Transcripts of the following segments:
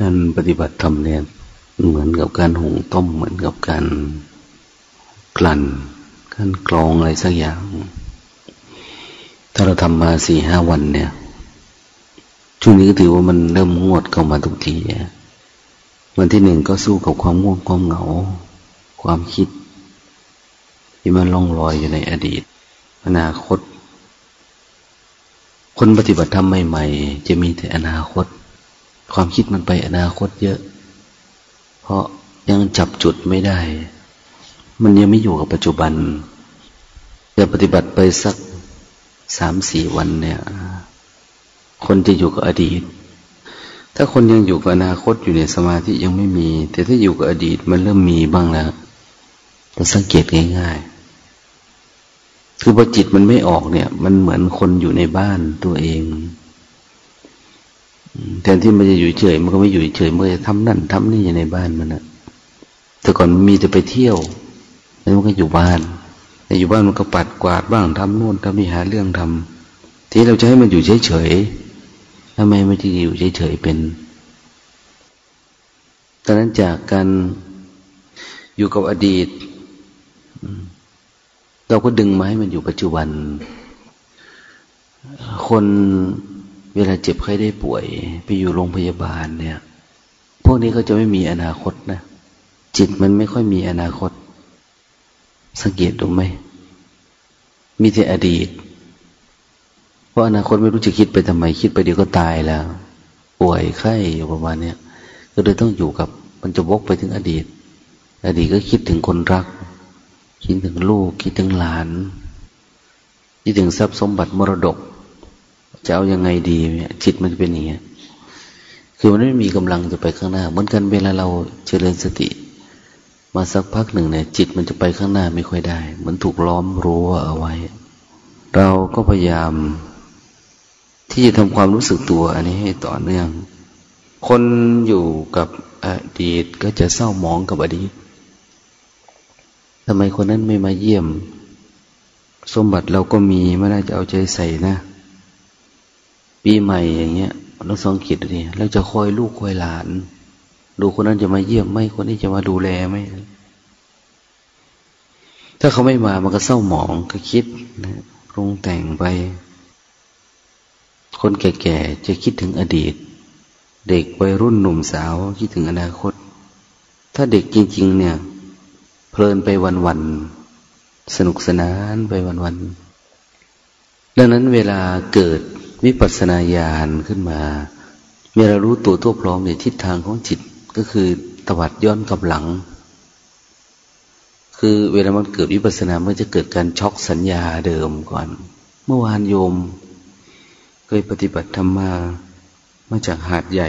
การปฏิบัติธรรมเนี่ยเหมือนกับการหุงต้มเหมือนกับการกลั่นการกรองอะไรสักอย่าง ถ้าเราทำมาสี่ห้าวันเนี่ย ช่วงนี้ก็ถือว่ามันเริ่มงวดเข้ามาทุกทีวันที่หนึ่งก็สู้กับความง่วงความเหงา ความคิด ที่มันล่องลอยอยู่ในอดีต อนาคต คนปฏิบัติธรรมใหม่ ๆ จะมีแต่อนาคต ความคิดมันไปอนาคตเยอะ เพราะยังจับจุดไม่ได้ มันยังไม่อยู่กับปัจจุบันจะปฏิบัติไปสักสามสี่วันเนี่ย คนจะอยู่กับอดีต ถ้าคนยังอยู่กับอนาคตอยู่ในสมาธิยังไม่มี แต่ถ้าอยู่กับอดีตมันเริ่มมีบ้างแล้วเราสังเกตง่ายๆ คือพอจิตมันไม่ออกเนี่ย มันเหมือนคนอยู่ในบ้านตัวเอง แทนที่มันจะอยู่เฉยมันก็ไม่อยู่เฉยมันจะทำนั่นทำนี่ในบ้านมันนะแต่ก่อนมันมีแต่ไปเที่ยวแล้วมันก็อยู่บ้านแต่อยู่บ้านมันก็ปัดกวาดบ้างทำโน่นทำนี่หาเรื่องทำที่เราจะให้มันอยู่เฉยเฉยทำไมมันจะอยู่เฉยเฉยเป็นตอนนั้นจากการอยู่กับอดีต เราก็ดึงมาให้มันอยู่ปัจจุบัน คน เวลาเจ็บไข้ได้ป่วย ไปอยู่โรงพยาบาลเนี่ย พวกนี้เขาจะไม่มีอนาคตนะ จิตมันไม่ค่อยมีอนาคต สังเกตดูไหม มีแต่อดีต เพราะอนาคตไม่รู้จะคิดไปทำไม คิดไปเดี๋ยวก็ตายแล้ว ป่วยไข้อยู่ประมาณนี้ก็เลยต้องอยู่กับ มันจะวกไปถึงอดีต อดีตก็คิดถึงคนรัก คิดถึงลูก คิดถึงหลาน คิดถึงทรัพย์สมบัติมรดก จะเอายังไงดีเนี่ยจิตมันเป็นอย่างเงี้ยคือมันไม่มีกำลังจะไปข้างหน้า เหมือนกันเวลาเราเจริญสติ มาสักพักหนึ่งเนี่ย จิตมันจะไปข้างหน้าไม่ค่อยได้ เหมือนถูกล้อมรั้วเอาไว้ เราก็พยายาม ที่จะทำความรู้สึกตัว อันนี้ให้ต่อเนื่อง คนอยู่กับอดีตก็จะเศร้าหมองกับอดีตทำไมคนนั้นไม่มาเยี่ยม สมบัติเราก็มีไม่น่าจะเอาใจใส่นะ ปีใหม่อย่างเงี้ยเราสังเกตดูดิเราจะคอยลูกคอยหลาน ดูคนนั้นจะมาเยี่ยมไหมคนนี้จะมาดูแลไหมถ้าเขาไม่มามันก็เศร้าหมองก็คิดนะปรุงแต่งไป คนแก่ๆจะคิดถึงอดีต เด็กวัยรุ่นหนุ่มสาวคิดถึงอนาคต ถ้าเด็กจริง ๆ เนี่ย เพลินไปวันๆสนุกสนานไปวันๆดังนั้นเวลาเกิด วิปัสสนาญาณขึ้นมาเมื่อเรารู้ตัวทั่วพร้อมในทิศทางของจิตก็คือตวัดย้อนกับหลัง คือเวลามันเกิดวิปัสสนามันจะเกิดการช็อกสัญญาเดิมก่อน เมื่อวานโยม เคยปฏิบัติธรรมมามาจากหาดใหญ่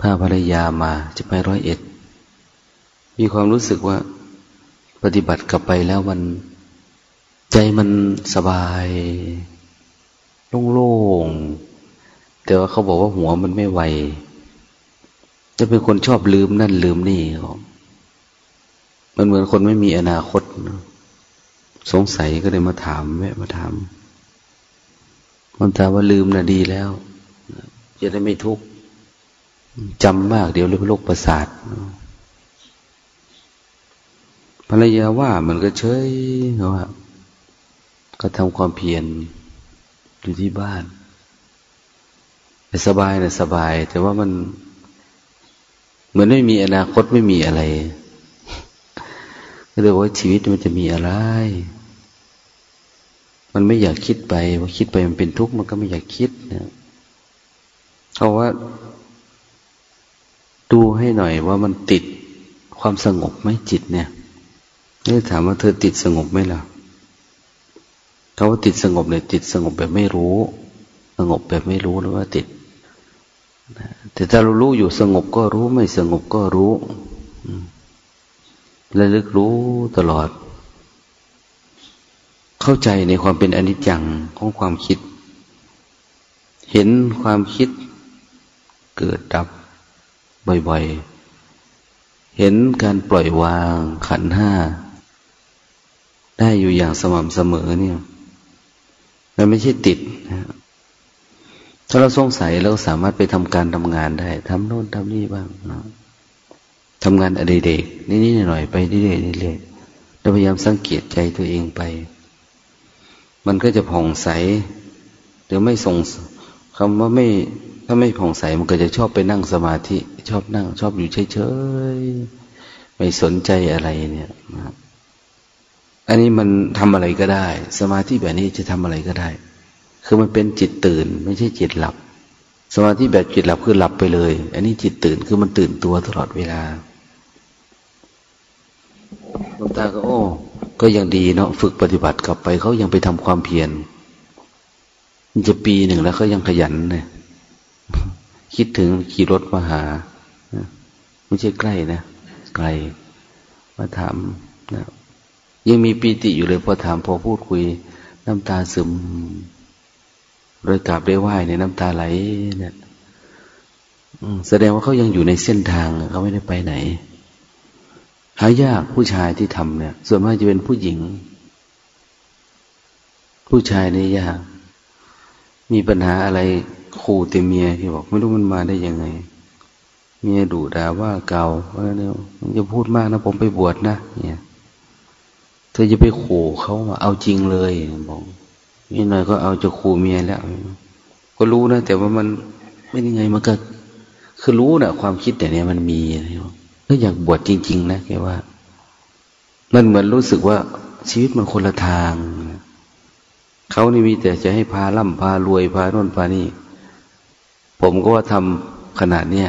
พาภรรยามาจะไปร้อยเอ็ด มีความรู้สึกว่าปฏิบัติกลับไปแล้วมัน ใจมันสบาย โล่งๆ แต่ว่าเขาบอกว่าหัวมันไม่ไว จะเป็นคนชอบลืมนั่นลืมนี่เขามันเหมือนคนไม่มีอนาคต สงสัยก็เลยมาถามแม่มาถามมันถามว่าลืมนะดีแล้ว จะได้ไม่ทุกข์จำมากเดี๋ยวเรื่องโรคประสาทภรรยาว่ามันก็เฉยเขาว่าก็ทำความเพียร อยู่ที่บ้านสบายนะสบาย แต่ว่ามันเหมือนไม่มีอนาคตไม่มีอะไรก็เลยว่าชีวิตมันจะมีอะไร มันไม่อยากคิดไปว่าคิดไปมันเป็นทุกข์มันก็ไม่อยากคิดนะเพราะว่า ดูให้หน่อยว่ามันติดความสงบไหมจิตเนี่ยนี่ถามว่าเธอติดสงบไหมล่ะ คาว่าติดสงบเนี่ยติดสงบแบบไม่รู้ สงบแบบไม่รู้หรือว่าติดแต่ถ้าเรารู้อยู่สงบก็รู้ไม่สงบก็รู้ระลึกรู้ตลอด เข้าใจในความเป็นอนิจจังของความคิด เห็นความคิดเกิดดับบ่อยๆ เห็นการปล่อยวางขันห้า ได้อยู่อย่างสม่ำเสมอเนี่ย มันไม่ใช่ติดนะถ้าเราสงสัยเราสามารถไปทำการทำงานได้ทำโน่นทำนี่บ้างนะทำงานอะไรเด็กนิดๆหน่อยๆไปเรื่อยๆเรื่อยๆเราพยายามสังเกตใจตัวเองไป มันก็จะผ่องใสหรือไม่ส่งคำว่าไม่ถ้าไม่ผ่องใสมันก็จะชอบไปนั่งสมาธิ ชอบนั่ง ชอบอยู่เฉยๆไม่สนใจอะไรเนี่ยนะ อันนี้มันทำอะไรก็ได้ สมาธิแบบนี้จะทำอะไรก็ได้ คือมันเป็นจิตตื่น ไม่ใช่จิตหลับ สมาธิแบบจิตหลับคือหลับไปเลย อันนี้จิตตื่นคือมันตื่นตัวตลอดเวลาหลวงตาก็โอ้ ก็ยังดีเนาะฝึกปฏิบัติกลับไปเขายังไปทำความเพียรมันจะปีหนึ่งแล้วเขายังขยันเนี่ยคิดถึงขี่รถมาหาไม่ใช่ใกล้นะไกลมาถามนะ ยังมีปีติอยู่เลยพอถามพอพูดคุย น้ำตาซึมโดยกราบได้ไหว้ในน้ำตาไหล เนี่ยแสดงว่าเขายังอยู่ในเส้นทางเขาไม่ได้ไปไหน หายากผู้ชายที่ทำเนี่ย ส่วนมากจะเป็นผู้หญิง ผู้ชายนี่ยาก มีปัญหาอะไรขู่แต่เมียที่บอก ไม่รู้มันมาได้ยังไง เมียดุด่าว่าเก่าว่าเนี่ยมันจะพูดมากนะผมไปบวชนะเนี่ย อจะไปขู่เขาเอาจริงเลยบอกนี่หน่อยก็เอาจะขู่เมียแล้ว ก็รู้นะแต่ว่ามันไม่ยังไงมันก็ คือรู้นะความคิดแต่เนี้ยมันมีนะก็อยากบวชจริง ๆ นะแกว่า มันเหมือนรู้สึกว่าชีวิตมันคนละทาง เขานี่มีแต่จะให้พาล่ำพารวยพาโน่นพานี่ ผมก็ว่าทำขนาดเนี้ย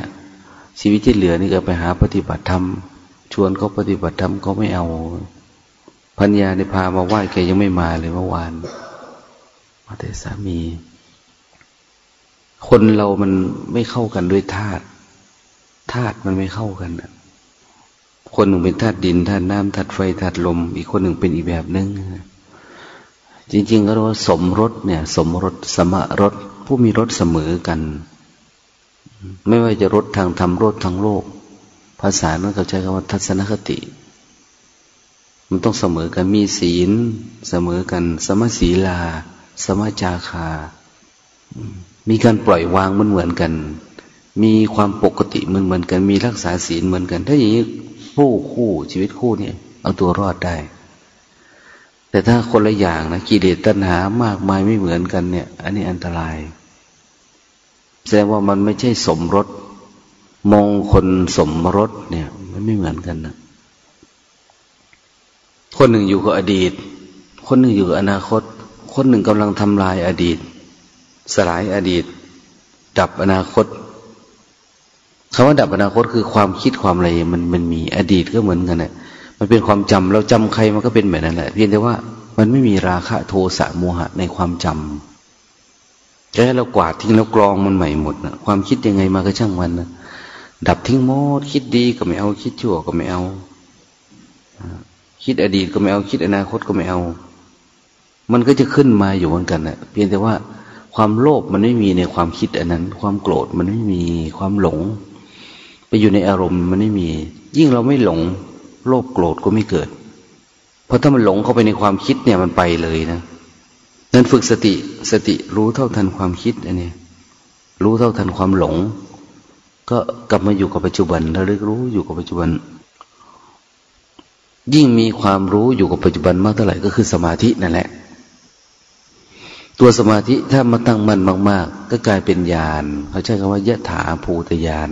ชีวิตที่เหลือนี่ก็ไปหาปฏิบัติธรรมชวนเขาปฏิบัติธรรมเขาไม่เอา พัญญาได้พามาไหว้แกยังไม่มาเลยเมื่อวาน มาแต่สามี คนเรามันไม่เข้ากันด้วยธาตุธาตุมันไม่เข้ากันคนหนึ่งเป็นธาตุดินธาตุน้ำธาตุไฟธาตุลม อีกคนหนึ่งเป็นอีกแบบนึงจริงๆก็เรียกว่าสมรสเนี่ย สมรสสมรสผู้มีรสเสมอกัน ไม่ว่าจะรสทางธรรมรสทางโลก ภาษานั้นเขาใช้คำว่าทัศนคติ มันต้องเสมอกันมีศีล เสมอกัน สมศีลา สมจาคา มีการปล่อยวางมันเหมือนกัน มีความปกติมันเหมือนกัน มีรักษาศีลเหมือนกัน ถ้าอย่างนี้คู่คู่ชีวิตคู่เนี่ย เอาตัวรอดได้ แต่ถ้าคนละอย่างนะกิเลสตัณหามากมายไม่เหมือนกันเนี่ย อันนี้อันตรายแสดงว่ามันไม่ใช่สมรสมองคลสมรสเนี่ย มันไม่เหมือนกันนะ คนหนึ่งอยู่กับอดีต คนหนึ่งอยู่กับอนาคต คนหนึ่งกำลังทำลายอดีต สลายอดีต ดับอนาคตคำว่าดับอนาคตคือความคิดความอะไรมันมันมีอดีตก็เหมือนกันแหละมันเป็นความจำเราจำใครมันก็เป็นแบบนั้นแหละ เพียงแต่ว่ามันไม่มีราคะโทสะโมหะในความจำแค่เรากวาดทิ้งแล้วกรองมันใหม่หมดนะความคิดยังไงมาก็ช่างมันนะดับทิ้งหมดคิดดีก็ไม่เอาคิดชั่วก็ไม่เอา คิดอดีตก็ไม่เอาคิดอนาคตก็ไม่เอา มันก็จะขึ้นมาอยู่เหมือนกันนะเพียงแต่ว่าความโลภมันไม่มีในความคิดอันนั้น ความโกรธมันไม่มีความหลง ไปอยู่ในอารมณ์มันไม่มี ยิ่งเราไม่หลง โลภโกรธก็ไม่เกิด เพราะถ้ามันหลงเข้าไปในความคิดเนี่ยมันไปเลยนะนั้นฝึกสติสติรู้เท่าทันความคิดอันนี้รู้เท่าทันความหลง ก็กลับมาอยู่กับปัจจุบันระลึกรู้อยู่กับปัจจุบัน ยิ่งมีความรู้อยู่กับปัจจุบันมากเท่าไหร่ก็คือสมาธินั่นแหละ ตัวสมาธิถ้ามาตั้งมั่นมาก ๆ ก็กลายเป็นญาณเขาใช้คำว่ายะถาภูตญาณ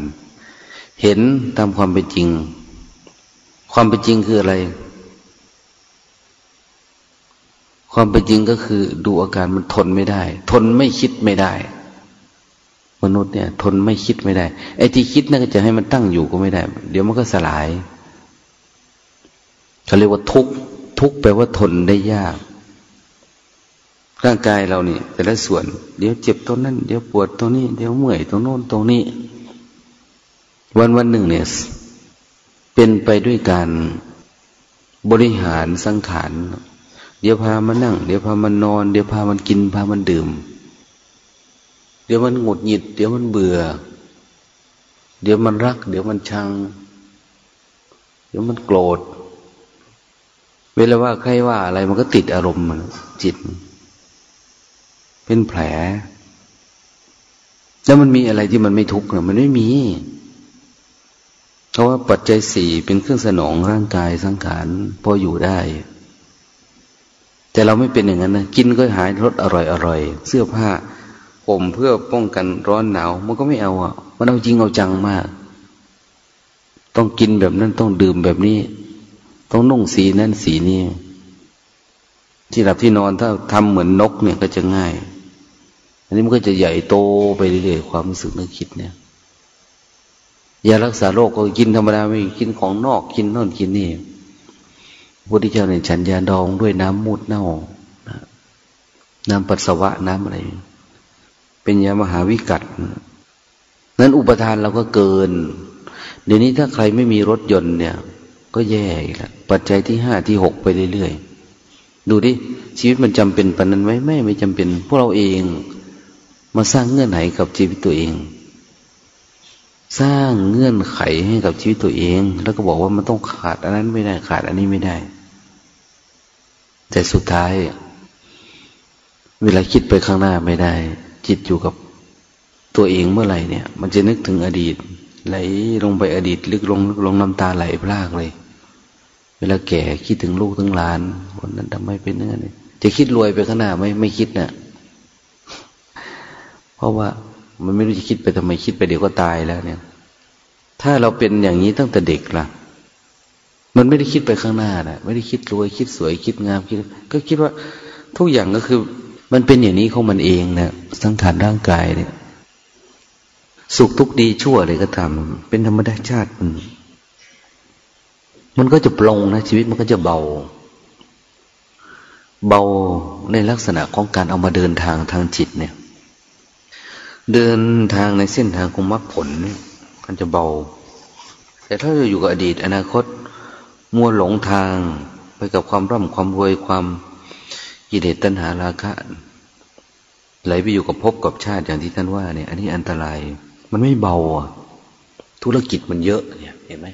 เห็นตามความเป็นจริง ความเป็นจริงคืออะไร ความเป็นจริงก็คือดูอาการมันทนไม่ได้ ทนไม่คิดไม่ได้ มนุษย์เนี่ย ทนไม่คิดไม่ได้ไอ้ที่คิดนั่นก็จะให้มันตั้งอยู่ก็ไม่ได้ เดี๋ยวมันก็สลาย เขาเรียกว่าทุกทุกแปลว่าทนได้ยาก ร่างกายเราเนี่ยแต่ละส่วน เดี๋ยวเจ็บตรงนั้น เดี๋ยวปวดตรงนี้ เดี๋ยวเมื่อยตรงโน้นตรงนี้ วันวันหนึ่งเนี่ยเป็นไปด้วยการบริหารสังขาร เดี๋ยวพามันนั่ง เดี๋ยวพามันนอน เดี๋ยวพามันกิน พามันดื่ม เดี๋ยวมันหงุดหงิด เดี๋ยวมันเบื่อ เดี๋ยวมันรัก เดี๋ยวมันชัง เดี๋ยวมันโกรธ เวลาว่าใครว่าอะไรมันก็ติดอารมณ์มันจิต เป็นแผล แล้วมันมีอะไรที่มันไม่ทุกข์เนี่ยมันไม่มี เพราะว่าปัจจัยสี่เป็นเครื่องสนองร่างกายสังขารพออยู่ได้ แต่เราไม่เป็นอย่างนั้นนะกินก็หายรสอร่อยอร่อยเสื้อผ้าผมเพื่อป้องกันร้อนหนาว มันก็ไม่เอาอะมันเอาจริงเอาจังมาก ต้องกินแบบนั้นต้องดื่มแบบนี้ ต้องนุ่งสีนั้นสีนี้ที่หลับที่นอนถ้าทำเหมือนนกเนี่ยก็จะง่าย อันนี้มันก็จะใหญ่โตไปเรื่อยๆความรู้สึกนึกคิดเนี่ยยารักษาโรคก็กินธรรมดาไม่กินของนอกกินน่นกินนี่พระพุทธเจ้าเนี่ยฉันยาดองด้วยน้ำมูดเน่าน้ำปัสสาวะน้ำอะไร เป็นยามหาวิกัดนั้นอุปทานเราก็เกิน เดี๋ยวนี้ถ้าใครไม่มีรถยนต์เนี่ย ก็แย่อีกแล้ว ปัจจัยที่ห้าที่หกไปเรื่อยๆ ดูดิ ชีวิตมันจำเป็นปานนั้นไหมไม่ไม่จำเป็น พวกเราเองมาสร้างเงื่อนไขกับชีวิตตัวเอง สร้างเงื่อนไขให้กับชีวิตตัวเอง แล้วก็บอกว่ามันต้องขาดอันนั้นไม่ได้ขาดอันนี้ไม่ได้ แต่สุดท้าย เวลาคิดไปข้างหน้าไม่ได้ จิตอยู่กับตัวเองเมื่อไหร่เนี่ย มันจะนึกถึงอดีตไหลลงไปอดีต ลึกลงลึกลงน้ำตาไหลพรากเลย เวลาแก่คิดถึงลูกถึงหลานคนนั้นทำไมเป็นอย่างนี้จะคิดรวยไปข้างหน้าไม่ไม่คิดเนะ่ยเพราะว่ามันไม่รู้จะคิดไปทำไมคิดไปเดี๋ยวก็ตายแล้วเนี่ย ถ้าเราเป็นอย่างนี้ตั้งแต่เด็กล่ะ มันไม่ได้คิดไปข้างหน้านะไม่ได้คิดรวยคิดสวยคิดงามคิด ก็คิดว่าทุกอย่างก็คือ มันเป็นอย่างนี้ของมันเองนะสังขารร่างกายเนี่ย สุขทุกข์ดีชั่วอะไรก็ทำเป็นธรรมดาชาติมัน มันก็จะปลงนะชีวิตมันก็จะเบา เบาในลักษณะของการเอามาเดินทางทางจิตเนี่ย เดินทางในเส้นทางของมรรคผลมันจะเบา แต่ถ้าเราอยู่กับอดีต อนาคตมัวหลงทางไปกับความร่ำความรวยความกิเลสตัณหาราคะไหลไปอยู่กับภพกับชาติอย่างที่ท่านว่าเนี่ย อันนี้อันตราย มันไม่เบาอะธุรกิจมันเยอะเนี่ย เห็นไหม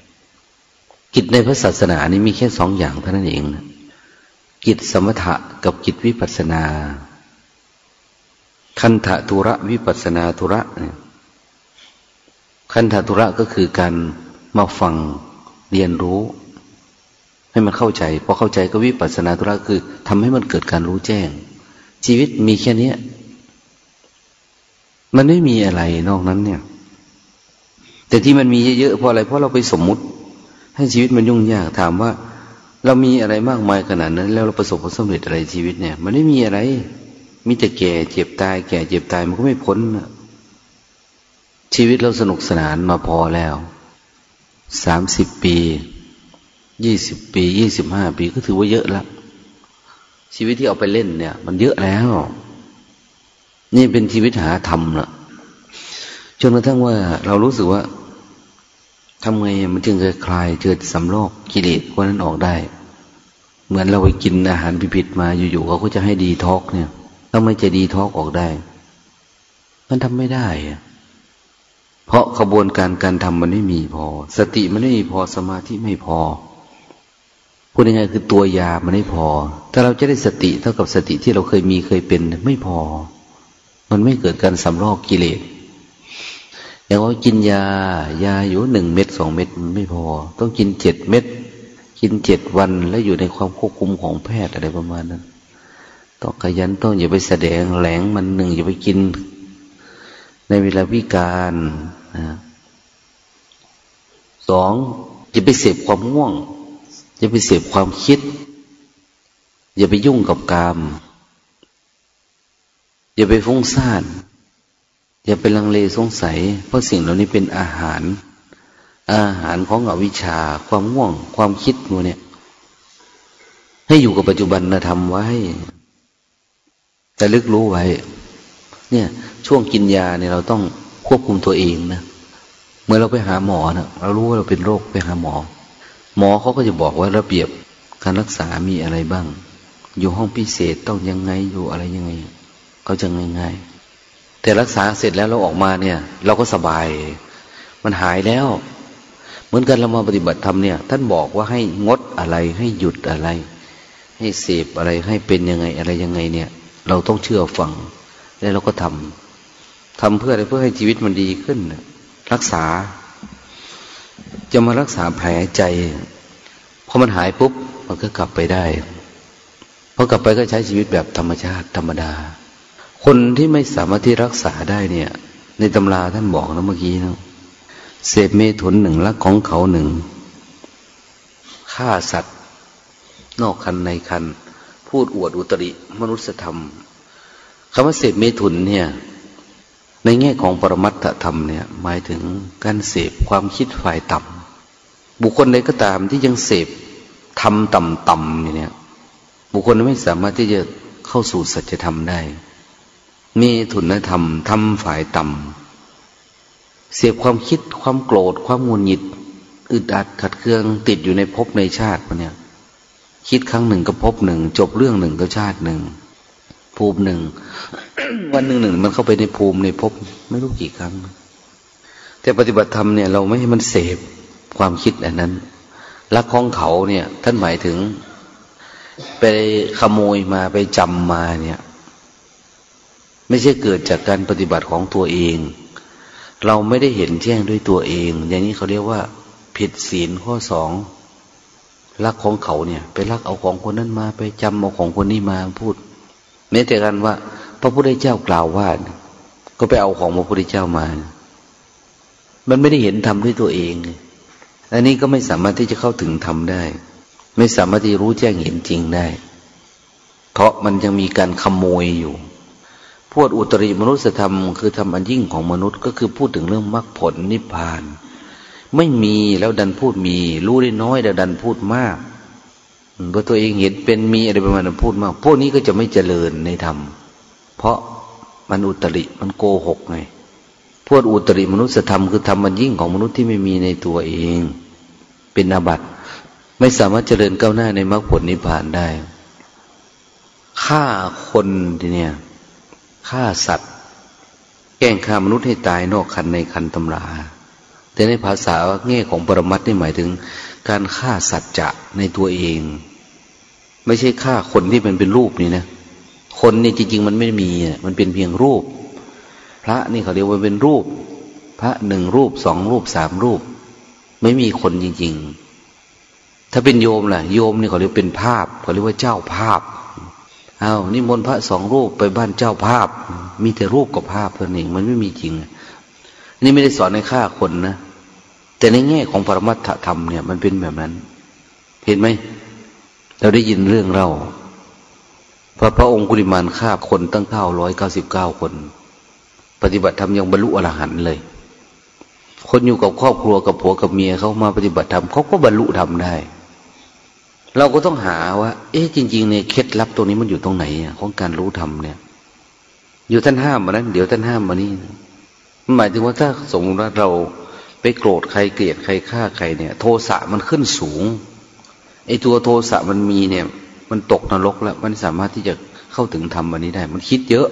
กิจในพระศาสนานี้มีแค่สองอย่างเท่านั้นเองนะกิจสมถะกับกิจวิปัสนา คันธะธุระวิปัสนาธุระเนี่ยคันธะธุระก็คือการมาฟังเรียนรู้ ให้มันเข้าใจพอเข้าใจก็วิปัสนาธุระคือทำให้มันเกิดการรู้แจ้ง ชีวิตมีแค่นี้มันไม่มีอะไรนอกนั้นเนี่ย แต่ที่มันมีเยอะๆเพราะอะไรเพราะเราไปสมมุติ ให้ชีวิตมันยุ่งยากถามว่า เรามีอะไรมากมายขนาดนั้น แล้วเราประสบผลสำเร็จอะไรชีวิตเนี่ย มันไม่มีอะไร มีแต่แก่เจ็บตาย แก่เจ็บตายมันก็ไม่พ้นชีวิตเราสนุกสนานมาพอแล้วสามสิบปียี่สิบปียี่สิบห้าปีก็ถือว่าเยอะละชีวิตที่เอาไปเล่นเนี่ย มันเยอะแล้ว นี่เป็นชีวิตหาธรรมละจนกระทั่งว่าเรารู้สึกว่า ทำไงมันจึงจะคลายเกิดสำโรคกิเลสพวกนั้นออกได้ เหมือนเราไปกินอาหารผิดๆมาอยู่ๆเขาก็จะให้ดีท็อกเนี่ยทำไมจะดีท็อกออกได้ มันทำไม่ได้เพราะขบวนการการทำมันไม่มีพอ สติมันไม่มีพอสมาธิไม่พอพูดยังไงคือตัวยามันไม่พอ ถ้าเราจะได้สติเท่ากับสติที่เราเคยมีเคยเป็นไม่พอ มันไม่เกิดการสำรอกกิเลส อย่างว่ากินยา ยาอยู่หนึ่งเม็ดสองเม็ดมันไม่พอ ต้องกินเจ็ดเม็ด กินเจ็ดวันแล้วอยู่ในความควบคุมของแพทย์อะไรประมาณนั้น ต้องขยันต้องอย่าไปแสดงแหลงมันหนึ่งอย่าไปกิน ในเวลาวิการนะสองอย่าไปเสพความง่วง อย่าไปเสพความคิด อย่าไปยุ่งกับกาม อย่าไปฟุ้งซ่าน อย่าไปลังเลสงสัย เพราะสิ่งเหล่านี้เป็นอาหาร อาหารของอวิชชา ความง่วง ความคิดมูเนี่ย ให้อยู่กับปัจจุบันนะทำไว้แต่ลึกรู้ไว้ เนี่ย ช่วงกินยาเนี่ยเราต้องควบคุมตัวเองนะเมื่อเราไปหาหมอนะเรารู้ว่าเราเป็นโรคไปหาหมอ หมอเขาก็จะบอกว่าระเบียบการรักษามีอะไรบ้าง อยู่ห้องพิเศษต้องยังไงอยู่อะไรยังไง เขาจะง่ายๆ แต่รักษาเสร็จแล้วเราออกมาเนี่ย เราก็สบาย มันหายแล้ว เหมือนกันเรามาปฏิบัติธรรมเนี่ย ท่านบอกว่าให้งดอะไรให้หยุดอะไร ให้เสพอะไรให้เป็นยังไงอะไรยังไงเนี่ย เราต้องเชื่อฟัง แล้วเราก็ทำทำเพื่ออะไรเพื่อให้ชีวิตมันดีขึ้น รักษา จะมารักษาแผลใจพอมันหายปุ๊บมันก็กลับไปได้พอกลับไปก็ใช้ชีวิตแบบธรรมชาติธรรมดา คนที่ไม่สามารถที่รักษาได้เนี่ย ในตำราท่านบอกนะเมื่อกี้นะเสพเมถุนหนึ่งรักของเขาหนึ่งฆ่าสัตว์ นอกคันในคัน พูดอวดอุตริมนุษยธรรมคำว่าเสพเมถุนเนี่ย ในแง่ของปรมัตถธรรมเนี่ย หมายถึงการเสพความคิดฝ่ายต่ำบุคคลใดก็ตามที่ยังเสพทำต่ำๆเนี่ย บุคคลไม่สามารถที่จะเข้าสู่สัจธรรมได้ มีทุนธรรมทำฝ่ายต่ำเสียบความคิดความโกรธ ความงุนหงิด อึดอัดขัดเคืองติดอยู่ในภพในชาติเนี่ย คิดครั้งหนึ่งก็ภพหนึ่ง จบเรื่องหนึ่งก็ชาติหนึ่ง ภูมิหนึ่ง วันหนึ่งหนึ่งมันเข้าไปในภูมิในภพไม่รู้กี่ครั้ง แต่ปฏิบัติธรรมเนี่ยเราไม่ให้มันเสพความคิดอันนั้นรักของเขาเนี่ย ท่านหมายถึง ไปขโมยมาไปจำมาเนี่ย ไม่ใช่เกิดจากการปฏิบัติของตัวเอง เราไม่ได้เห็นแจ้งด้วยตัวเอง อย่างนี้เขาเรียกว่า ผิดศีลข้อสองรักของเขาเนี่ย ไปรักเอาของคนนั้นมา ไปจำเอาของคนนี้มาพูดแม้แต่กันว่า พระพุทธเจ้ากล่าวว่า ก็ไปเอาของพระพุทธเจ้ามา มันไม่ได้เห็นธรรมด้วยตัวเอง อันนี้ก็ไม่สามารถที่จะเข้าถึงธรรมได้ ไม่สามารถที่รู้แจ้งเห็นจริงได้ เพราะมันยังมีการขโมยอยู่ พูดอุตริมนุษยธรรม คือธรรมอันยิ่งของมนุษย์ก็คือพูดถึงเรื่องมรรคผลนิพพาน ไม่มีแล้วดันพูดมี รู้ได้น้อยแต่ดันพูดมากเพราะตัวเองเห็นเป็นมีอะไรประมาณนั้นพูดมาก พวกนี้ก็จะไม่เจริญในธรรม เพราะมันอุตริมันโกหกไงพูดอุตริมนุษยธรรมคือธรรมอันยิ่งของมนุษย์ที่ไม่มีในตัวเอง เป็นอาบัติไม่สามารถเจริญก้าวหน้าในมรรคผลนิพพานได้ฆ่าคนทีเนี่ย ฆ่าสัตว์ แกล้งฆ่ามนุษย์ให้ตายนอกคันในคันตำรา แต่ในภาษาแง่ของปรมัตนี่หมายถึง การฆ่าสัตว์จะในตัวเอง ไม่ใช่ฆ่าคนที่มันเป็นรูปนี่นะ คนนี่จริง ๆ มันไม่มี มันเป็นเพียงรูป พระนี่เขาเรียกว่าเป็นรูป พระหนึ่งรูปสองรูปสามรูป ไม่มีคนจริง ๆ ถ้าเป็นโยมล่ะ โยมนี่เขาเรียกเป็นภาพเขาเรียกว่าเจ้าภาพ เอานี่มนพระสองรูปไปบ้านเจ้าภาพ มีแต่รูปกับภาพเท่านั้นเองมันไม่มีจริงนี่ไม่ได้สอนในฆ่าคนนะแต่ในแง่ของปรมัตถธรรมเนี่ยมันเป็นแบบนั้น เห็นไหมเราได้ยินเรื่องเราพระพระองค์กุลิมานฆ่าคนตั้งเก้าร้อยเก้าสิบเก้าคน ปฏิบัติธรรมยังบรรลุอรหันต์เลย คนอยู่กับครอบครัวกับผัวกับเมียเขามาปฏิบัติธรรมเขาก็บรรลุธรรมได้ เราก็ต้องหาว่า เอ๊ะจริงๆเนี่ยเคล็ดลับตรงนี้มันอยู่ตรงไหนของการรู้ธรรมเนี่ย อยู่ท่านห้ามมานั้นเดี๋ยวท่านห้ามมานี่มันหมายถึงว่าถ้าสมมติว่าเราไปโกรธใครเกลียดใครฆ่าใครเนี่ย โทสะมันขึ้นสูงไอ้ตัวโทสะมันมีเนี่ย มันตกนรกแล้ว มันสามารถที่จะเข้าถึงธรรมวันนี้ได้ มันคิดเยอะ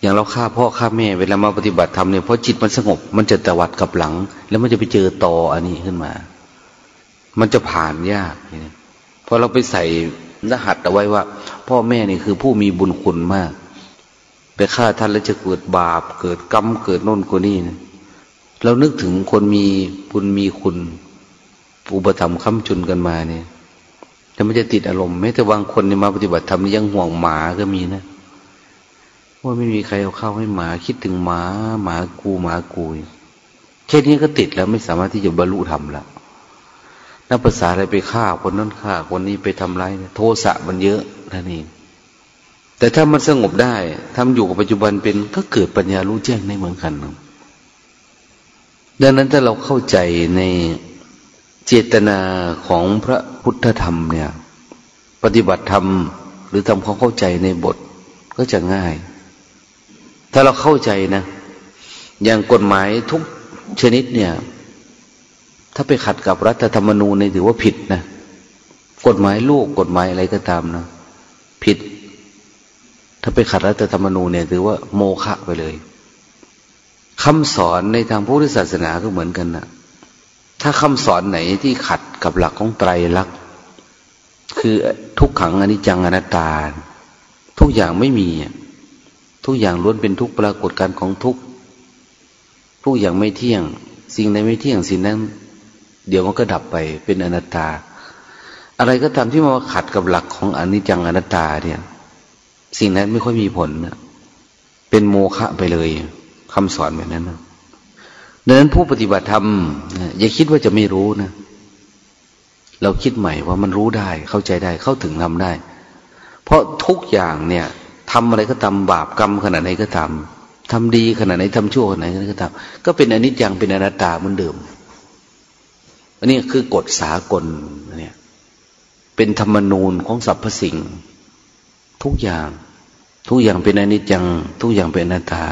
อย่างเราฆ่าพ่อฆ่าแม่ เวลามาปฏิบัติธรรมเนี่ยเพราะจิตมันสงบ มันจะตะวัดกับหลัง แล้วมันจะไปเจอตออันนี้ขึ้นมา มันจะผ่านยากเพราะเราไปใส่รหัสเอาไว้ว่า พ่อแม่นี่คือผู้มีบุญคุณมาก ไปฆ่าท่านแล้วจะเกิดบาป เกิดกรรมเกิดโน่นกว่านี้นะเรานึกถึงคนมีบุญมีคุณอุปธรรมค้ำจุนกันมาเนี่ยแต่ไม่จะติดอารมณ์แม้แต่บางคนเนี่ยมาปฏิบัติธรรมยังห่วงหมาก็มีนะว่าไม่มีใครเอาเข้าให้หมาคิดถึงหมา หมากูหมากูแค่นี้ก็ติดแล้วไม่สามารถที่จะบรรลุธรรมแล้ว นักภาษาอะไรไปฆ่าคนนั้นฆ่าคนนี้ไปทำร้ายโทสะมันเยอะท่นเองแต่ถ้ามันสงบได้ทำอยู่กับปัจจุบันเป็นก็เกิดปัญญารู้แจ้งในเหมือนกันดังนั้นถ้าเราเข้าใจในเจตนาของพระพุทธธรรมเนี่ย ปฏิบัติธรรมหรือทำความเข้าใจในบทก็จะง่าย ถ้าเราเข้าใจนะ อย่างกฎหมายทุกชนิดเนี่ย ถ้าไปขัดกับรัฐธรรมนูญนี่ถือว่าผิดนะ กฎหมายลูกกฎหมายอะไรก็ตามนะผิด ถ้าไปขัดรัฐธรรมนูญเนี่ย ถือว่าโมฆะไปเลยคำสอนในทางพุทธศาสนาก็เหมือนกันนะถ้าคำสอนไหนที่ขัดกับหลักของไตรลักษณ์คือทุกขังอนิจจังอนัตตา ทุกอย่างไม่มี ทุกอย่างล้วนเป็นทุกปรากฏการของทุกทุกอย่างไม่เที่ยง สิ่งใดไม่เที่ยงสิ่งนั้น เดี๋ยวมันก็ดับไปเป็นอนัตตา อะไรก็ตามที่มาขัดกับหลักของอนิจจังอนัตตาเนี่ย สิ่งนั้นไม่ค่อยมีผลนะเป็นโมฆะไปเลยคำสอนแบบนั้นนะดังนั้นผู้ปฏิบัติธรรมอย่าคิดว่าจะไม่รู้นะเราคิดใหม่ว่ามันรู้ได้ เข้าใจได้เข้าถึงทำได้ เพราะทุกอย่างเนี่ยทำอะไรก็ทำบาปกรรมขนาดไหนก็ทำทำดีขนาดไหนทำชั่วขนาดไหนก็ทำก็เป็นอนิจจังเป็นอนัตตาเหมือนเดิม อันนี้คือกฎสากลเนี่ยเป็นธรรมนูญของสรรพสิ่ง ทุกอย่าง ทุกอย่างเป็นอนิจจัง ทุกอย่างเป็นอนัตตา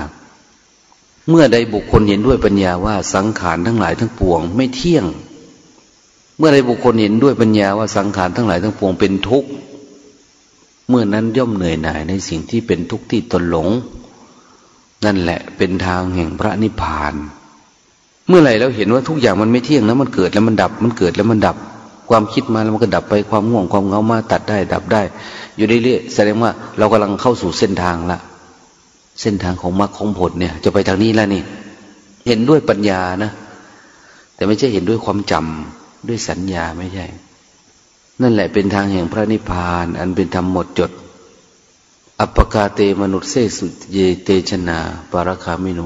เมื่อใดบุคคลเห็นด้วยปัญญาว่าสังขารทั้งหลายทั้งปวง ไม่เที่ยง เมื่อใดบุคคลเห็นด้วยปัญญาว่าสังขารทั้งหลายทั้งปวงเป็นทุกข์เมื่อนั้นย่อมเหนื่อยหน่ายในสิ่งที่เป็นทุกข์ที่ตนหลง นั่นแหละเป็นทางแห่งพระนิพพาน เมื่อไหร่เราเห็นว่าทุกอย่างมันไม่เที่ยงแล้วมันเกิดแล้วมันดับ มันเกิดแล้วมันดับ ความคิดมาแล้วมันก็ดับไปความง่วงความเงามาตัดได้ ดับได้ อยู่เรื่อยๆแสดงว่าเรากำลังเข้าสู่เส้นทางละเส้นทางของมรรคของผลเนี่ย จะไปทางนี้แล้วนี่ เห็นด้วยปัญญานะ แต่ไม่ใช่เห็นด้วยความจำด้วยสัญญาไม่ใช่ นั่นแหละเป็นทางแห่งพระนิพพาน อันเป็นธรรมหมดจด อัปปกาเตมนุษเสสุเยเตชนา ปารคามิโน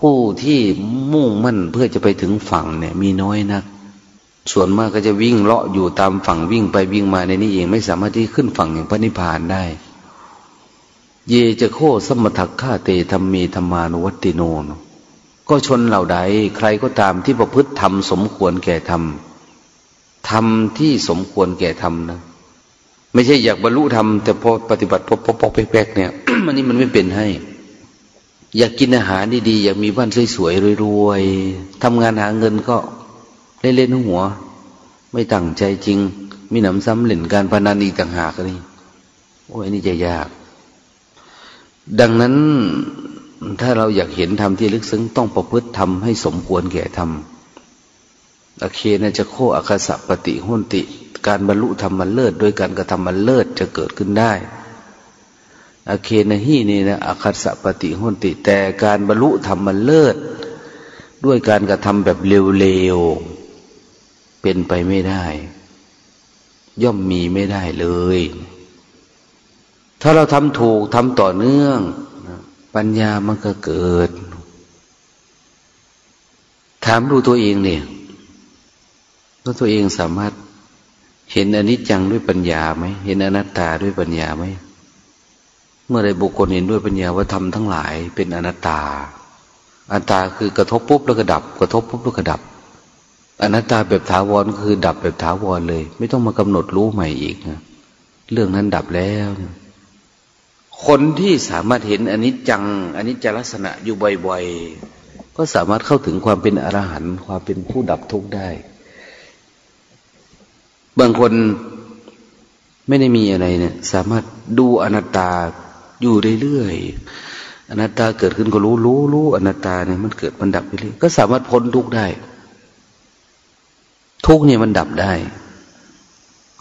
ผู้ที่มุ่งมั่นเพื่อจะไปถึงฝั่งเนี่ย มีน้อยนัก ส่วนมากก็จะวิ่งเลาะอยู่ตามฝั่งวิ่งไปวิ่งมาในนี้เองไม่สามารถที่ขึ้นฝั่งแห่างพระนิพพานได้ เยจะโคสมถักฆ่าเตธรรมีธรรมานุวัติโนนก็ชนเหล่าใด ใครก็ตามที่ประพฤติธรรมสมควรแก่ธรรมธรรมที่สมควรแก่ธรรมนะไม่ใช่อยากบรรลุธรรมแต่พอปฏิบัติพอพอพอแป๊กเนี่ยมันนี่มันไม่เป็นให้ อยากกินอาหารดีๆอยากมีบ้านสวยๆรวยๆทำงานหาเงินก็เล่นๆหัว ไม่ตั้งใจจริง มีหนำซ้ำเล่นการพนันอีกต่างหากนี่โอ้ยนี่จะยาก ดังนั้นถ้าเราอยากเห็นธรรมที่ลึกซึ้งต้องประพฤติธรรมให้สมควรแก่ธรรมอเคนะจะโคอคสะปฏิหุนติ การบรรลุธรรมมันเลิศโดยการกระทำมันเลิศจะเกิดขึ้นได้ อเคนะฮีนี่นะอาคัสปฏิหุนติ แต่การบรรลุธรรมมันเลิศ ด้วยการกระทำแบบเร็วๆ เป็นไปไม่ได้ ย่อมมีไม่ได้เลย ถ้าเราทำถูกทำต่อเนื่อง ปัญญามันก็เกิด ถามดูตัวเองเนี่ยว่าตัวเองสามารถเห็นอนิจจังด้วยปัญญาไหม เห็นอนัตตาด้วยปัญญาไหม เมื่อใดบุคคลเห็นด้วยปัญญาว่าทำทั้งหลายเป็นอนัตตา อัตตาคือกระทบปุ๊บแล้วก็ดับ กระทบปุ๊บแล้วก็ดับ อนัตตาแบบถาวรคือดับแบบถาวรเลย ไม่ต้องมากำหนดรู้ใหม่อีกนะเรื่องนั้นดับแล้ว คนที่สามารถเห็นอนิจจังอนิจจลักษณะอยู่บ่อยๆก็สามารถเข้าถึงความเป็นอรหันต์ความเป็นผู้ดับทุกข์ได้ บางคนไม่ได้มีอะไรเนี่ย สามารถดูอนัตตา อยู่เรื่อยๆอนัตตาเกิดขึ้นก็รู้รู้รู้อนัตตาเนี่ยมันเกิดมันดับไปเรื่อยก็สามารถพ้นทุกข์ได้ ทุกข์เนี่ยมันดับได้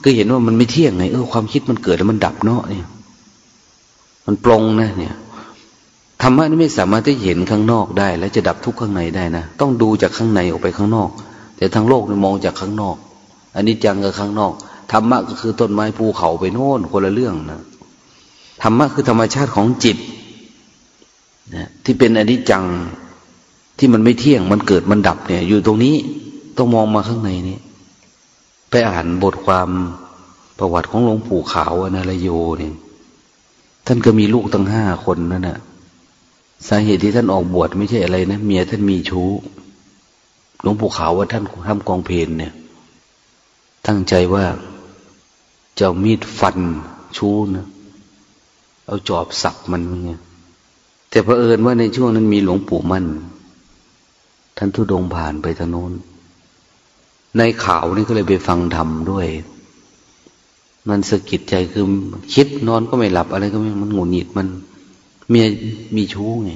ก็เห็นว่ามันไม่เที่ยงไงเออความคิดมันเกิดแล้วมันดับเนาะเนี่ย มันปรงนะ เนี่ยธรรมะนี่ไม่สามารถที่เห็นข้างนอกได้ และจะดับทุกข์ข้างในได้นะต้องดูจากข้างในออกไปข้างนอก แต่ทางโลกนี่มองจากข้างนอกอันนี้จังกับข้างนอกธรรมะก็คือต้นไม้ภูเขาไปโน่นคนละเรื่องนะ ธรรมะคือธรรมชาติของจิตนะที่เป็นอนิจจังที่มันไม่เที่ยงมันเกิดมันดับเนี่ย อยู่ตรงนี้ต้องมองมาข้างในนี้ ไปอ่านบทความประวัติของหลวงปู่ขาวอนาลโยเนี่ยท่านก็มีลูกตั้งห้าคนนั่นน่ะ สาเหตุที่ท่านออกบวชไม่ใช่อะไรนะเมียท่านมีชู้หลวงปู่ขาวว่าท่านทำกองเพลนเนี่ย ตั้งใจว่าจะมีดฟันชู้นะ เอาจอบสับมันเงี้ยแต่เผอิญว่าในช่วงนั้นมีหลวงปู่มั่น ท่านทุดงผ่านไปทางโน้น ในข่าวนี่ก็เลยไปฟังธรรมด้วย มันสะกิดใจคือคิดนอนก็ไม่หลับอะไรก็ไม่มันหงุดหงิดมันเมียมีชู้ไง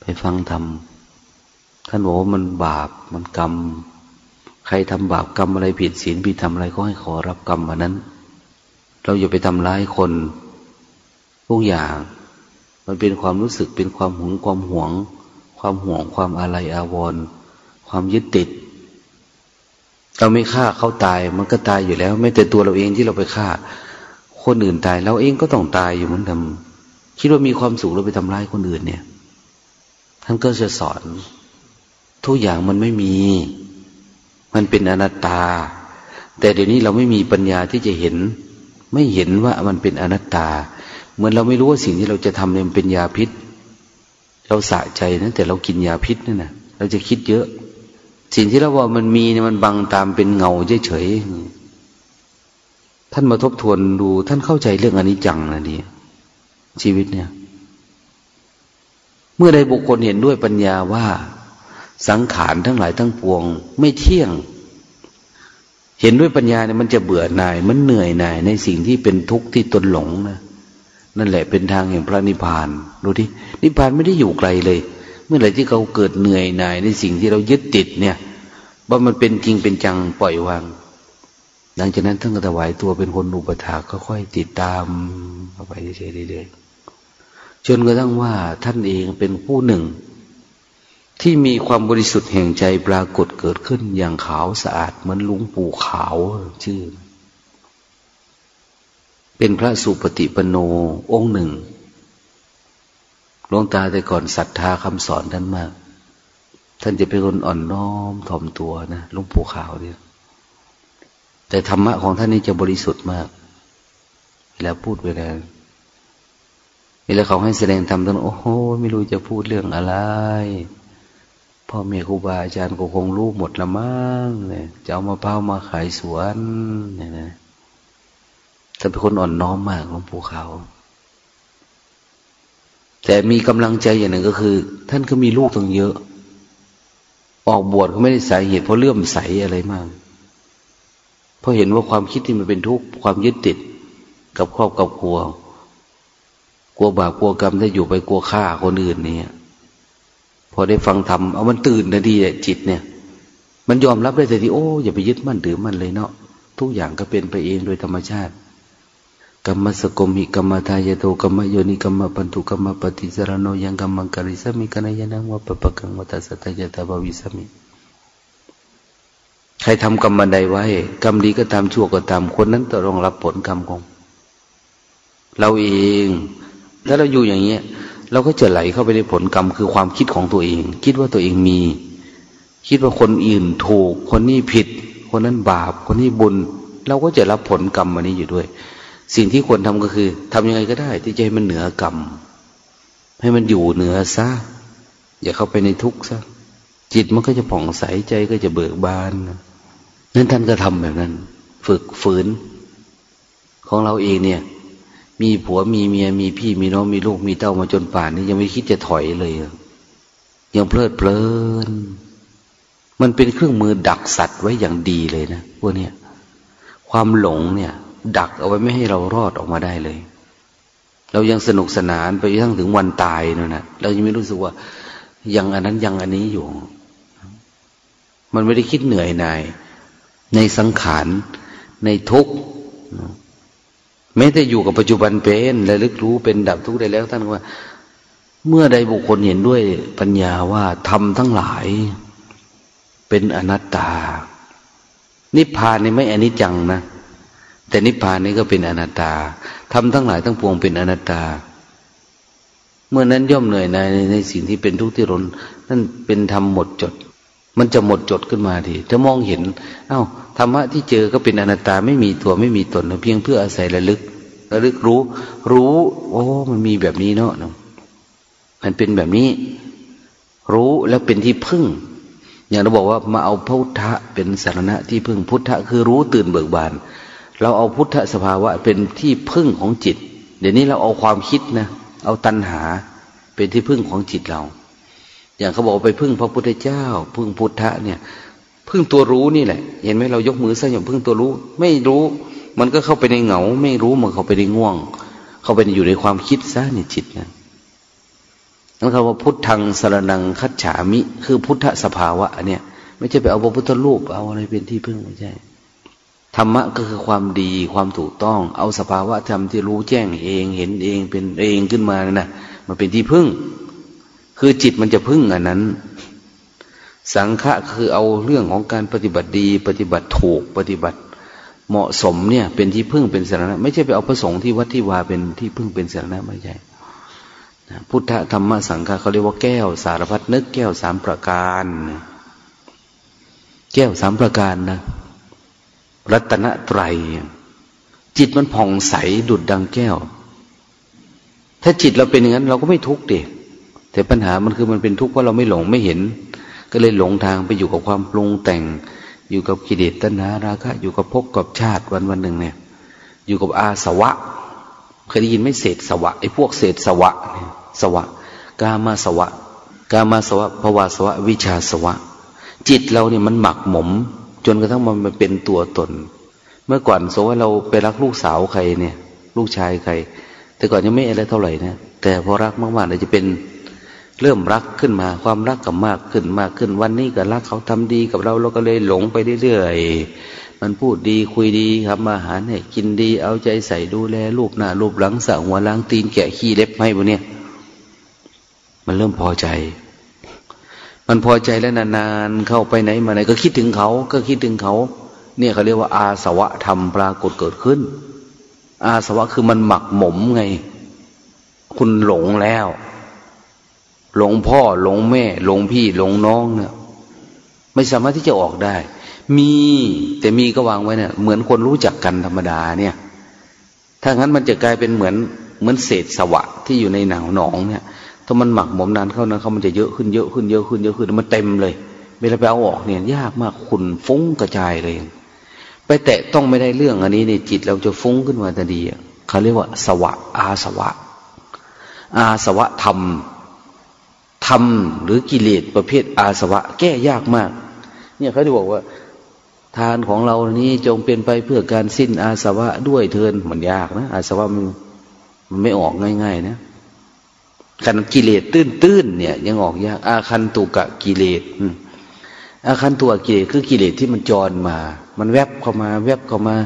ไปฟังทำท่านบอกว่ามันบาปมันกรรม ใครทำบาปกรรมอะไรผิดศีลผิดทำอะไรก็ให้ขอรับกรรมวันนั้น เราอย่าไปทำร้ายคน ทุกอย่าง มันเป็นความรู้สึกเป็นความหวงความหวง ความหวงความอะไรอาวรณ์ความยึดติดเราไม่ฆ่าเขาตาย มันก็ตายอยู่แล้ว ไม่แต่ตัวเราเองที่เราไปฆ่า คนอื่นตายเราเองก็ต้องตายอยู่เหมือนกันคิดว่ามีความสุขเราไปทำร้ายคนอื่นเนี่ยท่านก็จะสอน ทุกอย่างมันไม่มี มันเป็นอนัตตา แต่เดี๋ยวนี้เราไม่มีปัญญาที่จะเห็น ไม่เห็นว่ามันเป็นอนัตตา เหมือนเราไม่รู้ว่าสิ่งที่เราจะทำเนี่ยมันเป็นยาพิษ เราสะใจนะแต่เรากินยาพิษนั่นนะเราจะคิดเยอะ สิ่งที่เราว่ามันมีเนี่ยมันบังตามเป็นเงาเฉยๆท่านมาทบทวนดู ท่านเข้าใจเรื่องอนิจจังนะนี่ชีวิตเนี่ย เมื่อใดบุคคลเห็นด้วยปัญญาว่าสังขารทั้งหลายทั้งปวง ไม่เที่ยง เห็นด้วยปัญญาเนี่ยมันจะเบื่อหน่าย มันเหนื่อยหน่ายในสิ่งที่เป็นทุกข์ที่ตนหลงนะ นั่นแหละเป็นทางแห่งพระนิพพานดูที่นิพพานไม่ได้อยู่ไกลเลย เมื่อไหร่ที่เขาเกิดเหนื่อยหน่ายในสิ่งที่เรายึดติดเนี่ยว่ามันเป็นจริงเป็นจังปล่อยวาง หลังจากนั้นท่านก็ถวายตัวเป็นคนอุปถาก็ค่อยติดตามเข้าไปเรื่อยๆจนกระทั่งว่าท่านเองเป็นผู้หนึ่ง ที่มีความบริสุทธิ์แห่งใจปรากฏเกิดขึ้นอย่างขาวสะอาดเหมือนลุงปู่ขาวชื่อ เป็นพระสุปฏิปโนองค์หนึ่งหลวงตาแต่ก่อนศรัทธาคำสอนท่านมาก ท่านจะเป็นคนอ่อนน้อมถ่อมตัวนะลุงปู่ขาวเนี่ย แต่ธรรมะของท่านนี่จะบริสุทธิ์มากแล้วพูดไปแล้วเวลาเขาให้แสดงธรรมตอนโอ้โหไม่รู้จะพูดเรื่องอะไรพ่อแม่ครูบาอาจารย์ก็คงรู้หมดละมั้งเนี่ยจะเอามาเผามาขายสวนเนี่ยนะ แต่เป็นคนอ่อนน้อมมากหลวงปู่เขาแต่มีกำลังใจอย่างหนึ่งก็คือ ท่านก็มีลูกตั้งเยอะ ออกบวชก็ไม่ได้สาเหตุเพราะเลื่อมใสอะไรมาก เพราะเห็นว่าความคิดที่มันเป็นทุกข์ความยึดติดกับครอบกับครัว กลัวบาปกลัวกรรมถ้าอยู่ไปกลัวฆ่าคนอื่นเนี่ยพอได้ฟังธรรมเอามันตื่นนะดีจิตเนี่ย มันยอมรับได้แต่ที่โอ้อย่าไปยึดมั่นถือมั่นเลยเนาะทุกอย่างก็เป็นไปเองโดยธรรมชาติ กรรมสกมิกรรมทายโตกรรมโยนิกรรมปันตุกรรมปฏิสารโนยังกรรมกริสมิกนายนังวะปะปะกังวัตสัตยตาบวิสมิใครทำกรรมใดไว้ กรรมดีก็ตามชั่วก็ตามคนนั้นต้องรับผลกรรมของ เราเองถ้าเราอยู่อย่างเงี้ย เราก็จะไหลเข้าไปในผลกรรมคือความคิดของตัวเอง คิดว่าตัวเองมี คิดว่าคนอื่นถูก คนนี้ผิด คนนั้นบาป คนนี้บุญ เราก็จะรับผลกรรมอันนี้อยู่ด้วย สิ่งที่ควรทำก็คือทำยังไงก็ได้ ที่จะให้มันเหนือกรรม ให้มันอยู่เหนือซะ อย่าเข้าไปในทุกข์ซะ จิตมันก็จะผ่องใสใจก็จะเบิกบานนั้นท่านก็ทำแบบนั้น ฝึกฝืน ของเราเองเนี่ย มีผัวมีเมียมีพี่มีน้องมีลูกมีเต้ามาจนป่านนี้ยังไม่คิดจะถอยเลย ยังเพลิดเพลิน มันเป็นเครื่องมือดักสัตว์ไว้อย่างดีเลยนะพวกเนี้ยความหลงเนี่ย ดักเอาไว้ไม่ให้เรารอดออกมาได้เลย เรายังสนุกสนานไปทั้งถึงวันตายนั่นนะเรายังไม่รู้สึกว่า ยังอันนั้นยังอันนี้อยู่ มันไม่ได้คิดเหนื่อยหน่าย ในสังขารในทุกข์แม้แต่อยู่กับปัจจุบันเป็นและลึกรู้เป็นดับทุกข์ได้แล้วท่านว่า เมื่อใดบุคคลเห็นด้วยปัญญาว่าทำทั้งหลาย เป็นอนัตตา นิพพานนี่ไม่อนิจจังนะ แต่นิพพานนี่ก็เป็นอนัตตาทำทั้งหลายทั้งปวงเป็นอนัตตา เมื่อนั้นย่อมเหนื่อยในในสิ่งที่เป็นทุกข์ที่รนนั่นเป็นธรรมหมดจด มันจะหมดจดขึ้นมาทีถ้ามองเห็น เอา้าธรรมะที่เจอก็เป็นอนัตตาไม่มีตัวไม่มีตนเพียงเพื่ออาศัยระลึกระลึกรู้ รู้ โอ้ มันมีแบบนี้เนาะมันเป็นแบบนี้ รู้แล้วเป็นที่พึ่ง อย่างเราบอกว่ามาเอาพุทธะเป็นสารณะที่พึ่งพุทธะคือรู้ตื่นเบิกบาน เราเอาพุทธสภาวะเป็นที่พึ่งของจิต เดี๋ยวนี้เราเอาความคิดนะ เอาตัณหาเป็นที่พึ่งของจิตเรา อย่างเขาบอกไปพึ่งพระพุทธเจ้า พึ่งพุทธะเนี่ย พึ่งตัวรู้นี่แหละ เห็นไหมเรายกมือซะอย่าพึ่งตัวรู้ ไม่รู้ มันก็เข้าไปในเหงา ไม่รู้มันเข้าไปในง่วง เข้าไปอยู่ในความคิดซะในจิตนะนั่นคำว่าพุทธังสรนังคัจฉามิ คือพุทธสภาวะเนี่ย ไม่ใช่ไปเอาพระพุทธรูปเอาอะไรเป็นที่พึ่งไม่ใช่ ธรรมะก็คือความดีความถูกต้อง เอาสภาวะธรรมที่รู้แจ้งเองเห็นเองเป็นเองขึ้นมานะมันเป็นที่พึ่ง คือจิตมันจะพึ่งอันนั้น สังฆะคือเอาเรื่องของการปฏิบัติดี ปฏิบัติถูกปฏิบัติ เหมาะสมเนี่ย เป็นที่พึ่งเป็นสาระไม่ใช่ไปเอาประสงค์ที่วัดที่วาเป็นที่พึ่งเป็นสาระไม่ใช่พุทธธรรมสังฆะเขาเรียกว่าแก้วสารพัดนึกแก้วสามประการ แก้วสามประการนะ รัตนตรัย จิตมันผ่องใสดุดดังแก้ว ถ้าจิตเราเป็นอย่างนั้น เราก็ไม่ทุกข์เด็แต่ปัญหามันคือมันเป็นทุกข์เพราะเราไม่หลงไม่เห็น ก็เลยหลงทางไปอยู่กับความปรุงแต่ง อยู่กับกิเลสตัณหาราคะ อยู่กับภพกับชาติวันวันหนึ่งเนี่ย อยู่กับอาสวะ เคยได้ยินไม่เศษสวะไอ้พวกเศษสวะเนี่ยสวะ กามาสวะ กามาสวะภวาสวะ วิชาสวะ จิตเราเนี่ยมันหมักหมม จนกระทั่งมันเป็นตัวตน เมื่อก่อนสมมติว่าเราไปรักลูกสาวใครเนี่ย ลูกชายใคร แต่ก่อนยังไม่อะไรเท่าไหร่นะแต่พอรักมากๆเลยจะเป็นเริ่มรักขึ้นมาความรักกับมากขึ้นมากขึ้น วันนี้ก็รักเขาทำดีกับเราเราก็เลยหลงไปเรื่อยๆมันพูดดีคุยดีครับอาหารให้กินดีเอาใจใส่ดูแลรูปหน้ารูปหลังสั่งหัวล้างตีนแกะขี้เล็บให้พวกเนี้ยมันเริ่มพอใจ มันพอใจแล้วนานๆเข้าไปไหนมาไหนก็คิดถึงเขา ก็คิดถึงเขา เนี่ยเขาเรียกว่าอาสวะธรรมปรากฏเกิดขึ้น อาสวะคือมันหมักหมมไง คุณหลงแล้ว หลงพ่อหลงแม่ หลงพี่หลงน้องเนี่ยไม่สามารถที่จะออกได้ มีแต่มีก็วางไว้เนี่ย เหมือนคนรู้จักกันธรรมดาเนี่ย ถ้างั้นมันจะกลายเป็นเหมือนเหมือนเศษสวะที่อยู่ในหนาวหนองเนี่ย ถ้ามันหมักหมมนานเข้านั้นเขามันจะเยอะขึ้นเยอะขึ้นเยอะขึ้นเยอะขึ้นมันเต็มเลยเวลาไปเอาออกเนี่ยยากมากขุนฟุ้งกระจายเลย ไปแตะต้องไม่ได้เรื่องอันนี้ในจิตเราจะฟุ้งขึ้นมาทันทีเขาเรียกว่า สวะ อาสวะ อาสวะธรรมธรรมหรือกิเลสประเภทอาสวะ แก้ยากมาก เนี่ยเขาจะบอกว่า ทานของเรานี้จงเป็นไปเพื่อการสิ้นอาสวะด้วยเทินมันยากนะอาสวะมันมันไม่ออกง่าย ๆ นะ ขันกิเลสตื้นๆเนี่ย ยังออกยากอาคันตุกะกิเลสอาคันตัวกิเลสคือกิเลสที่มันจรมา มันแวบเข้ามา แวบเข้ามา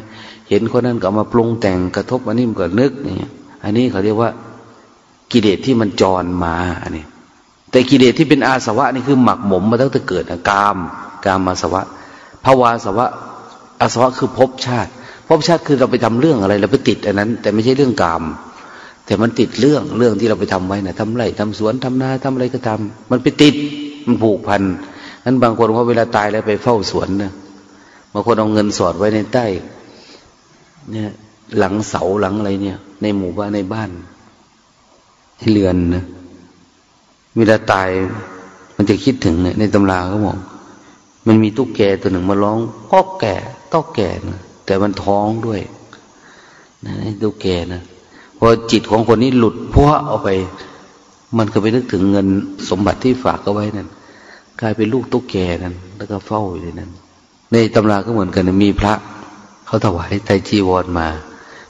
เห็นคนนั้นก็มาปรุงแต่งกระทบอันนี้มันก็นึกเนี่ยอันนี้เขาเรียกว่า กิเลสที่มันจรมาอันนี้ แต่กิเลสที่เป็นอาสวะนี่คือหมักหมมมาตั้งแต่เกิดนะกาม กามมาสวะภาวาสวะ อาสวะคือภพชาติภพชาติคือเราไปทำเรื่องอะไรเราไปติดอันนั้น แต่ไม่ใช่เรื่องกาม แต่มันติดเรื่องเรื่องที่เราไปทำไว้นะทำไรทำสวนทำนาทำอะไรก็ทำมันไปติด มันผูกพันนั้นบางคนว่าเวลาตายแล้วไปเฝ้าสวนนะบางคนเอาเงินสอดไว้ในใต้ เนี่ย หลังเสาหลังอะไรเนี่ย ในหมู่บ้านในบ้าน ที่เรือนนะเวลาตายมันจะคิดถึงเนี่ยในตำราเขาบอกมันมีตุ๊กแกตัวหนึ่งมาร้องก็แก่ก็แก่นะแต่มันท้องด้วยนะตุ๊กแกนะ พอจิตของคนนี้หลุดพวเอาไป มันก็ไปนึกถึงเงินสมบัติที่ฝากเอาไว้นั่นกลายเป็นลูกตุ๊กแกนั้น แล้วก็เฝ้าอยู่ในนั้น ในตำราก็เหมือนกันมีพระเขาถวายไตจีวรมา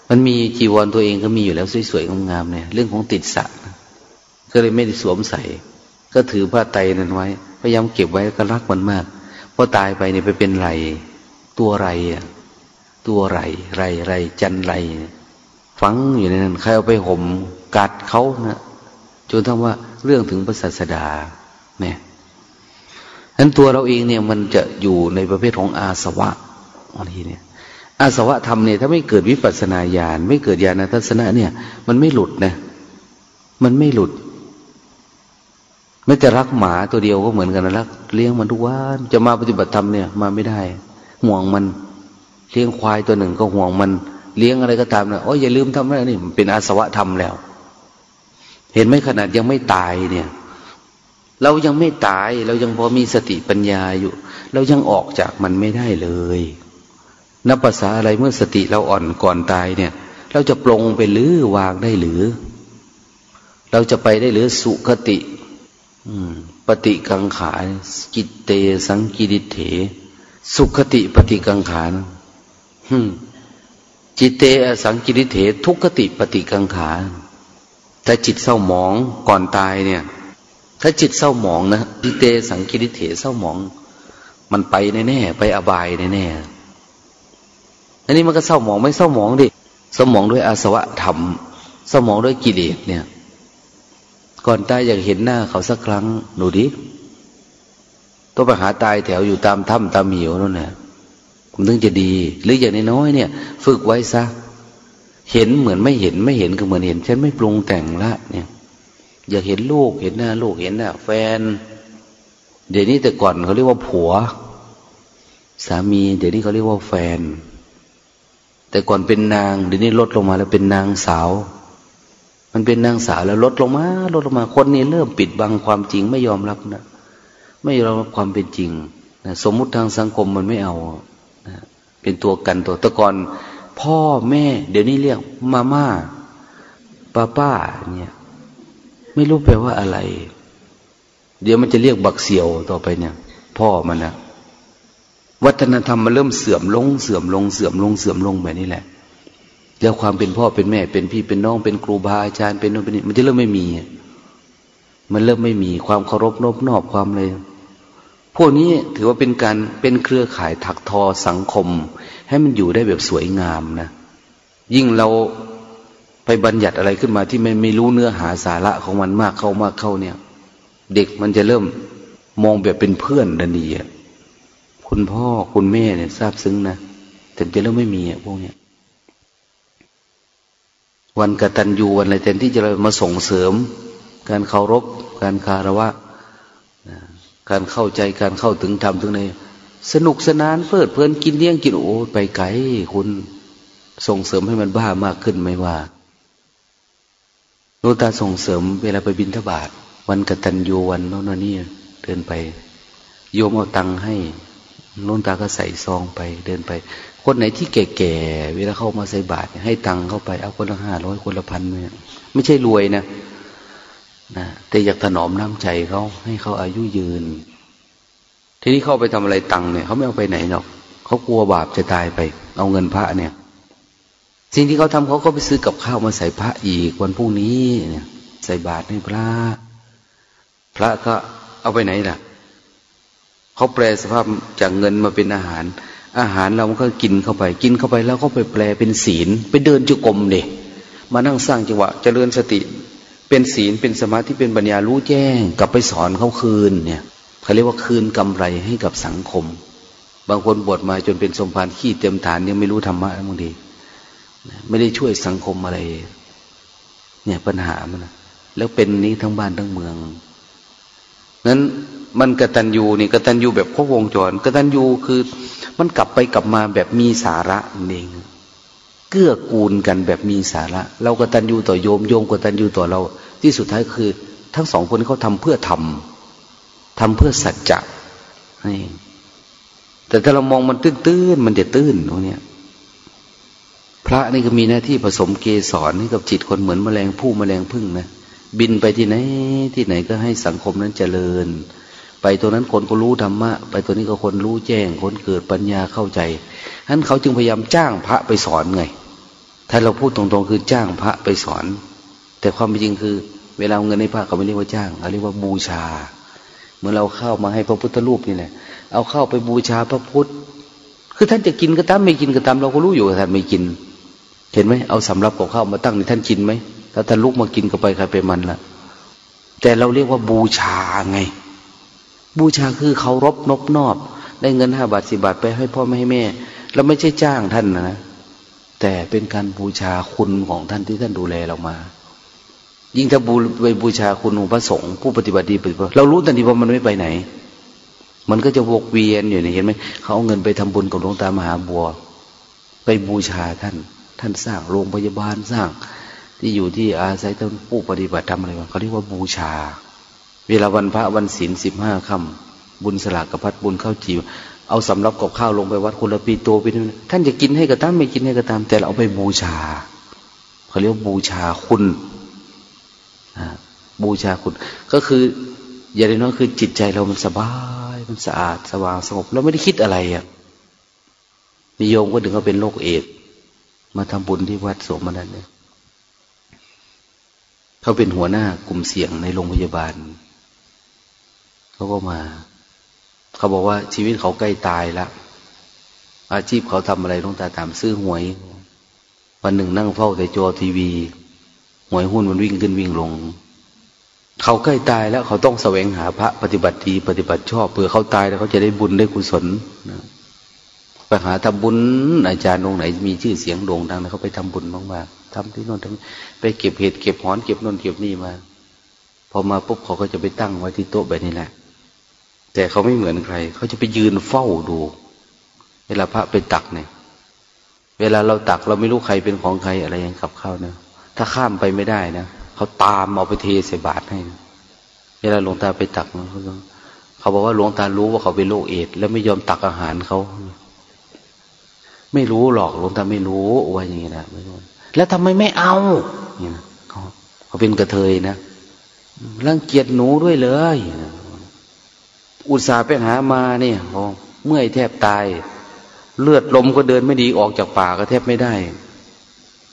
มันมีจีวรตัวเองก็มีอยู่แล้วสวยๆงามๆเนี่ย เรื่องของติดสะก็เลยไม่ได้สวมใส่ ก็ถือผ้าไตนั้นไว้ พยายามเก็บไว้ก็รักมันมากพอตายไปเนี่ยไปเป็นไร ตัวไรอะ ตัวไรไรไรจันไร ฝังอยู่ในนั้น ใครเอาไปห่มกัดเขานะจนทั้งว่าเรื่องถึงพระศาสดาเนี่ยนั้นตัวเราเองเนี่ยมันจะอยู่ในประเภทของอาสวะอะไรเนี่ย อาสวะธรรมเนี่ยถ้าไม่เกิดวิปัสสนาญาณไม่เกิดญาณทัศนะเนี่ย มันไม่หลุดนะ มันไม่หลุดไม่จะรักหมาตัวเดียวก็เหมือนกันนะรักเลี้ยงมันทุกวันจะมาปฏิบัติธรรมเนี่ย มาไม่ได้ ห่วงมัน เลี้ยงควายตัวหนึ่งก็ห่วงมัน เลี้ยงอะไรก็ตามนะโอ้ยอย่าลืมทำอะไรนี่มันเป็นอาสวะธรรมแล้ว เห็นไหมขนาดยังไม่ตายเนี่ย เรายังไม่ตาย เรายังพอมีสติปัญญาอยู่ เรายังออกจากมันไม่ได้เลยนับภาษาอะไรเมื่อสติเราอ่อนก่อนตายเนี่ย เราจะปรงไปหรือวางได้หรือ เราจะไปได้หรือสุขติปฏิกังขาจิตเตสังกิริเถ สุขติปฏิกังขา จิตเตสังกิริเถทุกขติปฏิกังขาแต่จิตเศร้าหมองก่อนตายเนี่ย ถ้าจิตเศร้าหมองนะพิตเตสังกิริเถเศร้าหมอง มันไปแน่ๆไปอบายแน่ๆอันนี้มันก็เศร้าหมองไม่เศร้าหมองดิเศร้าหมองด้วยอาสวะธรรมเศร้าหมองด้วยกิเลสเนี่ย ก่อนตายอยากเห็นหน้าเขาสักครั้งหนูดิต้องไปหาตายแถวอยู่ตามถ้ำตามเหวนั่นแหละ มันถึงจะดี หรืออย่างน้อยเนี่ย ฝึกไว้ซะเห็นเหมือนไม่เห็นไม่เห็นก็เหมือนเห็น ฉันไม่ปรุงแต่งละเนี่ย อยากเห็นลูกเห็นหน้าลูกเห็นหน้าแฟน เดี๋ยวนี้แต่ก่อนเขาเรียกว่าผัว สามี เดี๋ยวนี้เขาเรียกว่าแฟน แต่ก่อนเป็นนางเดี๋ยวนี้ลดลงมาแล้วเป็นนางสาว มันเป็นนางสาวแล้วลดลงมาลดลงมาคนนี้เริ่มปิดบังความจริงไม่ยอมรับนะไม่ยอมรับความเป็นจริงนะสมมุติทางสังคมมันไม่เอา เป็นตัวกันตัวตะกอนพ่อแม่ เดี๋ยวนี้เรียกมาม่าป้าป้าเนี่ย ไม่รู้แปลว่าอะไร เดี๋ยวมันจะเรียกบักเสียวต่อไปเนี่ย พ่อมันนะวัฒนธรรมมันเริ่มเสื่อมลงเสื่อมลงเสื่อมลงเสื่อมลงแบบนี้แหละ แล้วความเป็นพ่อเป็นแม่ เป็นพี่เป็นน้องเป็นครูบาอาจารย์เป็นโน่นเป็นนี่มันจะเริ่มไม่มี มันเริ่มไม่มีความเคารพนบนอบความเลย พวกนี้ถือว่าเป็นการเป็นเครือข่ายถักทอสังคม ให้มันอยู่ได้แบบสวยงามนะ ยิ่งเราไปบัญญัติอะไรขึ้นมาที่ไม่ไม่รู้เนื้อหาสาระของมันมากเข้ามากเข้าเนี่ย เด็กมันจะเริ่มมองแบบเป็นเพื่อนดันดีอะคุณพ่อคุณแม่เนี่ยทราบซึ้งนะแต่จะเริ่มไม่มีอะพวกเนี้ยวันกตัญญูวันอะไรแทนที่จะมาส่งเสริม การเคารพการคารวะ การเข้าใจการเข้าถึงธรรมถึงในสนุกสนานเพลิดเพลินกินเลี้ยงกินโอ้ไปไกลคุณส่งเสริมให้มันบ้ามากขึ้นไม่ว่าโนตาส่งเสริมเวลาไปบินทบาทวันกตัญญูวันโน่นนี่เดินไป โยมเอาตังค์ให้โนตาก็ใส่ซองไปเดินไป คนไหนที่แก่ๆเวลาเข้ามาใส่บาตรให้ตังค์เข้าไปเอาคนละห้าร้อยคนละพันเนี่ยไม่ใช่รวยนะ นะแต่อยากถนอมน้ำใจเขาให้เขาอายุยืน ทีนี้เข้าไปทำอะไรตังเนี่ยเขาไม่เอาไปไหนหรอกเขากลัวบาปจะตายไป เอาเงินพระเนี่ย สิ่งที่เขาทำเขาก็ไปซื้อกับข้าวมาใส่พระอีกวันพรุ่งนี้เนี่ย ใส่บาตรให้พระ พระก็เอาไปไหนล่ะเขาแปลสภาพจากเงินมาเป็นอาหาร อาหารเราก็กินเข้าไป กินเข้าไปแล้วก็ไปแปลเป็นศีล ไปเดินจุกรมเด็มานั่งสร้างจังหวะเจริญสติ เป็นศีลเป็นสมาธิเป็นปัญญารู้แจ้ง กลับไปสอนเขาคืนเนี่ยเขาเรียกว่าคืนกำไรให้กับสังคม บางคนบวชมาจนเป็นสมภารขี้เต็มฐานยังไม่รู้ธรรมะบางทีไม่ได้ช่วยสังคมอะไร เนี่ยปัญหามันแล้วเป็นนี้ทั้งบ้านทั้งเมืองนั้นมันกตัญญูนี่กตัญญูแบบครบวงจรกตัญญูคือ มันกลับไปกลับมาแบบมีสาระเอง เกื้อกูลกันแบบมีสาระ เรากตัญญูต่อโยมโยมกตัญญูต่อเรา ที่สุดท้ายคือ ทั้งสองคนเขาทำเพื่อทำทำเพื่อสัจจะนี่แต่ถ้าเรามองมันตื้นๆมันจะตื้นตรงนี้พระนี่ก็มีหน้าที่ผสมเกสรให้กับจิตคนเหมือนแมลงผู้แมลงพึ่งนะบินไปที่ไหนที่ไหนก็ให้สังคมนั้นเจริญ ไปตัวนั้นคนก็รู้ธรรมะ ไปตัวนี้ก็คนรู้แจ้ง คนเกิดปัญญาเข้าใจนั้นเขาจึงพยายามจ้างพระไปสอนไง ถ้าเราพูดตรงๆคือจ้างพระไปสอน แต่ความจริงคือ เวลาเงินให้พระเขาไม่เรียกว่าจ้างเขาเรียกว่าบูชา เมื่อเราเข้ามาให้พระพุทธรูปนี่แหละ เอาเข้าไปบูชาพระพุทธ คือท่านจะกินก็ตามไม่กินก็ตามเราก็รู้อยู่ท่านไม่กิน เห็นไหมเอาสำรับกับข้าวมาตั้งในท่านกินไหมถ้าท่านลุกมากินก็ไปใครไปมันละแต่เราเรียกว่าบูชาไง บูชาคือเคารพนบนอบ ได้เงินห้าบาทสิบาทไปให้พ่อไม่ให้แม่เราไม่ใช่จ้างท่านนะแต่เป็นการบูชาคุณของท่านที่ท่านดูแลเรามา ยิ่งถ้าบูไปบูชาคุณของพระสงฆ์ผู้ปฏิบัติดีปฏิบัติเรารู้ทันทีว่ามันไม่ไปไหน มันก็จะวกเวียนอยู่นี่เห็นไหมเขาเอาเงินไปทำบุญกับหลวงตามหาบัว ไปบูชาท่าน ท่านสร้างโรงพยาบาลสร้าง ที่อยู่ที่อาศัยท่านผู้ปฏิบัติทำอะไรเขาเรียกว่าบูชา เวลาวันพระวันศีลสิบห้าค่ำบุญสลากกับพัดบุญข้าวจีวเอาสำรับกับข้าวลงไปวัดคนละปีโตไปนู่นท่านจะกินให้ก็ตามไม่กินให้ก็ตาม แต่เราเอาไปบูชาเขาเรียกบูชาคุณบูชาคุณ ก็คือ อย่างน้อยคือจิตใจเรามันสบาย มันสะอาดสว่างสงบเราไม่ได้คิดอะไรอะนิยมก็ถึงเขาเป็นโรคเอดมาทำบุญที่วัดสมนันเนี่ยเขาเป็นหัวหน้ากลุ่มเสี่ยงในโรงพยาบาล เขาก็มา เขาบอกว่าชีวิตเขาใกล้ตายแล้วอาชีพเขาทำอะไรต้องตาตามซื้อหวย วันหนึ่งนั่งเฝ้าแต่จอทีวี หวยหุ้นมันวิ่งขึ้นวิ่งลง เขาใกล้ตายแล้ว เขาต้องแสวงหาพระปฏิบัติดีปฏิบัติชอบเพื่อเขาตายแล้วเขาจะได้บุญได้กุศลนะไปหาทำบุญอาจารย์องค์ไหน มีชื่อเสียงโด่งดังนะเขาไปทำบุญมากๆทำที่โน่นทำไปเก็บเห็ดเก็บหอนเก็บน่นเก็บนี่มา พอมาปุ๊บเขาก็จะไปตั้งไว้ที่โต๊ะแบบนี้แหละ แต่เขาไม่เหมือนใคร เขาจะไปยืนเฝ้าดู เวลาพระไปตักเนี่ย เวลาเราตักเราไม่รู้ใครเป็นของใครอะไรยังขับเข้านะถ้าข้ามไปไม่ได้นะเขาตามเอาไปเทใส่บาตรให้นะเวลาหลวงตาไปตักเขาเขาบอกว่าหลวงตารู้ว่าเขาเป็นโรคเอดแล้วไม่ยอมตักอาหารเขาไม่รู้หรอกหลวงตาไม่รู้ว่าอย่างนี้นะไม่รู้แล้วทำไมไม่เอาเนี่ยนะเขาเขาเป็นกระเทยนะรังเกียจหนูด้วยเลย อุตส่าห์ไปหามาเนี่ยเมื่อยแทบตาย เลือดลมก็เดินไม่ดีออกจากป่าก็แทบไม่ได้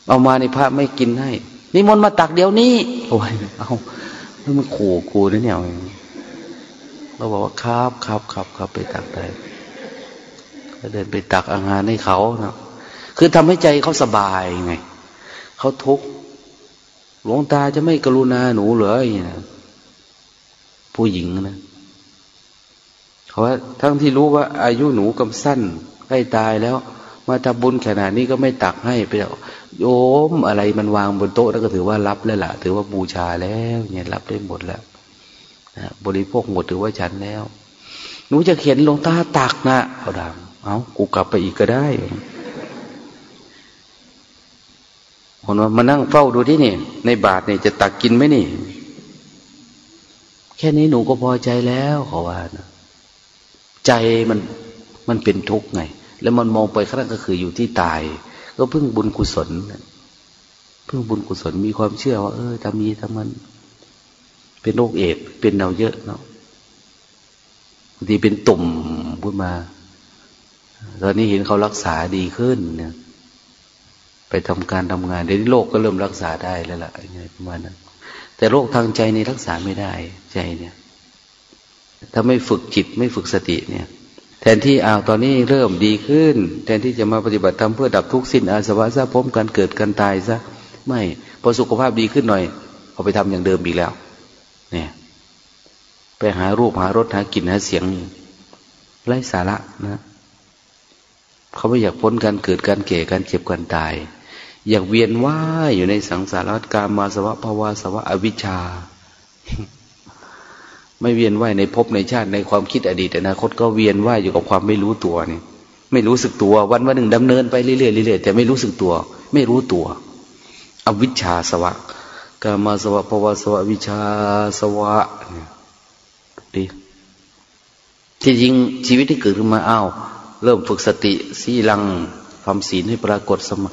เอามาในพระไม่กินให้นิมนต์มาตักเดี๋ยวนี้โอ้ยเอาแล้วมันขู่ขู่นะเนี่ยเราบอกว่าครับครับครับครับไปตักได้ก็เดินไปตักอาหารให้เขานะคือทำให้ใจเขาสบายไงเขาทุกข์หลวงตาจะไม่กรุณาหนูเหรอนะผู้หญิงนะ เขาว่าทั้งที่รู้ว่าอายุหนูกำสั้นใกล้ตายแล้ว มาทำบุญขนาดนี้ก็ไม่ตักให้ไปโยมอะไรมันวางบนโต๊ะแล้วก็ถือว่ารับแล้วล่ะ ถือว่าบูชาแล้วเนี่ยรับได้หมดแล้วนะบริโภคหมดถือว่าฉันแล้ว หนูจะเขียนลงตาตักนะเขาดังเอากูกลับไปอีกก็ได้คนว่ามานั่งเฝ้าดูที่นี่ ในบาทนี่จะตักกินไหมนี่ แค่นี้หนูก็พอใจแล้วขาว่านะ ใจมันมันเป็นทุกข์ไง แล้วมันมองไปข้างหน้าก็คืออยู่ที่ตาย ก็เพิ่งบุญกุศลเพิ่งบุญกุศลมีความเชื่อว่า เออทำมีทำมัน เป็นโรคเอดเป็นเนาเยอะเนาะบางทีเป็นตุ่มพูดมา ตอนนี้เห็นเขารักษาดีขึ้นเนี่ยไปทำการทำงานเดี๋ยวนี้โรคก็เริ่มรักษาได้แล้วล่ะอะไรประมาณนั้นแต่โรคทางใจนี่รักษาไม่ได้ใจเนี่ย ถ้าไม่ฝึกจิตไม่ฝึกสติเนี่ย แทนที่อ้าวตอนนี้เริ่มดีขึ้น แทนที่จะมาปฏิบัติธรรมเพื่อดับทุกข์สิ้นอาสวะซะพ้มการเกิดการตายซะไม่พอสุขภาพดีขึ้นหน่อยเอาไปทำอย่างเดิมอีกแล้ว เนี่ย ไปหารูปหารสหากลิ่นหาเสียงไร้สาระนะเขาไม่อยากพ้นการเกิดการเก่การเจ็บการตาย อยากเวียนว่ายอยู่ในสังสารวัฏกามาสวะภาวาสวะอวิชชา ไม่เวียนว่ายในภพในชาติในความคิดอดีตอนาคตก็เวียนว่ายอยู่กับความไม่รู้ตัวนี่ไม่รู้สึกตัว วันวันหนึ่งดำเนินไปเรื่อยๆเรื่อยๆแต่ไม่รู้สึกตัว ไม่รู้ตัว อวิชชาสวะกามาสวะภวาสวะวิชาสวะดีที่จริงชีวิตที่เกิดขึ้นมาอ้าวเริ่มฝึกสติสีลังทำศีลให้ปรากฏสม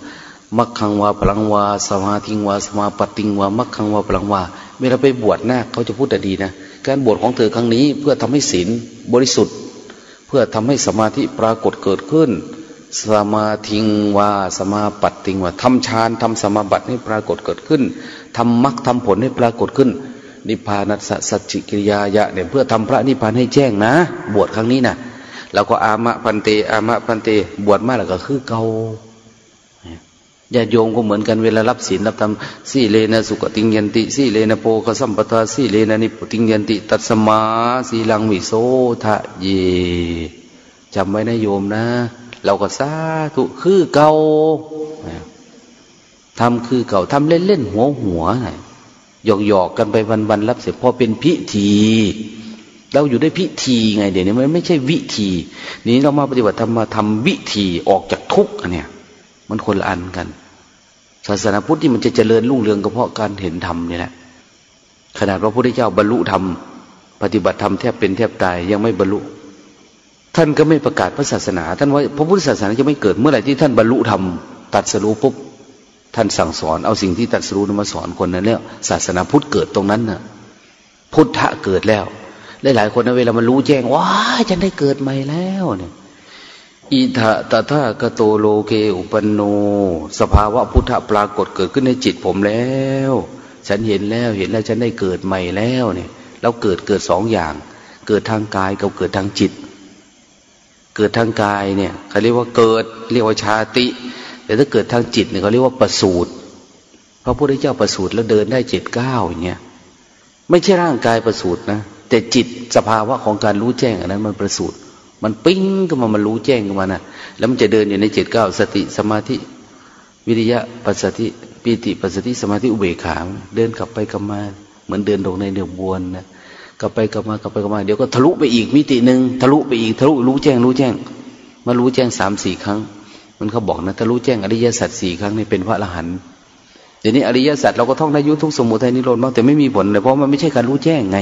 มักขังวาพลังวาสมาธิงวาสมาปติงวามักขังวาพลังวาเวลาไปบวชหน้าเขาจะพูดแต่ดีนะ การบวชของเธอครั้งนี้เพื่อทำให้ศีลบริสุทธิ์ เพื่อทำให้สมาธิปรากฏเกิดขึ้น สมาธิงวาสมาปัติงวาทำฌานทำสมาบัติให้ปรากฏเกิดขึ้นทำมรรคทำผลให้ปรากฏขึ้น นิพพานัสสัจจิกิริยายะเนี่ยเพื่อทำพระนิพพานให้แจ้งนะ บวชครั้งนี้นะเราก็อามะพันเตอามะพันเตบวชมาแล้วก็คือเกา ญาติโยมก็เหมือนกันเวลารับศีลรับธรรมสี่เลนะสุกติงยันติสี่เลนะโพกสัมปทาสี่เลนะนิพุติงยันติ ตัสมาสีลังวิโสทะเยจำไว้นะโยมนะ เราก็สาธุคือเก่าทำคือเก่าทำเล่นๆหัวหัวหยอกหยอกกันไปวันๆรับเสร็จพอเป็นพิธีเราอยู่ได้พิธีไง เดี๋ยวนี้มันไม่ใช่วิธี นี้เรามาปฏิบัติธรรมมาทำวิธีออกจากทุกข์อันเนี้ยมันคนละอันกัน ศาสนาพุทธที่มันจะเจริญรุ่งเรืองก็เพราะการเห็นธรรมนี่แหละขนาดพระพุทธเจ้าบรรลุธรรมปฏิบัติธรรมแทบเป็นแทบตายยังไม่บรรลุ ท่านก็ไม่ประกาศพระศาสนา ท่านว่าพระพุทธศาสนาจะไม่เกิดเมื่อไหร่ที่ท่านบรรลุธรรมตัดสรู้ปุ๊บท่านสั่งสอนเอาสิ่งที่ตัดสรู้นมาสอนคนนั้นแล้วศาสนาพุทธเกิดตรงนั้นน่ะ พุทธะเกิดแล้วหลายๆคนนะเวลามันรู้แจ้งว้าฉันได้เกิดใหม่แล้วเนี่ย อิทะตถากโตโลเกอุปนโน สภาวะพุทธปรากฏเกิดขึ้นในจิตผมแล้ว ฉันเห็นแล้วเห็นแล้วฉันได้เกิดใหม่แล้วเนี่ยแล้วเกิดเกิดสองอย่าง เกิดทางกายกับเกิดทางจิต เกิดทางกายเนี่ยเขาเรียกว่าเกิด เรียกว่าชาติ แต่ถ้าเกิดทางจิตเนี่ยเขาเรียกว่าประสูตรพระพุทธเจ้าประสูตรแล้วเดินได้เจ็ดเก้าอย่างเงี้ยไม่ใช่ร่างกายประสูตรนะแต่จิตสภาวะของการรู้แจ้งอันนั้นมันประสูตร มันปิ้งขึ้นมามันรู้แจ้งขึ้นมานะแล้วมันจะเดินอยู่ในเจ็ดเก้าสติสมาธิ วิริยะปัสสติปีติปัสสติสมาธิอุเบกขาเดินกลับไปกลับมา เหมือนเดินลงในเดือบวนนะกลับไปกลับมากลับไปกลับมา เดี๋ยวก็ทะลุไปอีกมิติหนึ่งทะลุไปอีกทะลุรู้แจ้งรู้แจ้งมารู้แจ้งสามสี่ครั้ง มันเขาบอกนะทะลุแจ้งอริยสัจสี่ครั้งนี่เป็นพระอรหันต์เดี๋ยวนี้อริยสัจเราก็ท่องได้ยุทุกสมุทัยนิโรธมากแต่ไม่มีผลเลยเพราะมันไม่ใช่การรู้แจ้งไง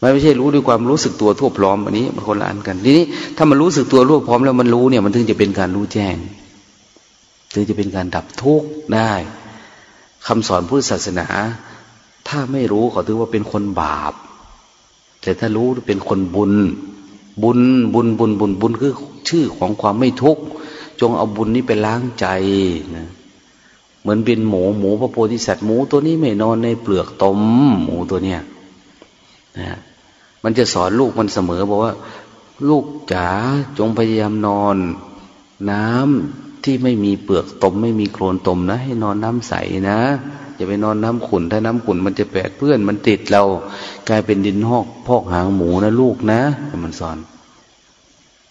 มันไม่ใช่รู้ด้วยความรู้สึกตัวทั่วพร้อมอันนี้มันคนละอันกันทีนี้ถ้ามันรู้สึกตัวทั่วพร้อมแล้วมันรู้เนี่ย มันถึงจะเป็นการรู้แจ้ง ถึงจะเป็นการดับทุกข์ได้คำสอนพุทธศาสนา ถ้าไม่รู้เขาถือว่าเป็นคนบาป แต่ถ้ารู้เป็นคนบุญ บุญบุญบุญบุญบุญคือชื่อของความไม่ทุกข์จงเอาบุญนี้ไปล้างใจนะเหมือนเป็นหมูหมูพระโพธิสัตว์หมูตัวนี้ไม่นอนในเปลือกตมหมูตัวเนี้ยนะ มันจะสอนลูกมันเสมอบอกว่า ลูกจ๋าจงพยายามนอน น้ำที่ไม่มีเปลือกตม ไม่มีโคลนตมนะ ให้นอนน้ำใสนะอย่าไปนอนน้ำขุ่นถ้าน้ำขุ่นมันจะแปดเพื่อนมันติดเรา กลายเป็นดินหอกพอกหางหมูนะลูกนะมันสอน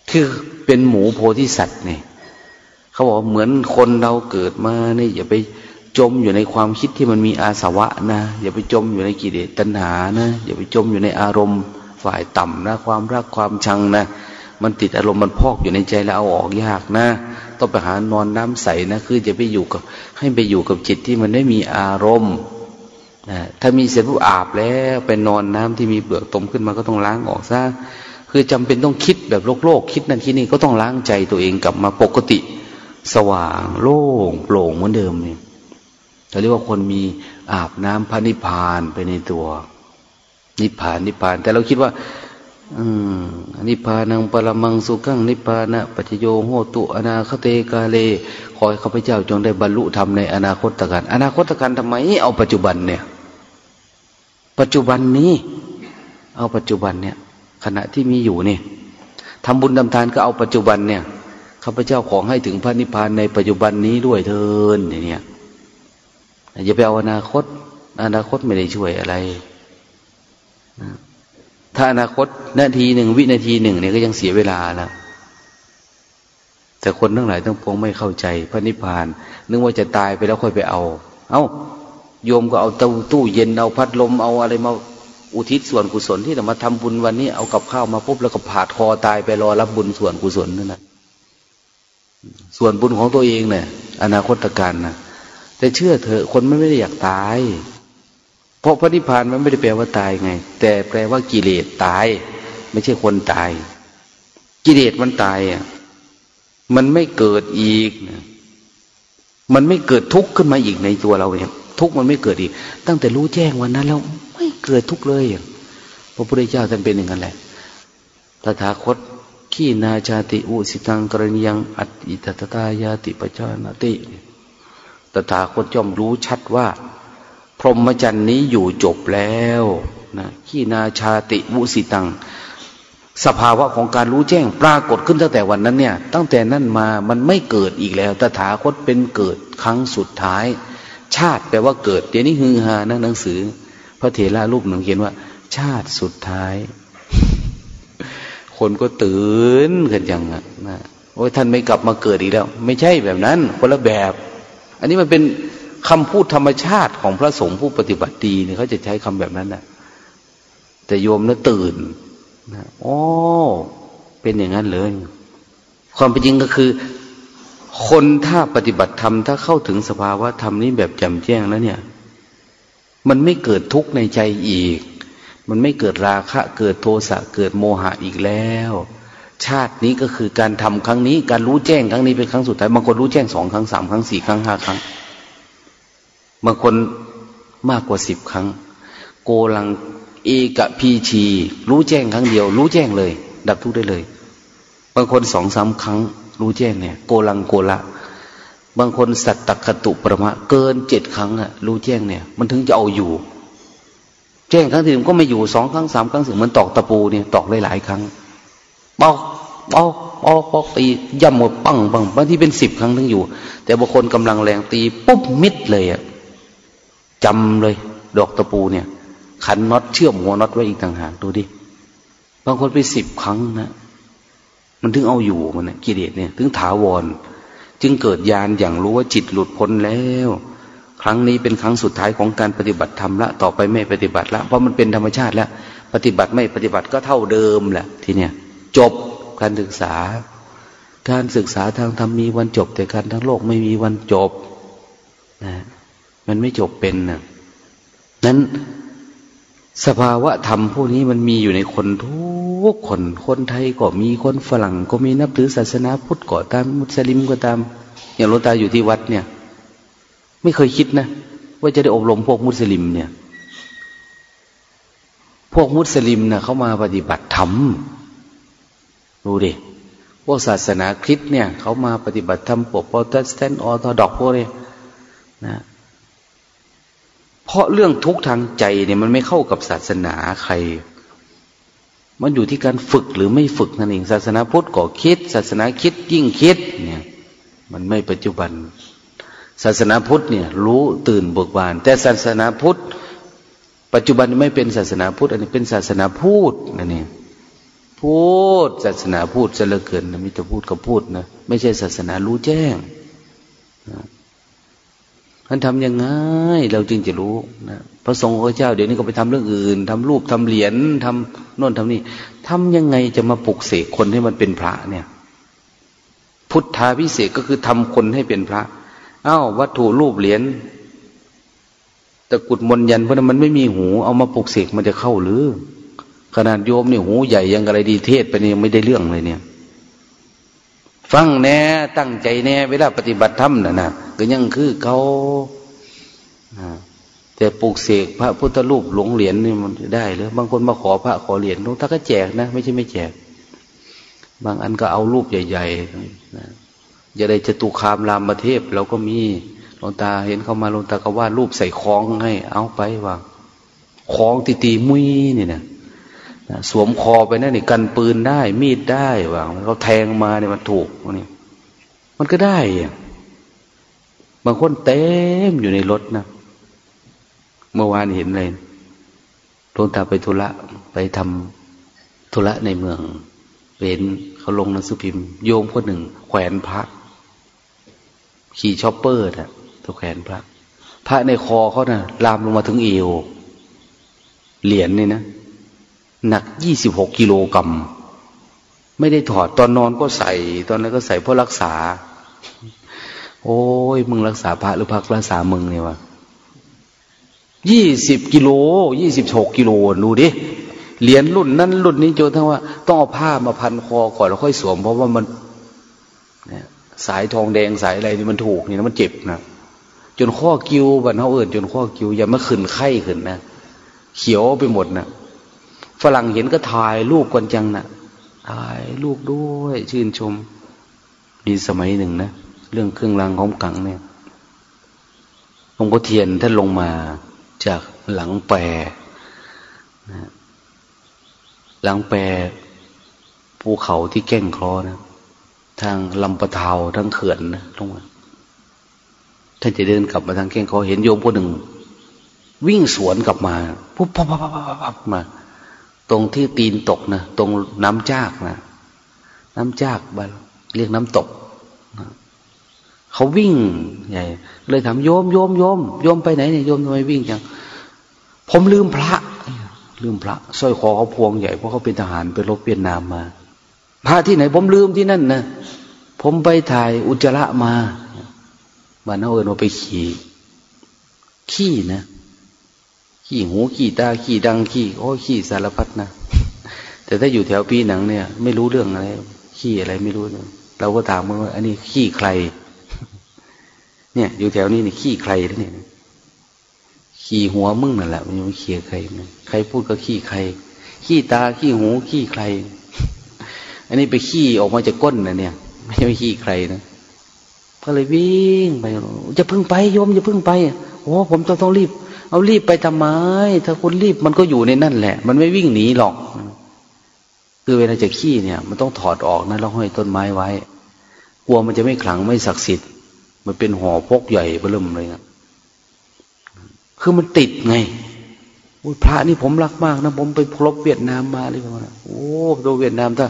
คือเป็นหมูโพธิสัตว์เนี่ยเขาบอกเหมือนคนเราเกิดมาเนี่ยอย่าไปจมอยู่ในความคิดที่มันมีอาสวะนะ อย่าไปจมอยู่ในกิเลสตัณหานะ อย่าไปจมอยู่ในอารมณ์ ฝ่ายต่ำนะ ความรักความชังนะ มันติดอารมณ์มันพอกอยู่ในใจแล้วเอาออกยากนะต้องไปหานอนน้ำใสนะคือจะไปอยู่กับ ให้ไปอยู่กับจิตที่มันไม่มีอารมณ์นะถ้ามีเสร็จผู้อาบแล้วไปนอนน้ำที่มีเปลือกตมขึ้นมาก็ต้องล้างออกซะคือจำเป็นต้องคิดแบบโลกโลกคิดนั่นคิดนี่ก็ต้องล้างใจตัวเองกลับมาปกติ สว่างโล่งโปร่งเหมือนเดิมเนี่ยเราเรียกว่าคนมีอาบน้ำพระนิพพานไปในตัว นิพพานนิพพาน แต่เราคิดว่าอืมนิพพานังปรมังสุขังนิพพานะปัจโยโหตุ อนาคเตกาเล ขอให้ข้าพเจ้าจงได้บรรลุธรรมในอนาคตการอนาคตการทำไม เอาปัจจุบันเนี่ย ปัจจุบันนี้ เอาปัจจุบันเนี่ย ขณะที่มีอยู่เนี่ยทำบุญทำทานก็เอาปัจจุบันเนี่ยข้าพเจ้าขอให้ถึงพระนิพพานในปัจจุบันนี้ด้วยเถินเนี่ยอย่าไปเอาอนาคต อนาคตไม่ได้ช่วยอะไร ถ้าอนาคตนาทีหนึ่งวินาทีหนึ่งเนี่ยก็ยังเสียเวลาแล้วแต่คนทั้งหลายทั้งปวงไม่เข้าใจ พระนิพพาน นึกว่าจะตายไปแล้วค่อยไปเอา เอา้า โยมก็เอาเตู้ตู้เย็นเอาพัดลมเอาอะไรมาอุทิศส่วนกุศลที่เรามาทำบุญวันนี้เอากับข้าวมาปุ๊บแล้วก็ผ่าคอตายไปรอรับบุญส่วนกุศลนั่นแหละส่วนบุญของตัวเองเนี่ยอนาคตการนะแต่เชื่อเถอะคนไม่ได้อยากตาย เพราะพระนิพพานมันไม่ได้แปลว่าตายไง แต่แปลว่ากิเลสตาย ไม่ใช่คนตาย กิเลสมันตายอะมันไม่เกิดอีกมันไม่เกิดทุกข์ขึ้นมาอีกในตัวเราเนี่ย ทุกข์มันไม่เกิดอีก ตั้งแต่รู้แจ้งวันนั้นแล้วไม่เกิดทุกข์เลยพระพุทธเจ้าท่านเป็นอย่างนั้นแหละตถาคตขี้นาชาติอุสิตังกรณียังอัตอิตตตายาติปจานาติตถาคตย่อมรู้ชัดว่า พรหมจรรย์นี้อยู่จบแล้วนะขีนาชาติวุสิตัง สภาวะของการรู้แจ้งปรากฏขึ้นตั้งแต่วันนั้นเนี่ย ตั้งแต่นั้นมามันไม่เกิดอีกแล้ว ตถาคตเป็นเกิดครั้งสุดท้าย ชาติแปลว่าเกิด เดี๋ยวนี้ฮือฮานะหนังสือ พระเถระรูปหนึ่งเขียนว่า ชาติสุดท้าย คนก็ตื่นกันยังนะโอ้ยท่านไม่กลับมาเกิดอีกแล้ว ไม่ใช่แบบนั้น คนละแบบ อันนี้มันเป็น คำพูดธรรมชาติของพระสงฆ์ผู้ปฏิบัติดีเนี่ยเขาจะใช้คำแบบนั้นนะแต่โยมนะตื่นนะโอ้เป็นอย่างนั้นเลย ความเป็นจริงก็คือ คนถ้าปฏิบัติธรรมถ้าเข้าถึงสภาวะธรรมนี้แบบแจ่มแจ้งแล้วเนี่ย มันไม่เกิดทุกข์ในใจอีก มันไม่เกิดราคะ เกิดโทสะเกิดโมหะอีกแล้ว ชาตินี้ก็คือการทำครั้งนี้ การรู้แจ้งครั้งนี้เป็นครั้งสุดท้ายบางคนรู้แจ้งสองครั้งสามครั้งสี่ครั้งห้าครั้ง บางคนมากกว่าสิบครั้ง โกลังเอกพีชีรู้แจ้งครั้งเดียว รู้แจ้งเลย ดับทุกได้เลย บางคนสองสามครั้ง รู้แจ้งเนี่ย โกลังโกละบางคนสัตตคตุประมะ เกินเจ็ดครั้งอะรู้แจ้งเนี่ย มันถึงจะเอาอยู่ แจ้งครั้งที่หนึ่งก็ไม่อยู่สองครั้งสามครั้งสี่เหมือนตอกตะปูเนี่ยตอกหลายๆครั้งปอกปอกปอกปอกตีย่ำหมดปังปังบางที่เป็นสิบครั้งถึงอยู่ แต่บางคนกำลังแรงตีปุ๊บมิดเลยอะ จำเลย ดอกตะปูเนี่ย ขันน็อตเชื่อมหัวน็อตไว้อีกต่างหากดูดิบางคนไปสิบครั้งนะมันถึงเอาอยู่มันนะกิเลสเนี่ย ถึงถาวร จึงเกิดญาณอย่างรู้ว่าจิตหลุดพ้นแล้ว ครั้งนี้เป็นครั้งสุดท้ายของการปฏิบัติธรรมละต่อไปไม่ปฏิบัติละเพราะมันเป็นธรรมชาติแล้วปฏิบัติไม่ปฏิบัติก็เท่าเดิมแหละทีเนี้ยจบการศึกษา การศึกษาทางธรรมมีวันจบ แต่การทั้งโลกไม่มีวันจบนะ มันไม่จบเป็นนะนั้นสภาวะธรรมพวกนี้มันมีอยู่ในคนทุกคน คนไทยก็มีคนฝรั่ง ก็มีนับถือศาสนาพุทธก็ตามมุสลิมก็ตาม อย่างหลวงตาอยู่ที่วัดเนี่ย ไม่เคยคิดนะ ว่าจะได้อบรมพวกมุสลิมเนี่ย พวกมุสลิมนะเขามาปฏิบัติธรรมดูดิพวกศาสนาคริสต์เนี่ยเขามาปฏิบัติธรรมพวกโปรเตสแตนต์ออร์โธดอกซ์พวกนี้นะ เพราะเรื่องทุกข์ทางใจเนี่ยมันไม่เข้ากับศาสนาใคร มันอยู่ที่การฝึกหรือไม่ฝึกนั่นเอง ศาสนาพุทธก็คิด ศาสนาคิดยิ่งคิดเนี่ย มันไม่ปัจจุบัน ศาสนาพุทธเนี่ย รู้ตื่นเบิกบาน แต่ศาสนาพุทธปัจจุบันไม่เป็นศาสนาพุทธ อันนี้เป็นศาสนาพูดนั่นเองพูดศาสนาพูดจะเลิกเกินนะมิจะพูดก็พูดนะ ไม่ใช่ศาสนารู้แจ้ง ท่านทำยังไงเราจึงจะรู้นะพระสงฆ์พระเจ้าเดี๋ยวนี้ก็ไปทำเรื่องอื่นทำรูปทำเหรียญทำโน่นทำนี่ทำยังไงจะมาปลุกเสกคนให้มันเป็นพระเนี่ย พุทธาพิเศษก็คือทำคนให้เป็นพระอา้าววัตถุรูปเหรียญตะกุดมนยันเพราะนั้นมันไม่มีหู เอามาปลุกเสกมันจะเข้าหรือ ขนาดโยมเนี่ยหูใหญ่ยังอะไรดีเทศไปเนี่ยไม่ได้เรื่องเลยเนี่ย ฟังแน่ตั้งใจแน่เวลาปฏิบัติธรรมน่ะนะก็ยังคือเขาแต่ปลูกเสกพระพุทธรูปหลงเหรียญนี่มันได้เลยบางคนมาขอพระขอเหรียญถ้าก็แจกนะ ไม่ใช่ไม่แจก บางอันก็เอารูปใหญ่ๆนะอย่าได้จตุคามรามประเทศเราก็มีหลวงตาเห็นเขามาหลวงตาก็วาดรูปใส่คล้องให้ เอาไปวางคล้องตีตีมุ้ยนี่นะ สวมคอไปนั่นนี่กันปืนได้ มีดได้ว่าเขาแทงมาเนี่ยมันถูกนี่มันก็ได้บางคนเต็มอยู่ในรถนะเมื่อวานเห็นเลยหลวงตาไปธุระไปทำธุระในเมืองเห็นเขาลงหนังสือพิมพ์ โยมคนหนึ่ง แขวนพระ ขี่ชอปเปอร์นะตัวแขวนพระ พระในคอเขานะ่ะ ลามลงมาถึงเอวเหรียญนี่นะ หนักยี่สิบหกกิโลกรัมไม่ได้ถอดตอนนอนก็ใส่ ตอนนั้นก็ใส่เพื่อรักษา โอ้ยมึงรักษาพระหรือพักรักษามึงเนี่ยวะยี่สิบกิโลยี่สิบหกกิโลดูดิเหรียญรุ่นนั้นรุ่นนี้จนทั้งว่า ต้องเอาผ้ามาพันคอก่อนแล้วค่อยสวม เพราะว่ามันสายทองแดงสายอะไรนี่มันถูกนี่นะมันเจ็บนะจนข้อกิ้วบันเขาเอื่นจนข้อกิ้วอย่ามาขึ้นไข้ขึ้นนะเขียวไปหมดนะ ฝรั่งเห็นก็ถ่ายรูปกันจังนะ่ะถ่ายรูปด้วยชื่นชมมีสมัยหนึ่งนะ เรื่องเครื่องรางของกังเนี่ยหลวงพ่อเทียนท่านลงมาจากหลังแปรนะหลังแปรภูเขาที่แก้งคลอนะ ทางลำปะเทาทั้งเขื่อนนะลงมาท่านจะเดินกลับมาทางแก้งคลอเห็นโยมคนหนึ่ง วิ่งสวนกลับมาปุ๊บปั๊บปั๊บปั๊บมา ตรงที่ตีนตกนะตรงน้ำจากนะน้ำจากบ้านเรียกน้ำตกนะเขาวิ่งใหญ่ เลยถามโยมโยมโยมโยมไปไหนเนี่ยโยมทำไมวิ่งจังผมลืมพระ ลืมพระสร้อยคอเขาพวงใหญ่เพราะเขาเป็นทหารไปรบเวียดนามมาพระที่ไหน ผมลืมที่นั่นนะผมไปถ่ายอุจจาระมาบ้านเขาเอิญว่าไปขี่ ขี้นะ ขี้หูขี้ตาขี้ดังขี้โอ้ขี้สารพัดนะแต่ถ้าอยู่แถวปีหนังเนี่ย ไม่รู้เรื่องอะไรขี้อะไรไม่รู้เนี่ยเราก็ถามมันว่า อันนี้ขี้ใคร เนี่ย อยู่แถวนี้นี่ขี้ใครเนี่ยขี้หัวมึงนั่นแหละมันไม่ขี้ใครใครพูดก็ขี้ใคร ขี้ตาขี้หูขี้ใคร อันนี้ไปขี้ออกมาจากก้นนะเนี่ย ไม่ใช่ขี้ใครนะก็เลยวิ่งไปจะพึ่งไปโยมจะพึ่งไปโอ้ผมต้องต้องรีบ เอารีบไปทำไม ถ้าคุณรีบมันก็อยู่ในนั่นแหละ มันไม่วิ่งหนีหรอก คือเวลาจะขี้เนี่ย มันต้องถอดออกนะแล้วห้อยต้นไม้ไว้ กลัวมันจะไม่ขลังไม่ศักดิ์สิทธิ์ มันเป็นห่อพกใหญ่เบิ่มเลยนะคือมันติดไงพระนี่ผมรักมากนะผมไปพลบเวียดนามมาเลยประมาณโอ้ตัวเวียดนามถ้า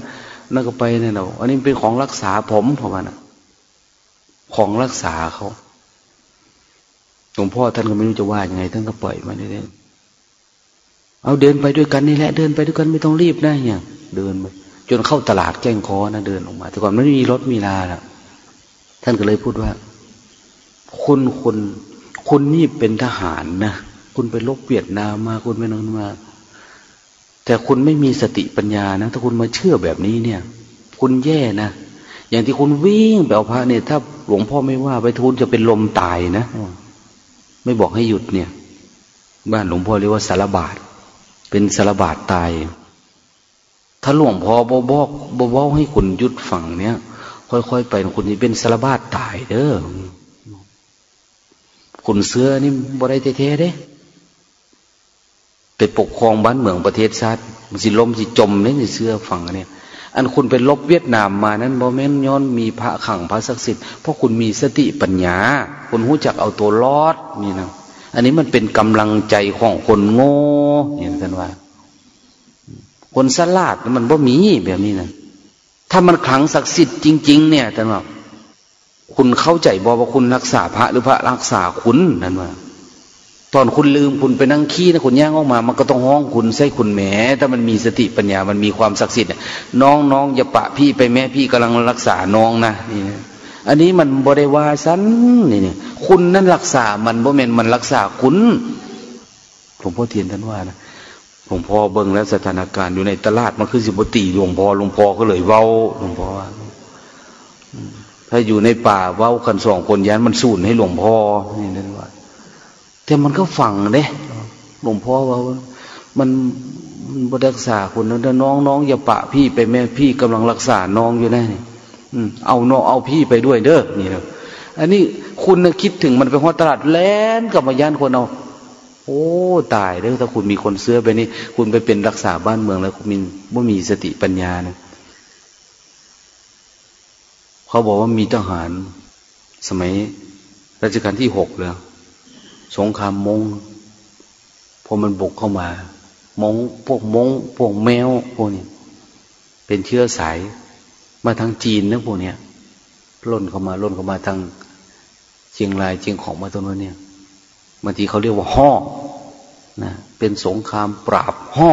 นั่นก็ไปเนี่ยเนาะอันนี้เป็นของรักษาผมประมาณนะของรักษาเขา หลวงพ่อท่านก็ไม่รู้จะว่ายังไง ท่านก็ปล่อยมาเรื่อยๆเอาเดินไปด้วยกันนี่แหละ เดินไปด้วยกันไม่ต้องรีบนะเนี่ย เดินไปจนเข้าตลาดแก้งคอนะเดินออกมา แต่ก่อนไม่มีรถมีลาล้วท่านก็เลยพูดว่าคุณคุณคุณนี่เป็นทหารนะคุณไปลบเวียดนามมาคุณไปนอนมาแต่คุณไม่มีสติปัญญานะถ้าคุณมาเชื่อแบบนี้เนี่ย คุณแย่นะอย่างที่คุณวิ่งไปเอาพระเนี่ย ถ้าหลวงพ่อไม่ว่า ไปทุนจะเป็นลมตายนะ ไม่บอกให้หยุดเนี่ย บ้านหลวงพ่อเรียกว่าสารบาทเป็นสารบาทตาย ถ้าหลวงพ่อบอกบอกบอกให้คุณหยุดฝั่งเนี้ยค่อยๆไปคุณจะเป็นสารบาทตายเด้อคุณเสื้อนี่บ่ได้เท่ๆเด้ไปปกครองบ้านเมืองประเทศชาติมันสิล้มสิจมเนี่ยเสื้อฝั่งเนี่ย อันคุณไปลบเวียดนามมานั้นบ่แม่นย้อนมีพระขังพระศักดิ์สิทธิ์เพราะคุณมีสติปัญญา คุณรู้จักเอาตัวรอดนี่นะอันนี้มันเป็นกำลังใจของคนโง่เห็นกันว่า คนสลาดมันบ่มีแบบนี้นะถ้ามันขังศักดิ์สิทธิ์จริง ๆ เนี่ยท่านว่าคุณเข้าใจบอว่าคุณรักษาพระหรือพระรักษาคุณนั่นว่า ตอนคุณลืมคุณไปนั่งขี้นะคุณย่างออกมา มันก็ต้องห้องคุณใส่คุณแหมถ้ามันมีสติปัญญามันมีความศักดิ์สิทธิ์น้องน้องอย่าปะพี่ไปแม่พี่กำลังรักษาน้องนะนี่อันนี้มันบริวาสันนี่นี่คุณนั่นรักษามันบ่เมนมันรักษาคุณหลวงพ่อเทียนท่านว่านะหลวงพ่อเบิ่งแล้วสถานการณ์อยู่ในตลาดมันคือสิบตีหลวงพ่อหลวงพ่อก็เลยเว้าหลวงพ่อว่าถ้าอยู่ในป่าเว้ากันสองคนยันมันสูญให้หลวงพ่อนี่นั่นว่า แต่มันก็ฝังเด้หลวงพ่อว่า มันบรักษาคนนั้นน้องน้องอย่าปะพี่ไปแม่พี่กำลังรักษาน้องอยู่นะนี่เอาน้องเอาพี่ไปด้วยเด้อนี่นะอันนี้คุณนะคิดถึงมันไปหัวตลาดแล่นกับมาย่านคนเอาโอ้ตายเด้อถ้าคุณมีคนเสื้อไปนี่คุณไปเป็นรักษาบ้านเมืองแล้วคุณมีว่ามีสติปัญญานะเขาบอกว่ามีทหาร สมัยรัชกาลที่หกแล้ว สงครามมงพอมันบุกเข้ามามงพวกมงพวกแมวพวกนี้เป็นเชื้อสาย มาทางจีนนะพวกเนี้ยล่นเข้ามาล่นเข้ามาทางเชียงรายเชียงของมาตรงนั้นเนี่ยบางทีเขาเรียกว่าห่อนะเป็นสงครามปราบห่อ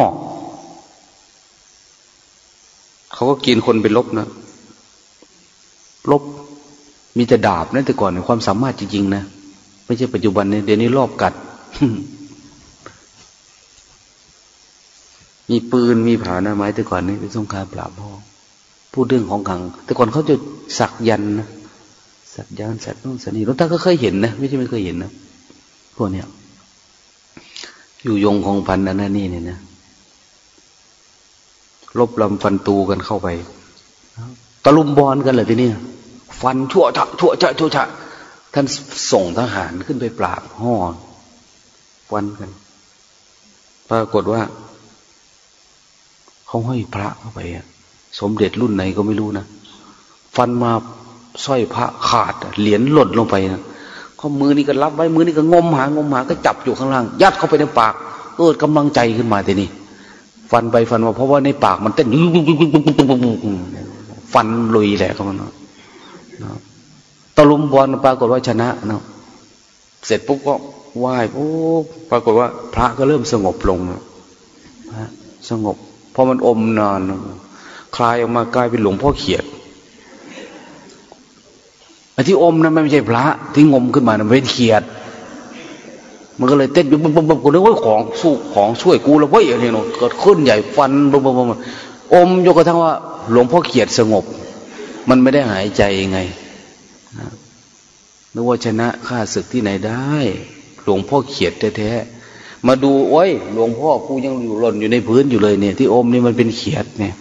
เขาก็กินคนไปลบนะลบมีแต่ดาบนะแต่ก่อนในความสามารถจริงๆนะ ไม่ใช่ปัจจุบันเนี่ยเดี๋ยวนี้รอบกัด มีปืนมีผาหน้าไม้แต่ก่อนนี่เป็นสงครามปราบพ่อพูดเรื่องของขัง แต่ก่อนเขาจะสักยันนะสักยันสักนู่นสักนี่หลวงตาก็เคยเห็นนะไม่ใช่ไม่เคยเห็นนะพวกเนี้ยอยู่ยงของพันนันนี่เนี่ยนะลบลำฟันตูกันเข้าไปตะลุมบอลกันเลยทีนี้ฟันชั่วฉะชั่วฉะชั่วฉะ ท่านส่งทหารขึ้นไปปราบห่อวันกัน ปรากฏว่า เขาห้อยพระเข้าไปสมเด็จรุ่นไหนก็ไม่รู้นะฟันมาสร้อยพระขาดเหรียญหล่นลงไปนะข้อมือนี่ก็รับไว้มือนี่ก็งมหางมหาก็จับอยู่ข้างล่าง ยัดเข้าไปในปากเกิดกำลังใจขึ้นมาทีนี้ฟันไปฟันมาเพราะว่าในปากมันเต้นฟันลุยแหละเขามันเนาะ ตะลุมบอลปรากฏว่าชนะเนาะเสร็จปุ๊บก็ไหว้ปุ๊บปรากฏว่า พระก็เริ่มสงบลงะสงบพอมันอมนานคลายออกมากลายเป็นหลวงพ่อเขียดไอ้ที่อมนั้นไม่ใช่พระที่งมขึ้นมานะเป็นเขียด มันก็เลยเต้นบึ้มบึ้มบึ้มกูนึกว่าของสู้ของช่วยกูแล้วเว้ยอะไรเนาะเกิดขึ้นใหญ่ฟันบึ้มบึ้มบึ้มอมยกกระทั่งว่า หลวงพ่อเขียดสงบ มันไม่ได้หายใจยัง นึกว่าชนะข้าศึกที่ไหนได้ หลวงพ่อเขียดแท้ๆมาดูโอ้ย หลวงพ่อกูยังอยู่หล่นอยู่ในพื้นอยู่เลยเนี่ย ที่อมนี่มันเป็นเขียดเนี่ย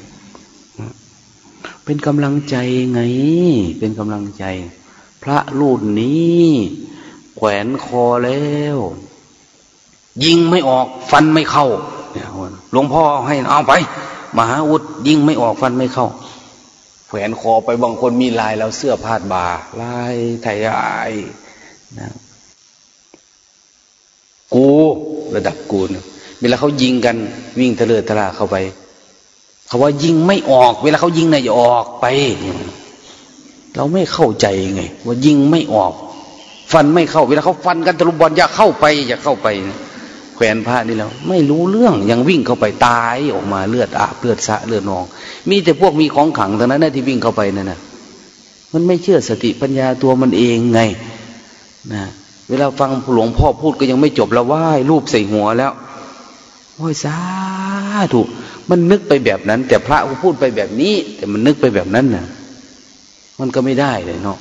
เป็นกำลังใจไง เป็นกำลังใจ พระรูปนี้ แขวนคอแล้ว ยิงไม่ออกฟันไม่เข้าหลวงพ่อให้เอาไป มหาอุดยิงไม่ออกฟันไม่เข้า แขวนคอไปบางคนมีลายแล้วเสื้อพาดบาลายไทยายนะกูระดับกูนะเวลาเขายิงกันวิ่งทะเลทะลาเข้าไปเขาว่ายิงไม่ออก เวลาเขายิงนะอย่าออกไป เราไม่เข้าใจไง ว่ายิงไม่ออก ฟันไม่เข้า เวลาเขาฟันกันตะลุบอลอย่าเข้าไป อย่าเข้าไป แขวนพระนี่แล้ว ไม่รู้เรื่องยังวิ่งเข้าไปตายออกมาเลือดอาบเลือดสะเลือดนอง มีแต่พวกมีของขังตรงนั้นนะที่วิ่งเข้าไปนั่นนะมันไม่เชื่อสติปัญญาตัวมันเองไงนะเวลาฟังหลวงพ่อพูดก็ยังไม่จบแล้วไหว้รูปใส่หัวแล้วโอ้ยสาถูกมันนึกไปแบบนั้น แต่พระก็พูดไปแบบนี้ แต่มันนึกไปแบบนั้นนะ่ะ มันก็ไม่ได้เลยเนาะ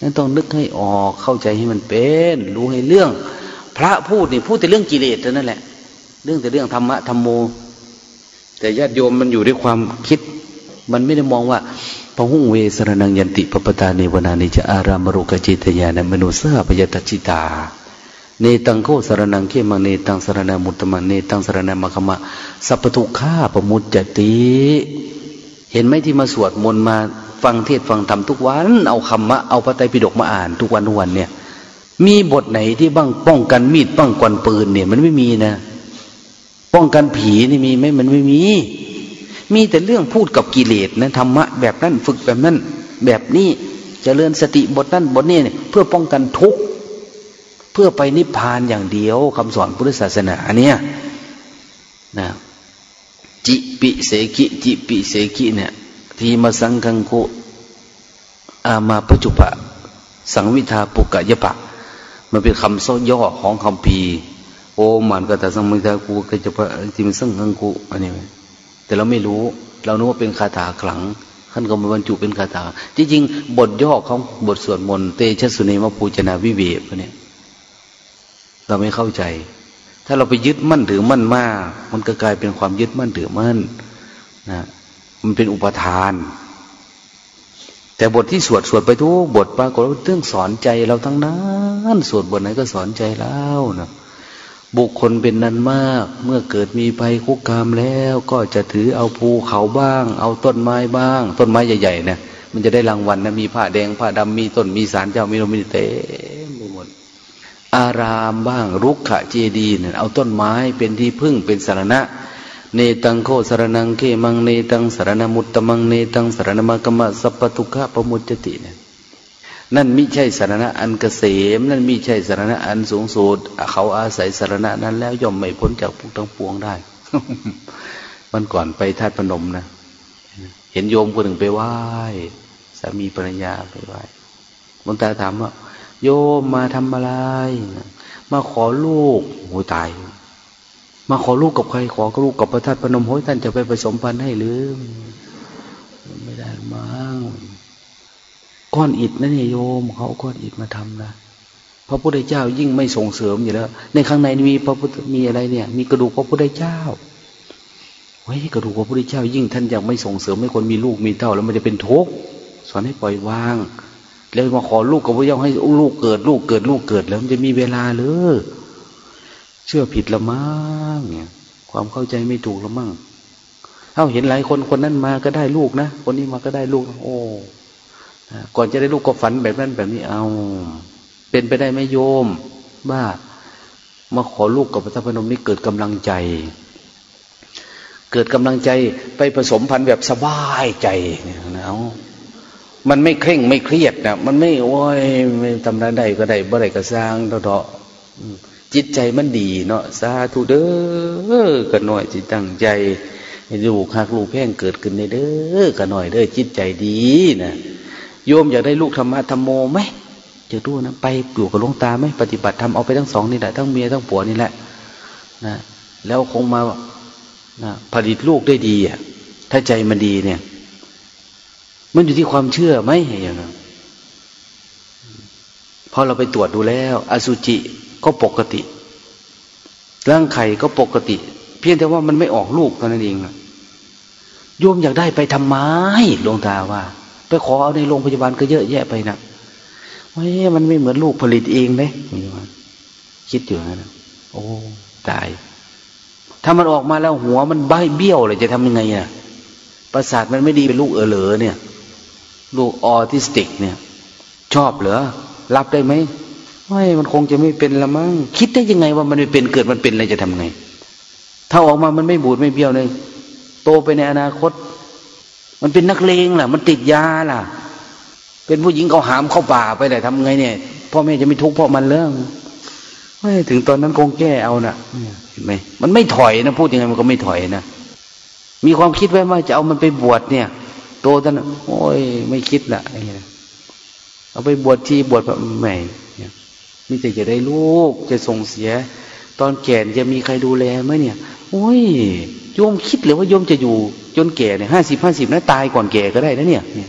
นั้นต้องนึกให้ออกเข้าใจให้มันเป็น รู้ให้เรื่อง พระพูดนี่พูดแต่เรื่องกิเลสเท่านั้นแหละ เรื่องแต่เรื่องธรรมะธรรมโม แต่ญาติโยมมันอยู่ด้วยความคิด มันไม่ได้มองว่าพหุงเวสรนังยันติปปตาเนวนานิจะอารามรุกจิตยานมนุสาปยตจิตา เนตังโคสรนังเขมังเนตังสรณามุตตมังเนตังสรณามคมะ สัพพทุข้าปมุจจติ เห็นไหมที่มาสวดมนต์มาฟังเทศฟังธรรมทุกวัน เอาคำมะเอาพระไตรปิฎกมาอ่านทุกวันทุกวันเนี่ย มีบทไหนที่บ้างป้องกันมีดป้องกันปืนเนี่ย มันไม่มีนะ ป้องกันผีนี่มีไหมมันไม่มี มีแต่เรื่องพูดกับกิเลสนะธรรมะแบบนั้นฝึกแบบนั้น แบบนี้จเจริญสติบทนั้นบทนี้เนี่ยเพื่อป้องกันทุกข์เพื่อไปนิพพานอย่างเดียวคำสอนพุทธศาสนาเนี่ยนะจิปิเสกิจิปิเสกิเนี่ย ทีมาสังคังโคอามาปัจจุปะ สังวิทาปุกะยะปะ มันเป็นคำโซย่อของคำพีโอมันก็แต่สังวิทากูกะจะปะทีมันสังคังกูอันนี้แต่เราไม่รู้ เรานึกว่าเป็นคาถาขลังท่านก็มาบรรจุเป็นคาถา จริงๆ บทย่อของบทสวดมนต์เตชะสุเนมปูจนาวิเวกเนี่ย เราไม่เข้าใจ ถ้าเราไปยึดมั่นถือมั่นมาก มันก็กลายเป็นความยึดมั่นถือมั่นนะมันเป็นอุปทาน แต่บทที่สวดสวดไปทุกบทปรากฏว่าเรื่องสอนใจเราทั้งนั้นสวดบทไหนก็สอนใจแล้วนะบุคคลเป็นนั้นมาก เมื่อเกิดมีภัยคุกคามแล้ว ก็จะถือเอาภูเขาบ้าง เอาต้นไม้บ้าง ต้นไม้ใหญ่ๆนะมันจะได้รางวัลนะมีผ้าแดงผ้าดำมีต้นมีสารเจ้ามีโนมิเตอารามบ้าง รุกขะเจดีเนี่ยเอาต้นไม้เป็นที่พึ่งเป็นสารณะ เนตังโคสารนังเขมังเนตังสารณมุตตมังเนตังสารณมกมะสัพพทุขะปมุจติเนี่ยนั่นมิใช่สารณะอันเกษม นั่นมิใช่สารณะอันสูงสุดเขาอาศัยสารณะนั้นแล้วย่อมไม่พ้นจากพวกทั้งปวงได้มันก่อนไปธาตพนมนะเห็นโยมคนหนึ่งไปไหว้สามีภรรยาไปไหว้บนตาถามว่าโยมมาทำอะไรมาขอลูกโหตาย มาขอลูกกับใคร ขอลูกกับพระธาตุพนมโหยท่านจะไปผสมพันธุ์ให้หรือ ไม่ได้มั้งก้อนอิฐนั่นเนี่ยโยม เขาก้อนอิฐมาทำนะพระพุทธเจ้ายิ่งไม่ส่งเสริมอยู่แล้ว ในข้างในมีพระพุทธมีอะไรเนี่ย มีกระดูกพระพุทธเจ้าไว้ยกระดูกพระพุทธเจ้า ยิ่งท่านยังไม่ส่งเสริมให้คนมีลูกมีเต้าแล้วมันจะเป็นทุกข์สอนให้ปล่อยวาง แล้วมาขอลูกกับพระเจ้าให้ลูกเกิด ลูกเกิดลูกเกิดแล้วมันจะมีเวลาหรือ เชื่อผิดละมั้งเนี่ย ความเข้าใจไม่ถูกละมั้งเอ้าเห็นหลายคนคนนั้นมาก็ได้ลูกนะคนนี้มาก็ได้ลูก โอ้ก่อนจะได้ลูกก็ฝันแบบนั้นแบบนี้เอา เป็นไปได้ไหมโยมว่ามาขอลูกกับพระธพนมนี่เกิดกำลังใจ เกิดกำลังใจไปผสมพันธุ์แบบสบายใจเนี่ยนะมันไม่เคร่งไม่เครียดนะมันไม่โอ้ยไม่ทำได้ก็ได้บ่ได้ก็สร้างเถาะ จิตใจมันดีเนาะสาธุเด้อกันหน่อยจิตตั้งใจลูกหักลูกแพ่งเกิดขึ้นในเด้อกันหน่อยเด้อจิตใจดีนะโยมอยากได้ลูกธรรมะธรรมโมไหมจะดูนะไปอยู่กับหลวงตาไหมปฏิบัติทำเอาไปทั้งสองนี่แหละทั้งเมียทั้งผัวนี่แหละนะแล้วคงมานะผลิตลูกได้ดีอะถ้าใจมันดีเนี่ย มันอยู่ที่ความเชื่อไหมอย่างนั้นพอเราไปตรวจดูแล้ว อสุจิ ก็ปกติ ร่างไข่ก็ปกติ เพียงแต่ว่ามันไม่ออกลูกเท่านั้นเองโยมอยากได้ไปทำไมหลวงตาว่า ไปขอเอาในโรงพยาบาลก็เยอะแยะไปนะเฮ้ยมันไม่เหมือนลูกผลิตเองเลยคิดอยู่นะโอ้ตาย ถ้ามันออกมาแล้วหัวมันใบเบี้ยวเลยจะทำยังไงอะประสาทมันไม่ดีเป็นลูกเออเหลอเนี่ย ลูกออทิสติกเนี่ย ชอบเหรอรับได้ไหม ไม่มันคงจะไม่เป็นละมั้งคิดได้ยังไงว่ามันไม่เป็นเกิดมันเป็นอะไรจะทำไง ถ้าออกมามันไม่บูดไม่เบี้ยวเลยโตไปในอนาคต มันเป็นนักเลงล่ะ มันติดยาล่ะ เป็นผู้หญิงเขาหามเข้าป่าไปแต่ทำไงเนี่ยพ่อแม่จะไม่ทุกข์เพราะมันเรื่องไม่ถึงตอนนั้นคงแก้เอานะ่ะเห็นไหมมันไม่ถอยนะพูดยังไงมันก็ไม่ถอยนะมีความคิดไว้ว่าจะเอามันไปบวชเนี่ย โตตอนโอ้ยไม่คิดละเอาไปบวชที่บวชแบบใหม่ นี่จะจะได้ลูกจะส่งเสีย ตอนแก่จะมีใครดูแลไหมเนี่ย โอ้ยโยมคิดหรือว่าโยมจะอยู่ จนแก่เนี่ยห้าสิบห้าสิบนะตายก่อนแก่ก็ได้นะเนี่ยเนี่ย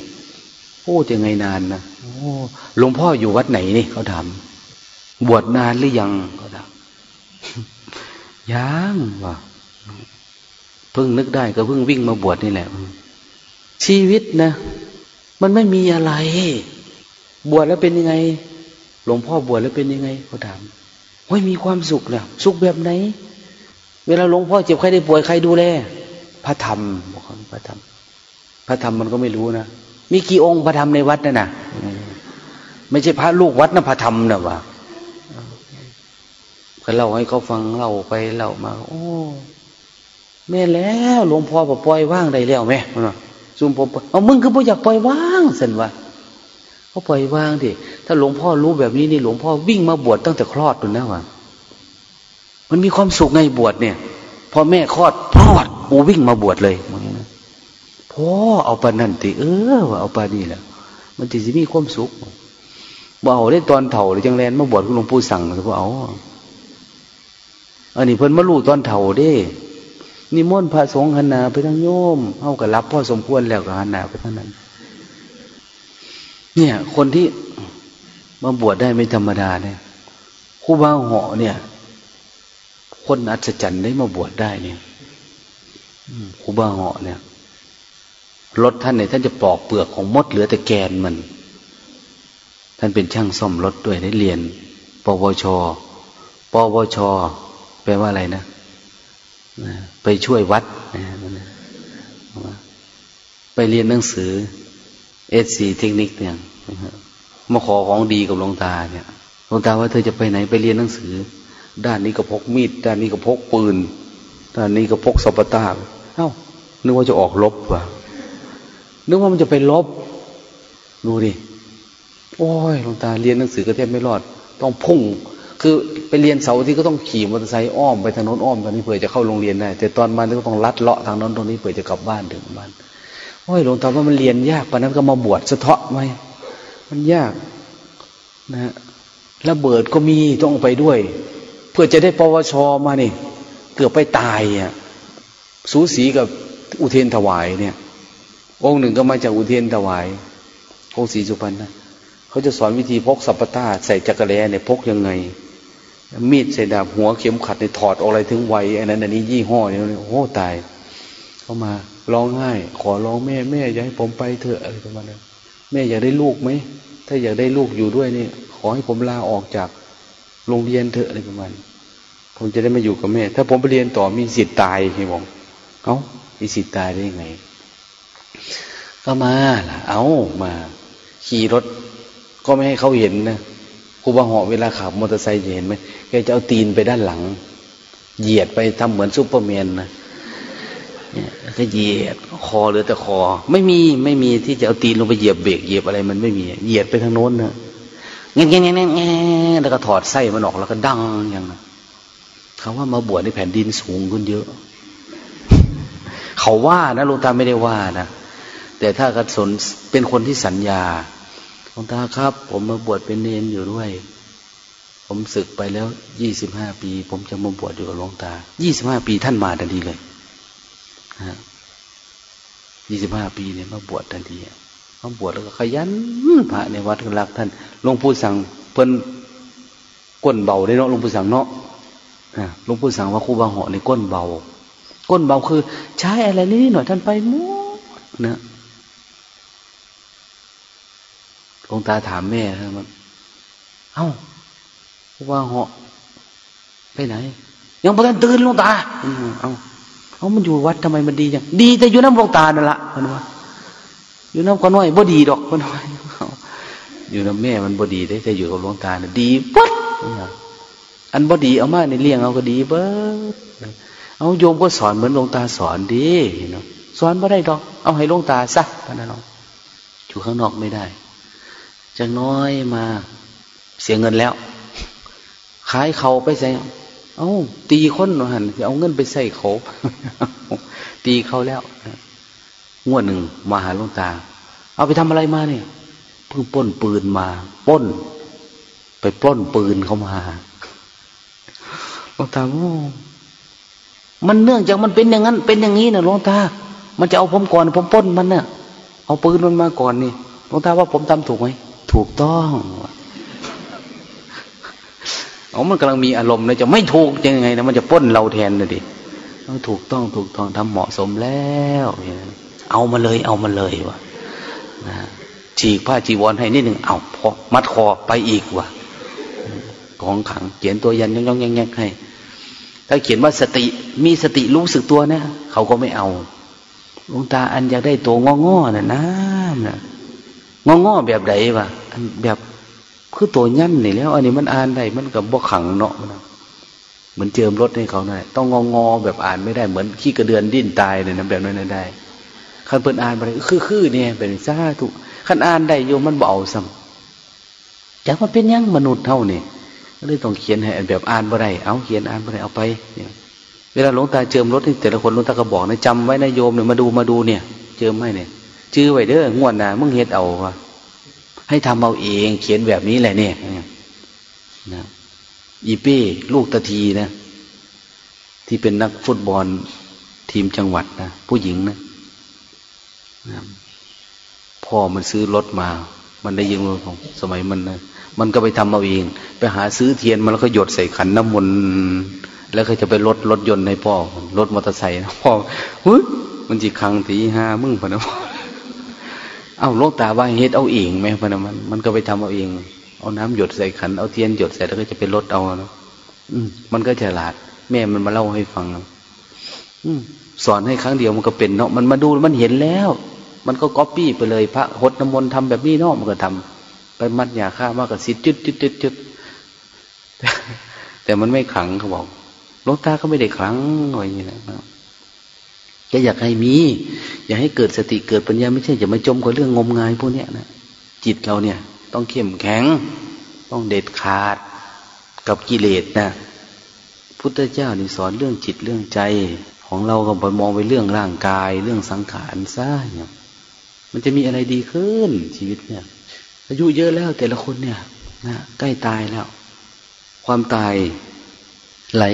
โอ้จะไงนานนะโอ้หลวงพ่ออยู่วัดไหนนี่เขาถามบวชนานหรือยังเขาถามยังวะเพิ่งนึกได้ก็เพิ่งวิ่งมาบวชนี่แหละ ชีวิตนะ มันไม่มีอะไร บวชแล้วเป็นยังไง หลวงพ่อบวชแล้วเป็นยังไงเขาถามว่ามีความสุขนะสุขแบบไหน เวลาหลวงพ่อเจ็บใครได้ป่วยใครดูแลพระธรรมบอกเขาพระธรรม พระธรรมมันก็ไม่รู้นะมีกี่องค์พระธรรมในวัดนั่นนะไม่ใช่พระลูกวัดนะพระธรรมนะวะก็เล่าให้เขาฟังเล่าไปเล่ามา โอ้แม่แล้วหลวงพ่อปล่อยว่างได้แล้วแม่ซุ่มผมเอามึงคือพ่ออยากปล่อยว่างสินวะ เขาปล่อยวางดิถ้าหลวงพ่อรู้แบบนี้นี่หลวงพ่อวิ่งมาบวชตั้งแต่คลอดตัวนะวะมันมีความสุขในบวชเนี่ยพอแม่คลอดพลอดกูวิ่งมาบวชเลยมึงนะพ่อเอาปานั่นติเออเอาปานี่แหละมันจะมีความสุขบ่เอาได้ตอนเถ่าหรือจังแลนมาบวชหลวงปู่สั่งหรือเปล่าอันนี้เพิ่นมาลู่ตอนเถ่าเด้นิมนต์พระสงฆ์หันนาไปทั้งโยมเอากับรับพ่อสมควรแล้วกับหันนาไปทั้งนั้น เนี่ย คนที่มาบวชได้ไม่ธรรมดาเนี่ยคู่บ้าเหาะเนี่ย คนอัศจรรย์ได้มาบวชได้เนี่ยคู่บ้าเหาะเนี่ยรถท่านเนี่ยท่านจะปอกเปลือกของมดเหลือแต่แกนมัน ท่านเป็นช่างซ่อมรถด้วยได้เรียน ปวช ปวช แปลว่าอะไรนะ ไปช่วยวัดไปเรียนหนังสือ เอสซีเทคนิคเนี่ยมาขอของดีกับหลวงตาเนี่ยหลวงตาว่าเธอจะไปไหนไปเรียนหนังสือ ด้านนี้ก็พกมีด ด้านนี้ก็พกปืน ด้านนี้ก็พกสปาร์ต้าเอ้านึกว่าจะออกรบว่ะนึกว่ามันจะไปรบ ดูดิโอ้ยหลวงตาเรียนหนังสือก็แทบไม่รอด ต้องพุ่ง คือไปเรียนเสาที่ก็ต้องขี่มอเตอร์ไซค์อ้อมไปทางโน้นอ้อมตอนนี้เผื่อจะเข้าโรงเรียนได้ แต่ตอนมาก็ต้องลัดเลาะทางโน้นตรงนี้เผื่อจะกลับบ้านถึงบ้าน โอ้ยหลวงตาว่ามันเรียนยากปะนั้นก็มาบวชสะเทาะไหมมันยากนะฮะระเบิดก็มีต้องไปด้วย เพื่อจะได้ปวชมานี่ เกือบไปตายอะสูสีกับอุเทนถวายเนี่ย องค์หนึ่งก็มาจากอุเทนถวายองค์ศรีสุพรรณนะเขาจะสอนวิธีพกสัปะตาใส่จักรแลเนี่ยพกยังไง มีดใส่ดาบหัวเข็มขัดในถอดอะไรถึงไวอันนั้นอันนี้ยี่ห้อเนี่ยโอ้ตาย เข้ามา ร้องไห้ขอร้องแม่แม่อยาให้ผมไปเถอะอะไรประมาณนั้นแม่อยากได้ลูกไหมถ้าอยากได้ลูกอยู่ด้วยนี่ ขอให้ผมลาออกจากโรงเรียนเถอะอะไรประมาณผมจะได้มาอยู่กับแม่ ถ้าผมไปเรียนต่อมีสิทธิ์ตายพี่บอกเอ้ามีสิทธิ์ตายได้ยังไง ก็มาล่ะ เอามา ขี่รถ ก็ไม่ให้เขาเห็นนะครูบาหอเวลาขับมอเตอร์ไซค์เห็นไหมแกจะเอาตีนไปด้านหลัง เหยียดไปทำเหมือนซูเปอร์แมนนะ เนี่ยก็เหยียดคอเหลือแต่คอ ไม่มีไม่มีที่จะเอาตีนลงไปเหยียบเบรกเหยียบอะไรมันไม่มีเหยียดไปทางโน้นนะเงี้ยเงี้ยเงี้ยเงี้ยแล้วก็ถอดไส้มันออกแล้วก็ดังอย่างนั้นเขาว่ามาบวชในแผ่นดินสูงขึ้นเยอะ เขาว่านะลุงตาไม่ได้ว่านะแต่ถ้ากระสนเป็นคนที่สัญญาลวงตาครับ ผมมาบวชเป็นเนนอยู่ด้วย ผมศึกไปแล้วยี่สิบห้าปี ผมจะมาบวชอยู่กับหลวงตายี่สิบห้าปีท่านมาทันทีเลย ยี่สิบห้าปีเนี่ยมาบวชทันทีมาบวชแล้วก็ขยันพระในวัดรักท่านหลวงปู่สั่งเพิ่นก้นเบาได้เนาะหลวงปู่สั่งเนาะหลวงปู่สั่งว่าครูบาเหาะในก้นเบา ก้นเบาคือ ใช้อะไรนิดหน่อยท่านไปหมดนะหลวงตาถามแม่ครับเอ้าว่าเหาะไปไหน ยังพอท่านตื่นหลวงตา เอ้า เอามันอยู่วัดทำไมมันดีจังดีแต่อยู่น้ำหลวงตานั่นละมันว่า อยู่น้ำคนน้อยบ่ดีดอกคนน้อยอยู่น้ำแม่มันบ่ดีได้แต่อยู่กับหลวงตาเนี่ยดีปั๊ดอันบ่ดีเอามาในเลี้ยงเอาก็ดีเบิดเอาโยมก็สอนเหมือนหลวงตาสอนดีเนาะสอนไม่ได้ดอก เอาให้หลวงตาซะพนันเนาะอยู่ข้างนอกไม่ได้จะน้อยมาเสียเงินแล้วขายเขาไปใส่ เอาตีคนหันเอาเงินไปใส่เขา ตีเขาแล้วงวดหนึ่งมาหาหลวงตา เอาไปทำอะไรมาเนี่ยเพิ่งป้นปืนมาป้น ไปป้นปืนเขามาหลวงตาโอ้มันเนื่องจากมันเป็นอย่างนั้น เป็นอย่างนี้นะหลวงตา มันจะเอาผมก่อน ผมป้นมันเนะ่ะ เอาปืนมันมาก่อนนี่หลวงตาว่าผมทำถูกไหมถูกต้อง เอมันกำลังมีอารมณ์เลยจะไม่ถูกยังไงนะมันจะป้นเราแทนเลยดิต้องถูกต้องถูกต้องทำเหมาะสมแล้วเอามาเลย เอามาเลยวะนะฉีกผ้าจีวรให้นิดหนึ่งเอาพอมัดคอไปอีกวะของขังเขียนตัวยันย่องย่องแงให้ ถ้าเขียนว่าสติมีสติรู้สึกตัวนะเขาก็ไม่เอาหลวงตาอันอยากได้ตัวงองๆน่ะนะนะงอๆแบบไหนวะแบบ คือตัวยันนี่แล้ว อันนี้มันอ่านได้มันกับบกขังเนาะเหมือนเจิมรถให้เขาหน่อยต้องงองอแบบอ่านไม่ได้เหมือนขี้กระเดือนดิ้นตายเลยนะแบบนั้นได้ขันเพิ่นอ่านไปคือคือเนี่ยเป็นซาถูกขันอ่านได้โยมมันเบาซ้ำจากมันเป็นยังมนุษย์เท่านี่ก็เลยต้องเขียนให้แบบอ่านบ่ได้เอาเขียนอ่านบ่ได้เอาไปเนี่ยเวลาหลวงตาเจิมรถนี่แต่ละคนหลวงตาก็บอกนะจำไว้นะโยมเนี่ยมาดูมาดูเนี่ย เจิมให้เนี่ยจื้อไว้เด้องวดหนามึงเฮ็ดเอาวะ ให้ทำเอาเอง เขียนแบบนี้แหละเนี่ยนะอีเป้ลูกตะทีนะที่เป็นนักฟุตบอลทีมจังหวัดนะผู้หญิงนะนะพ่อมันซื้อรถมา มันได้ยินว่าของสมัยมันนะมันก็ไปทำเอาเอง ไปหาซื้อเทียนมันแล้วก็หยดใส่ขันน้ำมนต์แล้วก็จะไปรถรถยนต์ให้พ่อรถมอเตอร์ไซค์นะพ่อเฮ้ยมันจีคังตีห้ามึงพนะพ่อ เอาโลกตาว่าเฮ็ดเอาเองไหมพนะมัน มันก็ไปทำเอาเอง เอาน้ำหยดใส่ขัน เอาเทียนหยดใส่แล้วก็จะไปลดเอาเนาะอืม มันก็ฉลาด แม่มันมาเล่าให้ฟังอืมสอนให้ครั้งเดียวมันก็เป็นเนาะ มันมาดูมันเห็นแล้ว มันก็ก๊อปปี้ไปเลย พระหดน้ำมนต์ทำแบบนี้เนาะมันก็ทำไปมัดยาฆ่ามากกับสิจุดจุดจุดจุดแต่มันไม่ขังเขาบอกลกตาก็ไม่ได้ขังอะไรอย่างนี้นะ ก็อยากให้มี อยากให้เกิดสติเกิดปัญญาไม่ใช่จะมาจมกับเรื่องงมงายพวกนี้นะจิตเราเนี่ย ต้องเข้มแข็ง ต้องเด็ดขาดกับกิเลสนะพุทธเจ้านี่สอนเรื่องจิตเรื่องใจ ของเราก็ไปมองไปเรื่องร่างกาย เรื่องสังขารซะเนี่ยมันจะมีอะไรดีขึ้นชีวิตเนี่ย อายุเยอะแล้วแต่ละคนเนี่ยนะใกล้ตายแล้ว ความตายไหล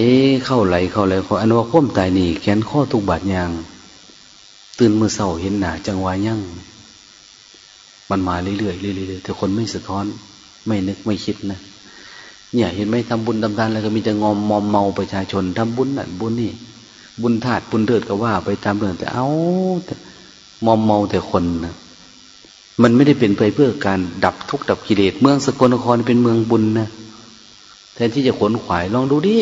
เข้าไหลเข้าไหลเข้าอันว่าคมตายนี่แขนข้อทุกบาดยาง ตื่นมือเศร้าเห็นหนาจังวายั่งมันมาเรื่อยๆเรื่อยๆแต่คนไม่สะท้อน ไม่นึกไม่คิดนะเนี่ย เห็นไหมทำบุญทำทานแล้วก็มีแต่งอมมอมเมาประชาชนทำบุญนั่นบุญนี่บุญธาตุบุญเถิดก็ว่าไปตามเรื่องแต่เอาแต่มอมเมาแต่คนนะมันไม่ได้เป็นไปเพื่อการดับทุกข์ดับกิเลสเมืองสกลนครเป็นเมืองบุญนะแทนที่จะขนขวายลองดูดิ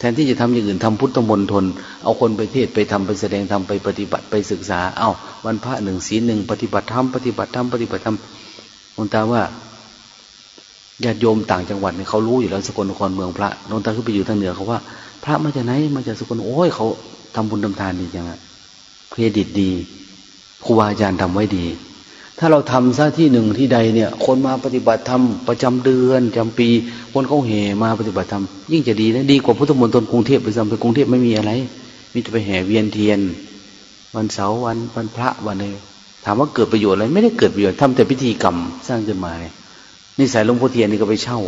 แทนที่จะทำอย่างอื่นทำพุทธมนตรเอาคนไปเทศไปทำไปแสดงทำไปปฏิบัติไปศึกษา เอาวันพระหนึ่งศีลหนึ่งปฏิบัติธรรมปฏิบัติธรรมปฏิบัติธรรมหลวงตาว่าญาติโยมต่างจังหวัดเนี่ยเขารู้อยู่แล้วสกลนครเมืองพระหลวงตาขึ้นไปอยู่ทางเหนือเขาว่า พระมาจากไหนมาจากสกลโอ้ยเขาทำบุญทำทานดีจังอะเครดิตดีครูบาอาจารย์ทำไว้ดี ถ้าเราทำซะที่หนึ่งที่ใดเนี่ย คนมาปฏิบัติธรรมประจำเดือนจำปี คนเขาแห่มาปฏิบัติธรรมยิ่งจะดีนะดีกว่าพุทธมณฑลกรุงเทพไปซ้ำไปกรุงเทพไม่มีอะไรมีแต่ไปแห่เวียนเทียน วันเสาร์วันวันพระวันอะไรถามว่าเกิดประโยชน์อะไรไม่ได้เกิดประโยชน์ทำแต่พิธีกรรมสร้างขึ้นมาเนี่ยนี่สายหลวงพ่อเทียนนี่ก็ไปเช่า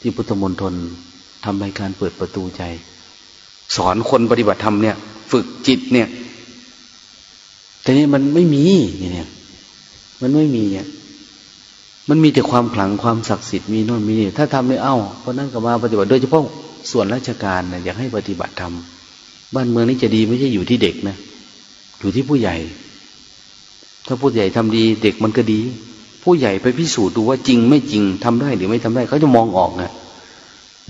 ที่พุทธมณฑลทำรายการเปิดประตูใจ สอนคนปฏิบัติธรรมเนี่ย ฝึกจิตเนี่ยแต่นี้มันไม่มีเนี่ย มันไม่มีอะมันมีแต่ความขลังความศักดิ์สิทธิ์มีโน่นมีนี่ถ้าทำเนี่ยเอ้าเพราะนั้นก็มาปฏิบัติโดยเฉพาะส่วนราชการนะอยากให้ปฏิบัติทำบ้านเมืองนี้จะดีไม่ใช่อยู่ที่เด็กนะอยู่ที่ผู้ใหญ่ ถ้าผู้ใหญ่ทำดีเด็กมันก็ดี ผู้ใหญ่ไปพิสูจน์ดูว่าจริงไม่จริงทำได้หรือไม่ทำได้เขาจะมองออกนะ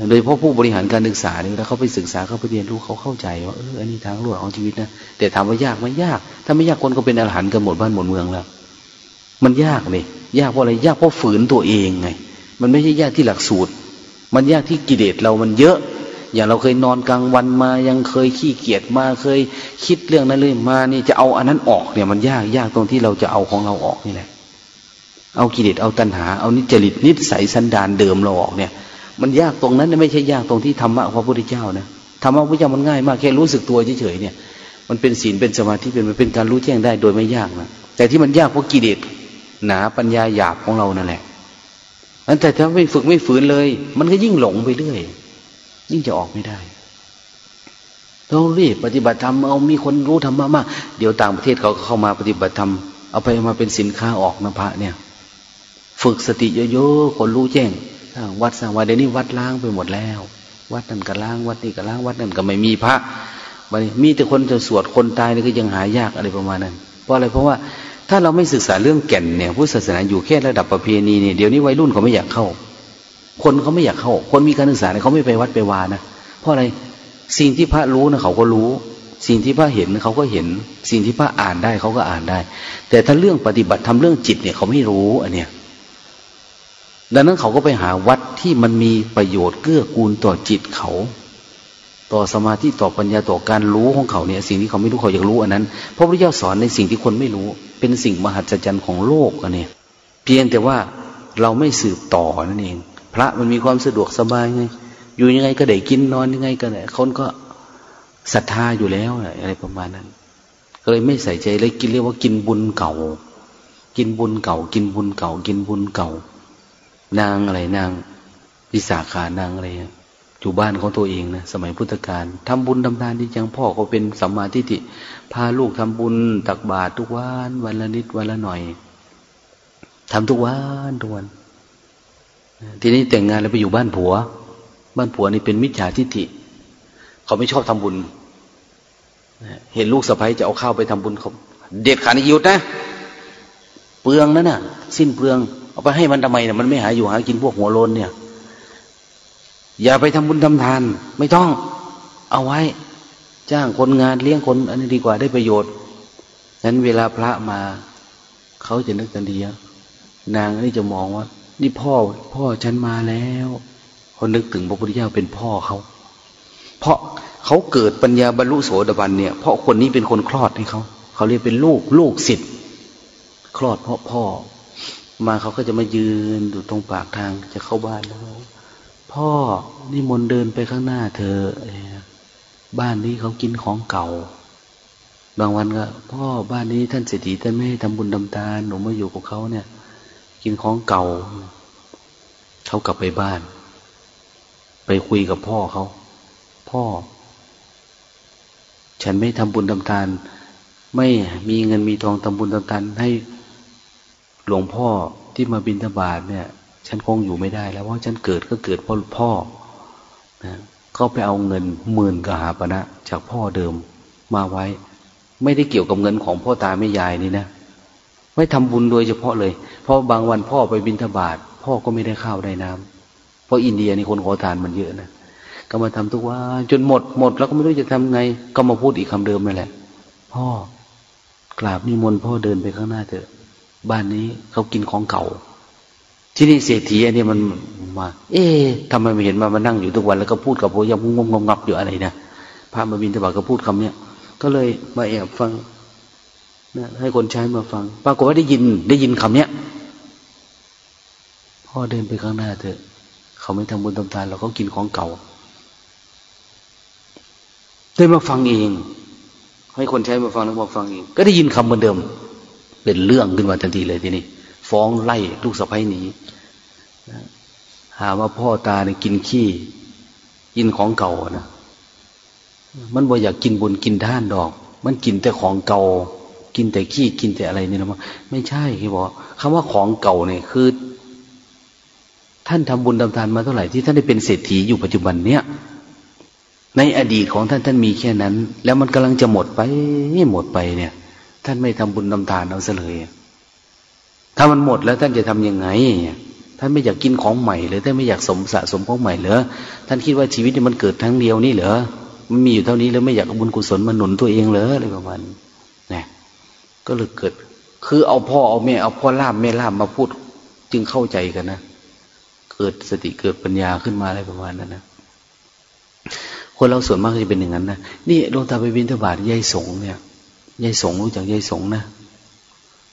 โดยเฉพาะผู้บริหารการศึกษาเนี่ยถ้าเขาไปศึกษาเขาไปเรียนรู้เขาเข้าใจว่าเอออันนี้ทางรอดของชีวิตนะแต่ถามว่ายากไหมยาก ถ้าไม่ยากคนก็เป็นอรหันต์กันหมดบ้านหมดเมืองแล้ว มันยากเลยยากเพราะอะไรยากเพราะฝืนตัวเองไง มันไม่ใช่ยากที่หลักสูตร มันยากที่กิเลสเรามันเยอะ อย่างเราเคยนอนกลางวันมายังเคยขี้เกียจมาเคยคิดเรื่องนั้นเลยมานี่จะเอาอันนั้นออกเนี่ย มันยากยากตรงที่เราจะเอาของเราออกนี่แหละ เอากิเลสเอาตัณหา เอานิจริตนิสัยสันดานเดิมเราออกเนี่ย มันยากตรงนั้นไม่ใช่ยากตรงที่ธรรมะพระพุทธเจ้านะธรรมะพระพุทธเจ้ามันง่ายมากแค่รู้สึกตัวเฉยๆเนี่ย มันเป็นศีลเป็นสมาธิเป็นมันเป็นการรู้แจ้งได้โดยไม่ยากนะแต่ที่มันยากเพราะกิเลส หนาปัญญาหยาบของเรานั่นแหละนั้นแต่ถ้าไม่ฝึกไม่ฝืนเลย มันก็ยิ่งหลงไปเรื่อย ยิ่งจะออกไม่ได้ต้องรีบปฏิบัติธรรมเอามีคนรู้ธรรมะมากเดี๋ยวต่างประเทศเขาเข้ามาปฏิบัติธรรมเอาไปมาเป็นสินค้าออกนะพระเนี่ย ฝึกสติเยอะๆคนรู้แจ้งวัดสร้างวัดเดี๋ยวนี้วัดล้างไปหมดแล้ว วัดนั่นก็ล้างวัดนี้ก็ล้างวัดนั่นก็ไม่มีพระมีแต่คนจะสวดคนตายนี่ก็ยังหายากอะไรประมาณนั้น เพราะอะไรเพราะว่า ถ้าเราไม่ศึกษาเรื่องแก่นเนี่ยพุทธศาสนาอยู่แค่ระดับประเพณีเนี่ยเดี๋ยวนี้วัยรุ่นเขาไม่อยากเข้า คนเขาไม่อยากเข้า คนมีการศึกษาเนี่ยเขาไม่ไปวัดไปวานะเพราะอะไรสิ่งที่พระรู้นะเขาก็รู้ สิ่งที่พระเห็นเขาก็เห็น สิ่งที่พระอ่านได้เขาก็อ่านได้ แต่ถ้าเรื่องปฏิบัติทำเรื่องจิตเนี่ยเขาไม่รู้อันเนี้ยดังนั้นเขาก็ไปหาวัดที่มันมีประโยชน์เกื้อกูลต่อจิตเขา ต่อสมาธิต่อปัญญาต่อการรู้ของเขาเนี่ย สิ่งที่เขาไม่รู้เขาอยากรู้อันนั้นพระพุทธเจ้าสอนในสิ่งที่คนไม่รู้ เป็นสิ่งมหัศจรรย์ของโลกอันนี้เพียงแต่ว่าเราไม่สืบต่อนั่นเอง พระมันมีความสะดวกสบายไงอยู่ยังไงก็ได้กินนอนยังไงก็ได้คนก็ศรัทธาอยู่แล้วอะไรประมาณนั้น ก็เลยไม่ใส่ใจเลยกินเรียกว่ากินบุญเก่า กินบุญเก่า กินบุญเก่า กินบุญเก่า นางอะไรนางวิสาขานางอะไร อยู่บ้านของตัวเองนะสมัยพุทธกาลทำบุญทำทานที่จังพ่อเขาเป็นสัมมาทิฏฐิพาลูกทำบุญตักบาตรทุกวันวันละนิดวันละหน่อยทำทุกวันทุกวัน ทีนี้แต่งงานแล้วไปอยู่บ้านผัว บ้านผัวนี่เป็นมิจฉาทิฏฐิเขาไม่ชอบทำบุญเห็นลูกสะพ้ยจะเอาข้าวไปทำบุญเขาเด็ดขาดหยุดนะเปลืองนั่นน่ะ สิ้นเปลืองเอาไปให้มันทำไมเนี่ยมันไม่หาอยู่หากินพวกหัวโลนเนี่ย อย่าไปทำบุญทำทาน ไม่ต้อง เอาไว้ จ้างคนงานเลี้ยงคนอันนี้ดีกว่าได้ประโยชน์นั้นเวลาพระมา เขาจะนึกกันดีนางนี่จะมองว่า นี่พ่อ พ่อฉันมาแล้วเขานึกถึงพระพุทธเจ้าเป็นพ่อเขา เพราะเขาเกิดปัญญาบรรลุโสดาบันเนี่ย เพราะคนนี้เป็นคนคลอดให้เขาเขาเรียกเป็นลูกลูกศิษย์คลอดเพราะพ่อ มาเขาก็จะมายืนอยู่ตรงปากทางจะเข้าบ้านแล้ว พ่อนี่มนเดินไปข้างหน้าเธอบ้านนี้เขากินของเก่า บางวันก็ พ่อบ้านนี้ท่านเศรษฐีท่านไม่ให้ทำบุญทำทานหนูมาอยู่กับเขาเนี่ย กินของเก่าเขากลับไปบ้าน ไปคุยกับพ่อเขาพ่อ ฉันไม่ทำบุญทำทาน ไม่มีเงินมีทองทำบุญทำทานให้หลวงพ่อที่มาบินทบาทเนี่ย ฉันคงอยู่ไม่ได้ แล้วเพราะฉันเกิดก็เกิดเพราะพ่อนะก็ไปเอาเงินหมื่นกหาปณะจากพ่อเดิมมาไว้ ไม่ได้เกี่ยวกับเงินของพ่อตาแม่ยายนี่นะไม่ทำบุญโดยเฉพาะเลย เพราะบางวันพ่อไปบินทบาทพ่อก็ไม่ได้ข้าวได้น้ำเพราะอินเดียนี่คนขอทานมันเยอะนะก็มาทำทุกวันจนหมดหมดแล้วก็ไม่รู้จะทำไง ก็มาพูดอีกคำเดิมนั่นแหละ พ่อกราบนิมนต์พ่อเดินไปข้างหน้าเถอะ บ้านนี้เขากินของเก่า ที่นี่เศรษฐีอันนี้มันมา เอ๊ะทำไมไม่เห็นมามานั่งอยู่ทุกวันแล้วก็พูดกับโพยงงงงับอยู่อะไรนะพระมาบินทบาทก็พูดคำเนี้ยก็เลยมาแอบฟังนะให้คนใช้มาฟัง ปรากฏว่าได้ยินได้ยินคำเนี้ยพ่อเดินไปข้างหน้าเถอะ เขาไม่ทำบุญทำทานเราเขากินของเก่า ได้มาฟังเอง ให้คนใช้มาฟังแล้วมาฟังเอง ก็ได้ยินคำเหมือนเดิม เป็นเรื่องขึ้นมาทันทีเลยทีนี้ฟ้องไล่ลูกสะใภ้หนี หาว่าพ่อตาเนี่ยกินขี้ กินของเก่านะมันบ่อยากกินบุญกินท่านดอก มันกินแต่ของเก่า กินแต่ขี้กินแต่อะไรนี่นะมั้ไม่ใช่คือบอกคำว่าของเก่าเนี่ยคือ ท่านทำบุญทำทานมาเท่าไหร่ที่ท่านได้เป็นเศรษฐีอยู่ปัจจุบันเนี้ยในอดีตของท่านท่านมีแค่นั้น แล้วมันกำลังจะหมดไปหมดไปเนี่ย ท่านไม่ทำบุญทำทานเอาซะเลยถ้ามันหมดแล้วท่านจะทํำยังไง ท่านไม่อยากกินของใหม่หรือท่านไม่อยากสมสะสมของใหม่เหรอท่านคิดว่าชีวิตมันเกิดทั้งเดียวนี่เหรอมันมีอยู่เท่านี้แล้วไม่อยากบุญกุศลมาหนุนตัวเองเหรออะไรประมาณนี่ก็เลยเกิด คือเอาพ่อเอาแม่เอาพ่อล่ามแม่ล่ามมาพูด จึงเข้าใจกันนะเกิดสติเกิดปัญญาขึ้นมาอะไรประมาณนั้นนะคนเราส่วนมากจะเป็นอย่างนั้นนะนี่ลงตาไปบินทบาทยายสงเนี่ยยายสงรู้จักยายสงนะ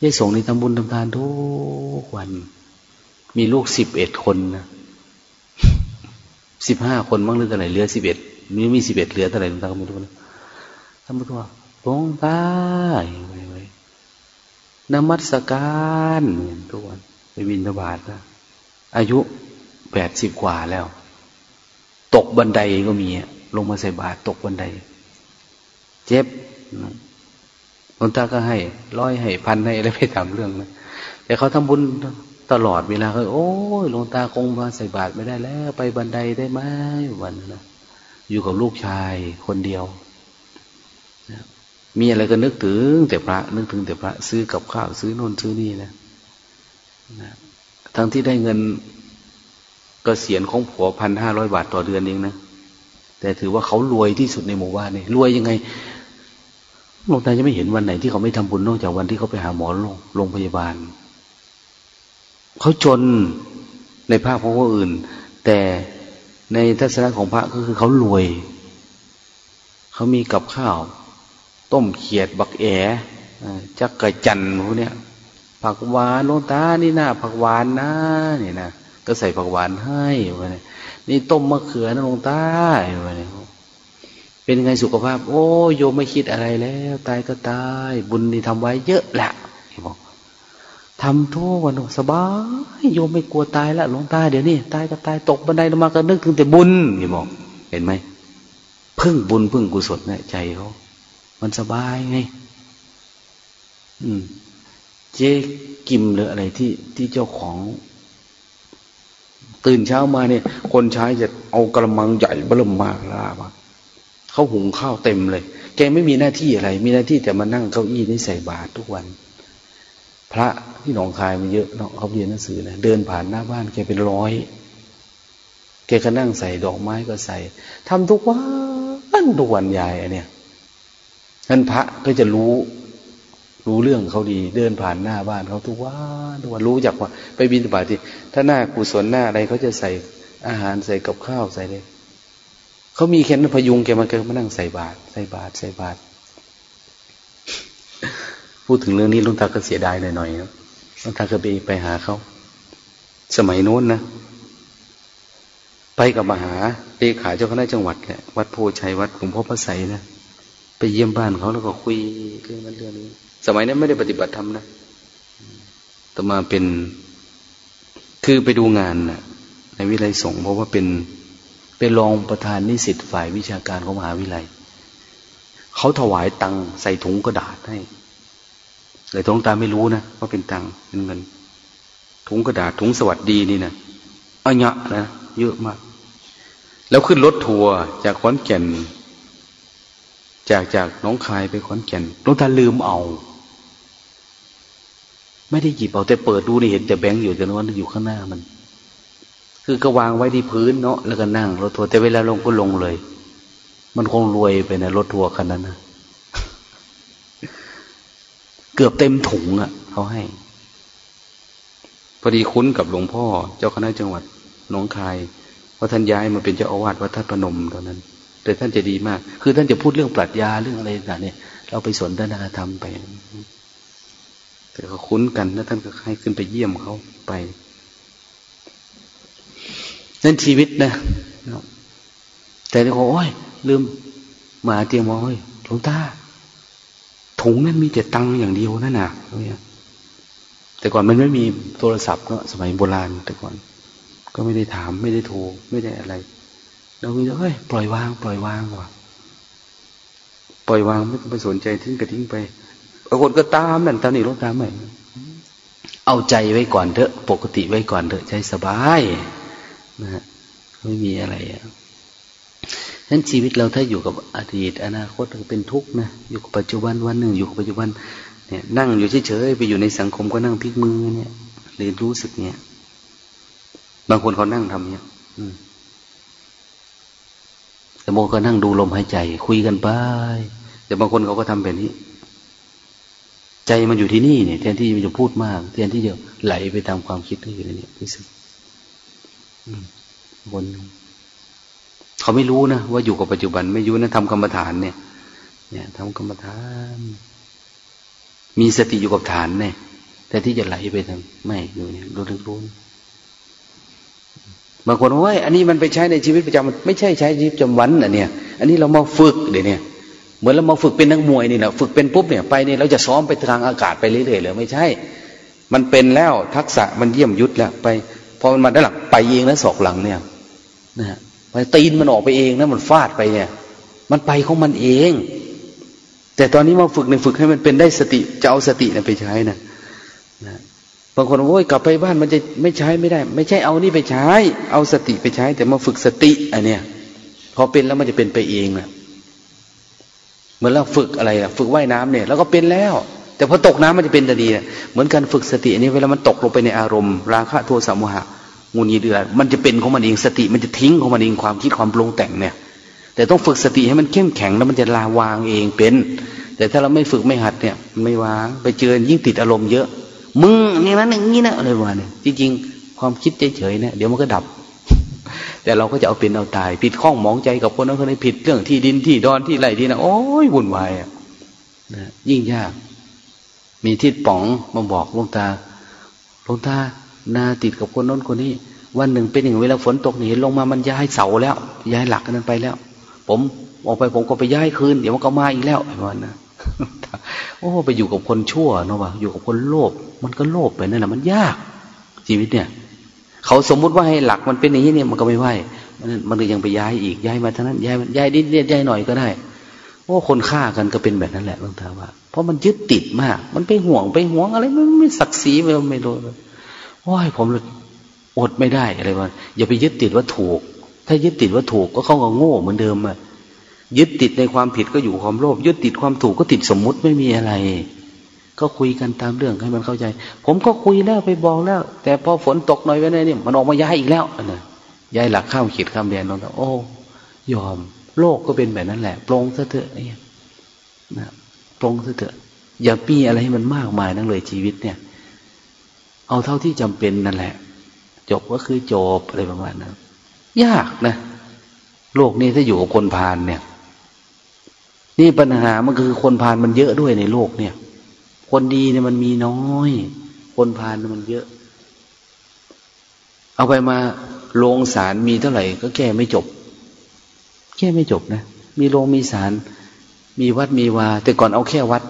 ยายสงในทำบุญทำทานทุกวัน มีลูกสิบเอ็ดคนนะสิบห้าคนบ้างหรือเท่าไหร่เหลือสิบเอ็ดมีมีสิบเอ็ดเหลือเท่าไหร่ลงตาก็ไม่รู้นะท่านผู้ว่าลงตาไว้นมัสการทุกวันไปบินทบาทนะอายุแปดสิบกว่าแล้ว ตกบันไดก็มีลงมาใส่บาตรตกบันได เจ็บหลวงตาก็ให้ร้อยให้พันให้อะไรไปทำเรื่องนะแต่เขาทำบุญ ตลอดเวลาเขาโอ้ยหลวงตาคงมาใส่บาตรไม่ได้แล้ว ไปบันไดได้ไหมวันนะอยู่กับลูกชายคนเดียวมีอะไรก็นึกถึงแต่พระ นึกถึงแต่พระ ซื้อกับข้าวซื้อโน่นซื้อนี่นะนะทั้งที่ได้เงินกเกษียณของผัวพันห้าร้อยบาทต่อเดือนเองนะแต่ถือว่าเขารวยที่สุดในหมู่บ้านนี่รวยยังไงหลวงตาจะไม่เห็นวันไหนที่เขาไม่ทำบุญนอกจากวันที่เขาไปหาหมอโรงพยาบาล เขาจนในภาพของคนอื่น แต่ในทัศนะของพระก็คือเขารวย เขามีกับข้าว ต้มเขียดบักแอจักกระจันพวกเนี้ยผักหวานลงตานี่นะผักหวานนะนี่นะก็ใส่ผักหวานให้วะเนี่ยนี่ต้มมะเขือนะลงตาวะเนี่ยเป็นไงสุขภาพ โอ้โยมไม่คิดอะไรแล้ว ตายก็ตาย บุญนี่ทำไว้เยอะแหละบอก ทำทุกวันสบายโยมไม่กลัวตายแล้วหลวงตาเดี๋ยวนี้ตายก็ตายตกบันไดลงมาก็นึกถึงแต่บุญนี่บอก เห็นไหมพึ่งบุญพึ่งกุศลเนี่ยใจเขามันสบายไง อืม เจ๊กิมหรืออะไรที่ที่เจ้าของ ตื่นเช้ามาเนี่ย คนใช้จะเอากระมังใหญ่เบิ่มมากลาบเขาหุงข้าวเต็มเลย แกไม่มีหน้าที่อะไร มีหน้าที่แต่มานั่งเก้าอี้นี่ใส่บาตรทุกวัน พระที่หนองคายมันเยอะเนาะเขาเรียนหนังสือนะเดินผ่านหน้าบ้านแกเป็นร้อย แกก็นั่งใส่ดอกไม้ก็ใส่ทำทุกวันทุกวันยายอันเนี้ยนั้นพระก็จะรู้ รู้เรื่องเขาดี เดินผ่านหน้าบ้านเขาทุกวันทุกวันรู้จักว่า ไปบินบาติถ้าหน้ากุศลหน้าอะไรเขาจะใส่อาหารใส่กับข้าวใส่เลยเขามีแค่นั้นพยุงแกมาเกิดมานั่งใส่บาตรใส่บาตรใส่บาตร พูดถึงเรื่องนี้ลุงตาก็เสียดายหน่อยๆนะลุงตาก็ไปไปหาเขา สมัยโน้นนะ ไปกับมหาเลขาเจ้าคณะจังหวัดเนี่ยวัดโพชัยวัดหลวงพ่อพระไสนะไปเยี่ยมบ้านเขาแล้วก็คุยเรื่องนั้นเรื่องนี้ สมัยนั้นไม่ได้ปฏิบัติธรรมนะต่อมาเป็น คือไปดูงานนะในวิไลสงฆ์เพราะว่าเป็นเป็นรองประธานนิสิตฝ่ายวิชาการของมหาวิทยาลัยเขาถวายตังใส่ถุงกระดาษให้ แต่ทงตาไม่รู้นะว่าเป็นตังเป็นเงิน ถุงกระดาษถุงสวัสดีนี่นะอัญะนะเยอะมาก แล้วขึ้นรถทัวร์จากขอนแก่น จากจากน้องคายไปขอนแก่นหลวงตาลืมเอา ไม่ได้หยิบเอาแต่เปิดดูนี่เห็นแต่แบงค์อยู่แต่นั้นอยู่ข้างหน้ามัน คือก็วางไว้ที่พื้นเนาะแล้วก็นั่งรถทัวร์แต่เวลาลงก็ลงเลย มันคงรวยไปนะรถทัวร์คันนั้นนะ เกือบเต็มถุงอะ่ะเขาให้ พอดีคุ้นกับหลวงพ่อ เจ้าคณะจังหวัดหนองคายว่าท่านย้ายมาเป็นเจ้าอาวาสวัดท่าพนมตอนนั้น แต่ท่านจะดีมาก คือท่านจะพูดเรื่องปรัชญาเรื่องอะไรต่างเนี่ย เราไปสนทนาธรรมไป แต่เขาคุ้นกันแล้วท่านก็ให้ขึ้นไปเยี่ยมเขาไปนั่นชีวิตนะแต่เขาโอ้ยลืมมาเตียงมองเฮ้ยหลวงตา ถุงนั้นมีแต่ตังอย่างเดียวนั่นน่ะแต่ก่อนมันไม่มีโทรศัพท์เนาะสมัยโบราณ แต่ก่อน ก็ไม่ได้ถามไม่ได้โทรไม่ได้อะไร เรามีเฮ้ยปล่อยวาง ปล่อยวางว่ะปล่อยวางไม่ต้องไปสนใจทิ้งก็ทิ้งไปบางคนก็ตามนั่นตามนี่ลงตามใหม่เอาใจไว้ก่อนเถอะ ปกติไว้ก่อนเถอะใจสบายนะไม่มีอะไรอะ นั้นชีวิตเราถ้าอยู่กับอดีต อนาคตเป็นทุกข์นะอยู่กับปัจจุบันวันหนึ่งอยู่กับปัจจุบันเนี่ยนั่งอยู่เฉยๆไปอยู่ในสังคมก็นั่งพลิกมือเนี่ยเรียนรู้สึกเนี่ย บางคนเขานั่งทำเนี่ย อืมแต่โมก็นั่งดูลมหายใจ คุยกันไปแต่บางคนเขาก็ทำแบบนี้ ใจมันอยู่ที่นี่เนี่ยแทนที่มันจะพูดมากแทนที่จะไหลไปตามความคิดที่อยู่ในนี้รู้สึกบน เขาไม่รู้นะว่าอยู่กับปัจจุบันไม่รู้นะทำกรรมฐานเนี่ย เนี่ยทำกรรมฐาน มีสติอยู่กับฐานเนี่ย แต่ที่จะไหลไปทางไม่อยู่เนี่ยรู้รู้รู้บางคนว่าอันนี้มันไปใช้ในชีวิตประจำไม่ใช่ใช้ชีวิตประจำวันอะเนี่ย อันนี้เรามาฝึกเดี๋ยวนี้เหมือนเรามาฝึกเป็นนักมวยนี่แหละฝึกเป็นปุ๊บเนี่ยไปเนี่ยเราจะซ้อมไปทางอากาศไปเรื่อยๆเลยไม่ใช่ มันเป็นแล้วทักษะมันเยี่ยมยุดแล้วไปพอมันมาได้หลังไปเองนะศอกหลังเนี่ยนะฮะ ไปตีนมันออกไปเองนะมันฟาดไปเนี่ย มันไปของมันเอง แต่ตอนนี้มาฝึกในฝึกให้มันเป็นได้สติจะเอาสตินะไปใช้นะนะบางคนโอ้ยกลับไปบ้านมันจะไม่ใช้ไม่ได้ ไม่ใช่เอานี่ไปใช้ เอาสติไปใช้ แต่มาฝึกสติอันเนี้ยพอเป็นแล้วมันจะเป็นไปเองนะเหมือนเราฝึกอะไรอะฝึกว่ายน้ำเนี่ย แล้วก็เป็นแล้ว แต่พอตกน้ำมันจะเป็นแต่ดีเหมือนการฝึกสติอันนี้เวลามันตกลงไปในอารมณ์ ราคะโทสะโมหะ งูนีเดือดมันจะเป็นของมันเองสติ มันจะทิ้งของมันเองความคิดความปรุงแต่งเนี่ย แต่ต้องฝึกสติให้มันเข้มแข็งแล้วมันจะลาวางเองเป็น แต่ถ้าเราไม่ฝึกไม่หัดเนี่ยไม่วาง ไปเจอยิ่งติดอารมณ์เยอะ มึงนี่นั้นอย่างนี้นะอะไรประมาณนี้จริงๆ ความคิดเฉยๆเนี่ยเดี๋ยวมันก็ดับ แต่เราก็จะเอาเป็นเอาตาย ผิดข้องมองใจกับคนนั้นคนนี้ผิดเรื่องที่ดินที่ดอนที่ไรที่นะโอ้ยวุ่นวายอะนะยิ่งยาก มีทิศป๋องมาบอกลุงตาลุงตานาติดกับคนน้นคนนี้ วันหนึ่งเป็นอย่างเวลาฝนตกนี่ลงมามันย้ายเสาแล้ว ย้ายหลักนั้นไปแล้ว ผมออกไปผมก็ไปย้ายคืนเดี๋ยวมันก็มาอีกแล้วไอ้วันนะโอ้ไปอยู่กับคนชั่วเนาะวะอยู่กับคนโลภมันก็โลภไปนั่นแหละมันยาก ชีวิตเนี่ย เขาสมมุติว่าให้หลักมันเป็นอย่างนี้เนี่ยมันก็ไม่ไหวมันมันยังไปย้ายอีกย้ายมาท่านั้นย้ายย้ายนิดเดียวย้ายหน่อยก็ได้โอ้คนฆ่ากันก็เป็นแบบนั้นแหละหลวงตาว่า เพราะมันยึดติดมาก มันไปห่วงไปห่วงอะไรมันไม่ศักดิ์ศรีไม่ไม่รู้โอ้ยผม อดไม่ได้อะไรวะอย่าไปยึดติดว่าถูก ถ้ายึดติดว่าถูกก็เข้ากับโง่เหมือนเดิมอะยึดติดในความผิดก็อยู่ความโลภยึดติดความถูกก็ติดสมมุติไม่มีอะไร ก็คุยกันตามเรื่องให้มันเข้าใจ ผมก็คุยแล้วไปบอกแล้ว แต่พอฝนตกหน่อยไปเนี่ยมันออกมาย้ายอีกแล้วนะย้ายหลักข้ามขีดข้ามแดนนนโอ้ยอม โลกก็เป็นแบบนั้นแหละปรงซะเถอะเนี่ยนะปรงซะเถอะ อย่าปีอะไรให้มันมากมายนั่งเลยชีวิตเนี่ย เอาเท่าที่จำเป็นนั่นแหละ จบก็คือจบอะไรประมาณนั้น ยากนะ โลกนี้ถ้าอยู่กับคนพาลเนี่ย นี่ปัญหามันคือคนพาลมันเยอะด้วยในโลกเนี่ย คนดีเนี่ยมันมีน้อย คนพาลมันเยอะ เอาไปมาโรงสารมีเท่าไหร่ ก็แก้ไม่จบ แก้ไม่จบนะ มีโรงมีสารมีวัดมีวา แต่ก่อนเอาแค่วัด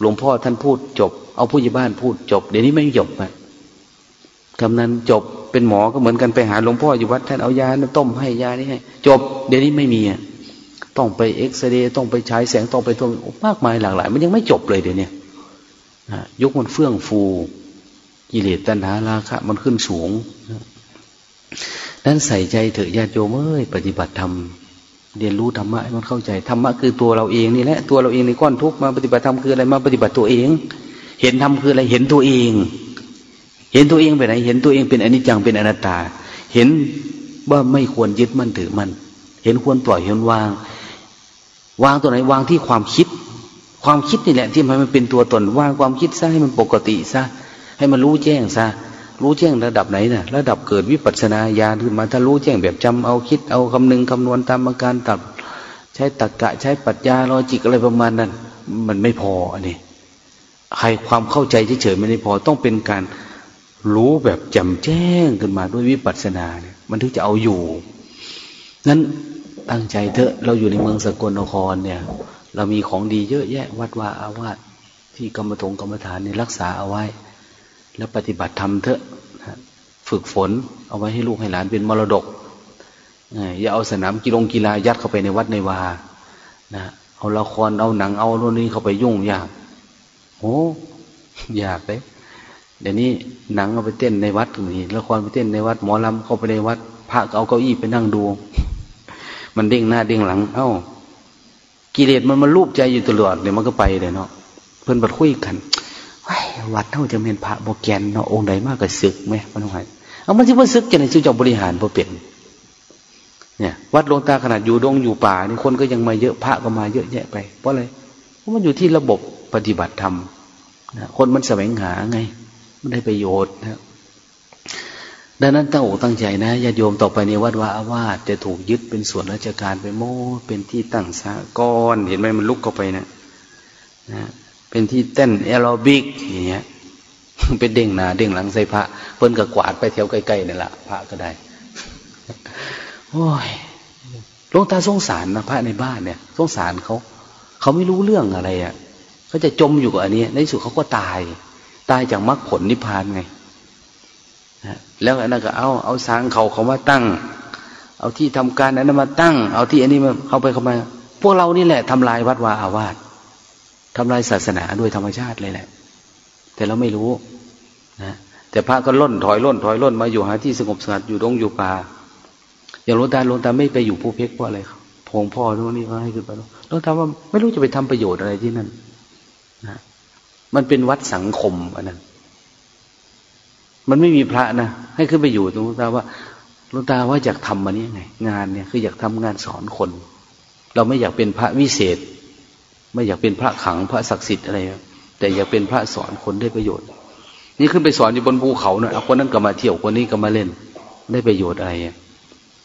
หลวงพ่อท่านพูดจบ เอาผู้ใหญ่บ้านพูดจบ เดี๋ยวนี้ไม่จบอะ กำนันจบเป็นหมอก็เหมือนกันไปหาหลวงพ่ออยู่วัดท่านเอายาต้มให้ยานี่ให้ จบเดี๋ยวนี้ไม่มีอะต้องไปเอ็กซเรย์ต้องไปใช้แสงต้องไปตัวมากมายหลากหลาย มันยังไม่จบเลยเดี๋ยวนี้ยุคมันเฟื่องฟู กิเลสตัณหาราคะ มันขึ้นสูงนั้นใส่ใจเถอะญาติโยมเอ้ยปฏิบัติธรรมเรียนรู้ธรรมะให้มันเข้าใจธรรมะคือตัวเราเองนี่แหละตัวเราเองในก้อนทุกมาปฏิบัติธรรมคืออะไรมาปฏิบัติตัวเอง เห็นธรรมคืออะไรเห็นตัวเอง เห็นตัวเองไปไหน เห็นตัวเองเป็นอนิจจังเป็นอนัตตา เห็นว่าไม่ควรยึดมั่นถือมั่นเห็นควรปล่อยเห็นวาง วางตัวไหนวางที่ความคิด ความคิดนี่แหละที่มันเป็นตัวตนวางความคิดซะให้มันปกติซะให้มันรู้แจ้งซะรู้แจ้งระดับไหนนะ่ะ ระดับเกิดวิปัสสนาญาณขึ้นมาถ้ารู้แจ้งแบบจำเอาคิดเอาคำนึงคำนวณตามอาการตัดใช้ตรรกะ ใช้ปัญญาลอจิกอะไรประมาณนั้น มันไม่พออันนี้ใครความเข้าใจเฉยๆไม่ได้พอต้องเป็นการ รู้แบบจำแจ้งขึ้นมาด้วยวิปัสสนาเนี่ย มันถึงจะเอาอยู่ นั้นตั้งใจเถอะ เราอยู่ในเมืองสกลนครเนี่ย เรามีของดีเยอะแยะ วัดว่าอาวาสที่กรรมถงกรรมฐานเนี่ยรักษาเอาไว้ แล้วปฏิบัติธรรมเถอะฝึกฝน เอาไว้ให้ลูกให้หลานเป็นมรดกอย่าเอาสนามกีฬากีฬายัดเข้าไปในวัดในวานะเอาละครเอาหนังเอาโน่นนี่เข้าไปยุ่งยากโอ้ยากเลย เดี๋ยวนี้หนังเอาไปเต้นในวัดนี่ละครไปเต้นในวัดหมอลำเข้าไปในวัดพระเอาเก้าอี้ไปนั่งดู มันเด้งหน้าเด้งหลัง เอ้า กิเลสมันมาลูบใจอยู่ตลอดเดี๋ยวมันก็ไปเลยเนาะเพื่อนบัดคุยกันวัดเท่าจะเป็นพระโบแกนเนาะองค์ใดมากก็ศึกไหมมันว่าเอามันที่ว่าศึกจะไหนชื่อเจ้าบริหารพอเป็นเนี่ย วัดหลวงตาขนาดอยู่ดงอยู่ป่านี่คนก็ยังมาเยอะพระก็มาเยอะแยะไป เพราะอะไรเพราะมันอยู่ที่ระบบปฏิบัติธรรมคนมันแสวงหาไง มันได้ประโยชน์นะดังนั้นตั้งอกตั้งใจนะญาติโยมต่อไปในวัดวาอาวาสจะถูกยึดเป็นส่วนราชการไปโมเป็นที่ตั้งสากรเห็นไหมมันลุกเข้าไปนะนะเป็นที่เต้นแอโรบิกอย่างเงี้ยเป็นเด้งหนาเด้งหลังใส่พระเพิ่นกับกวาดไปแถวใกล้ๆนี่แหละพระก็ได้โอ้ยหลวงตาสงสารนะพระในบ้านเนี่ยสงสารเขา เขาไม่รู้เรื่องอะไรอะเขาจะจมอยู่กับอันนี้ในที่สุดเขาก็ตาย ตายจากมรรคผลนิพพานไงแล้วอันนั้นก็เอาเอาสางเขาเขามาตั้ง เอาที่ทำการอันนั้นมาตั้ง เอาที่อันนี้มาเข้าไปเข้ามา พวกเรานี่แหละทำลายวัดวาอาวาสทำลายศาสนาด้วยธรรมชาติเลยแหละ แต่เราไม่รู้นะแต่พระก็ล่นถอยล่นถอยล่นมาอยู่หาที่สงบสงัดอยู่ตรงอยู่ป่าอย่างหลวงตาหลวงตาไม่ไปอยู่ภูเพกเพราะอะไรครับพงพ่อทุกนี่เขาให้ขึ้นไปหลวงตาว่าไม่รู้จะไปทำประโยชน์อะไรที่นั่นนะ มันเป็นวัดสังคมอันนั้น มันไม่มีพระนะให้ขึ้นไปอยู่ตรงลวงตาว่าหลวงตาว่าอยากทำมานี้ไง งานเนี่ยคืออยากทำงานสอนคน เราไม่อยากเป็นพระวิเศษ ไม่อยากเป็นพระขังพระศักดิ์สิทธิ์อะไรแต่อยากเป็นพระสอนคนได้ประโยชน์ นี่ขึ้นไปสอนอยู่บนภูเขาเนะ่ยคนนั้นก็มาเที่ยวคนนี้ก็มาเล่น ได้ประโยชน์อะไร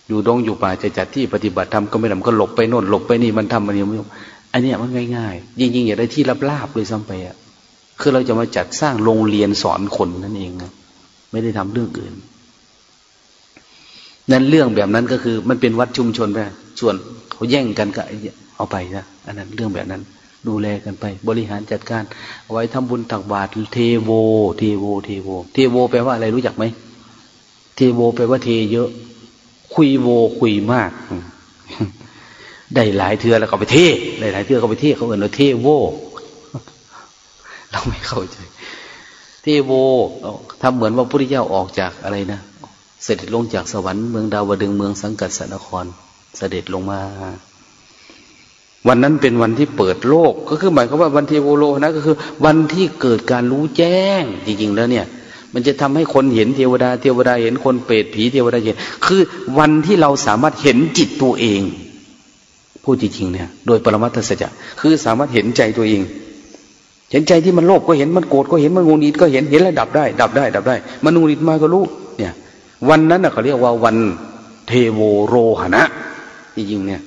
อยู่ดงอยู่ป่าจะจัดที่ปฏิบัติธรรมก็ไม่ทำก็หลบไปโน่นหลบไปนี่มันทำมันยังไม่อันนี้มันง่ายๆยิ่งๆอย่าได้ที่ลาบๆเลยซ้ำไปอะ คือเราจะมาจัดสร้างโรงเรียนสอนคนนั่นเองนะไม่ได้ทำเรื่องอื่น นั้นเรื่องแบบนั้นก็คือ มันเป็นวัดชุมชนไปส่วนเขาแย่งกันก็เอาไปนะอันนั้นเรื่องแบบนั้น ดูแลกันไป บริหารจัดการเอาไว้ทำบุญตักบาตรเทโว เทโว เทโว เทโวแปลว่าอะไรรู้จักไหมเทโวแปลว่าเทเยอะ คุยโวคุยมากได้หลายเทือแล้วก็ไปเทได้หลายเทือก็ไปเทเขาเอ่นว่าเทโว เราไม่เข้าใจ เทโวทำเหมือนว่าพระพุทธเจ้าออกจากอะไรนะ เสด็จลงจากสวรรค์เมืองดาวดึงเมืองสังกัดสนคร เสด็จลงมา วันนั้นเป็นวันที่เปิดโลก ก็คือหมายความว่าวันเทโวโลนะ ก็คือ วันที่เกิดการรู้แจ้งจริงๆแล้วเนี่ยมันจะทำให้คนเห็นเทวดา เทวดาเห็นคนเปรตผีเทวดาเห็น คือวันที่เราสามารถเห็นจิตตัวเอง พูดจริงๆเนี่ย โดยปรมัตถสัจจะคือสามารถเห็นใจตัวเอง เห็นใจที่มันโลภก็เห็นมันโกรธก็เห็นมันงูนิดก็เห็นเห็นแล้วดับได้ ดับได้ ดับได้ มันงูนิดมาก็รู้เนี่ย วันนั้นเขาเรียกว่าวันเทโวโรหณะจริงๆเนี่ย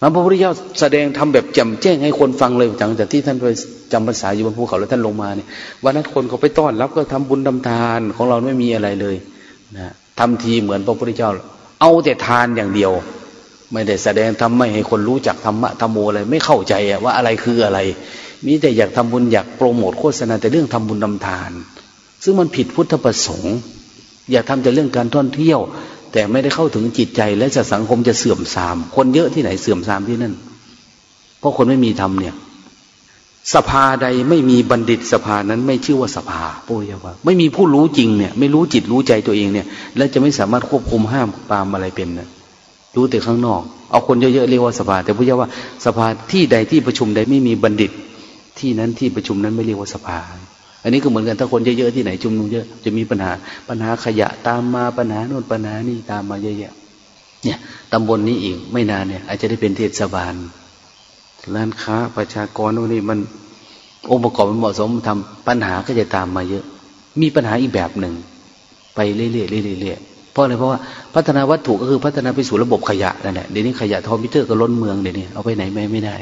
พระพุทธเจ้าแสดงทำแบบแจ่มแจ้งให้คนฟังเลยหลังจากที่ท่านไปจำภาษาอยู่บนภูเขาแล้วท่านลงมาเนี่ยวันนั้นคนเขาไปต้อนรับก็ทำบุญทาทานของเราไม่มีอะไรเลยนะทำทีเหมือนพระพุทธเจ้า เอาแต่ทานอย่างเดียว ไม่ได้แสดงทำไม่ให้คนรู้จักธรรมะธรรมโมอะไรไม่เข้าใจว่าอะไรคืออะไร มีแต่อยากทำบุญอยากโปรโมทโฆษณาแต่เรื่องทำบุญทาทาน ซึ่งมันผิดพุทธประสงค์ อยากทำแต่เรื่องการท่องเที่ยว แต่ไม่ได้เข้าถึงจิตใจและจะสังคมจะเสื่อมทราม คนเยอะที่ไหนเสื่อมทรามที่นั่น เพราะคนไม่มีธรรมเนี่ย สภาใดไม่มีบัณฑิตสภานั้นไม่ชื่อว่าสภาปุยว่าไม่มีผู้รู้จริงเนี่ย ไม่รู้จิตรู้ใจตัวเองเนี่ย และจะไม่สามารถควบคุมห้ามปามอะไรเป็นนะรู้แต่ข้างนอกเอาคนเยอะๆเรียกว่าสภา แต่พุทธเจ้าว่าสภาที่ใดที่ประชุมใดไม่มีบัณฑิต ที่นั้นที่ประชุมนั้นไม่เรียกว่าสภา อันนี้ก็เหมือนกันถ้าคนเยอะๆที่ไหนชุมนุมเยอะจะมีปัญหาปัญหาขยะตามมาปัญหาโน่นปัญหานี่ตามมาเยอะๆเนี่ยตำบลนนี้อีกไม่นานเนี่ย อาจจะได้เป็นเทศบาลร้านค้าประชากรโน่นนี่มันองค์ประกอบมันเหมาะสมทำปัญหาก็จะตามมาเยอะ มีปัญหาอีกแบบหนึ่ง ไปเรื่อยๆเรื่อยๆเพราะอะไรเพราะว่าพัฒนาวัตถุก็คือพัฒนาไปสู่ระบบขยะนั่นแหละเดี๋ยวนี้ขยะทอมพิเตอร์ก็ล้นเมืองเดี๋ยวนี้เอาไปไหนไม่ไม่ได้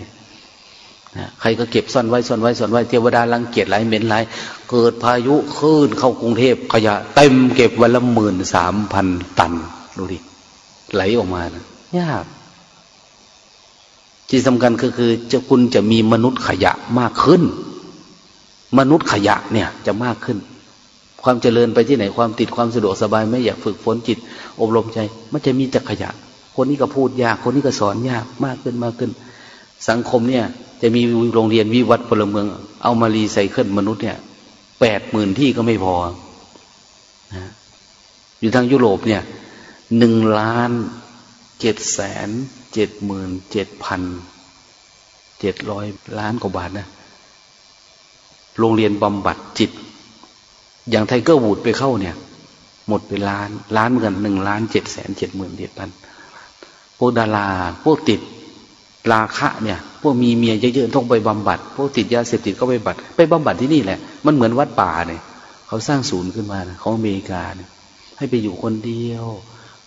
ใครก็เก็บซ่อนไว้ซ่อนไว้ซ่อนไว้เทวดารังเกียจไหลเหม็นไหลเกิดพายุคลื่นเข้ากรุงเทพขยะเต็มเก็บวันละหมื่นสามพันตัน ดูดิ ไหลออกมานะยากที่สำคัญก็คือจะคุณจะมีมนุษย์ขยะมากขึ้น มนุษย์ขยะเนี่ยจะมากขึ้น ความเจริญไปที่ไหนความติดความสะดวกสบายไม่อยากฝึกฝนจิต อบรมใจ มันจะมีแต่ขยะ คนนี้ก็พูดยาก คนนี้ก็สอนยากมากขึ้นมากขึ้น สังคมเนี่ย จะมีโรงเรียนวิวัฒน์พลเมือง เอามารีไซเคิลมนุษย์เนี่ยแปดหมื่นที่ก็ไม่พอนะอยู่ทางยุโรปเนี่ยหนึ่งล้านเจ็ดแสนเจ็ดหมื่นเจ็ดพันเจ็ดร้อยล้านกว่าบาทนะ โรงเรียนบำบัดจิต อย่างไทเกอร์วูดส์ไปเข้าเนี่ย หมดไปล้าน ล้านเหมือนกันหนึ่งล้านเจ็ดแสนเจ็ดหมื่นเจ็ดพันพวกดาราพวกติดราคะเนี่ย พวกมีเมียเยอะๆต้องไปบำบัด พวกติดยาเสพติดก็ไปบำบัด ไปบำบัดที่นี่แหละ มันเหมือนวัดป่าเนี่ย เขาสร้างศูนย์ขึ้นมานะของอเมริกาเนี่ยให้ไปอยู่คนเดียว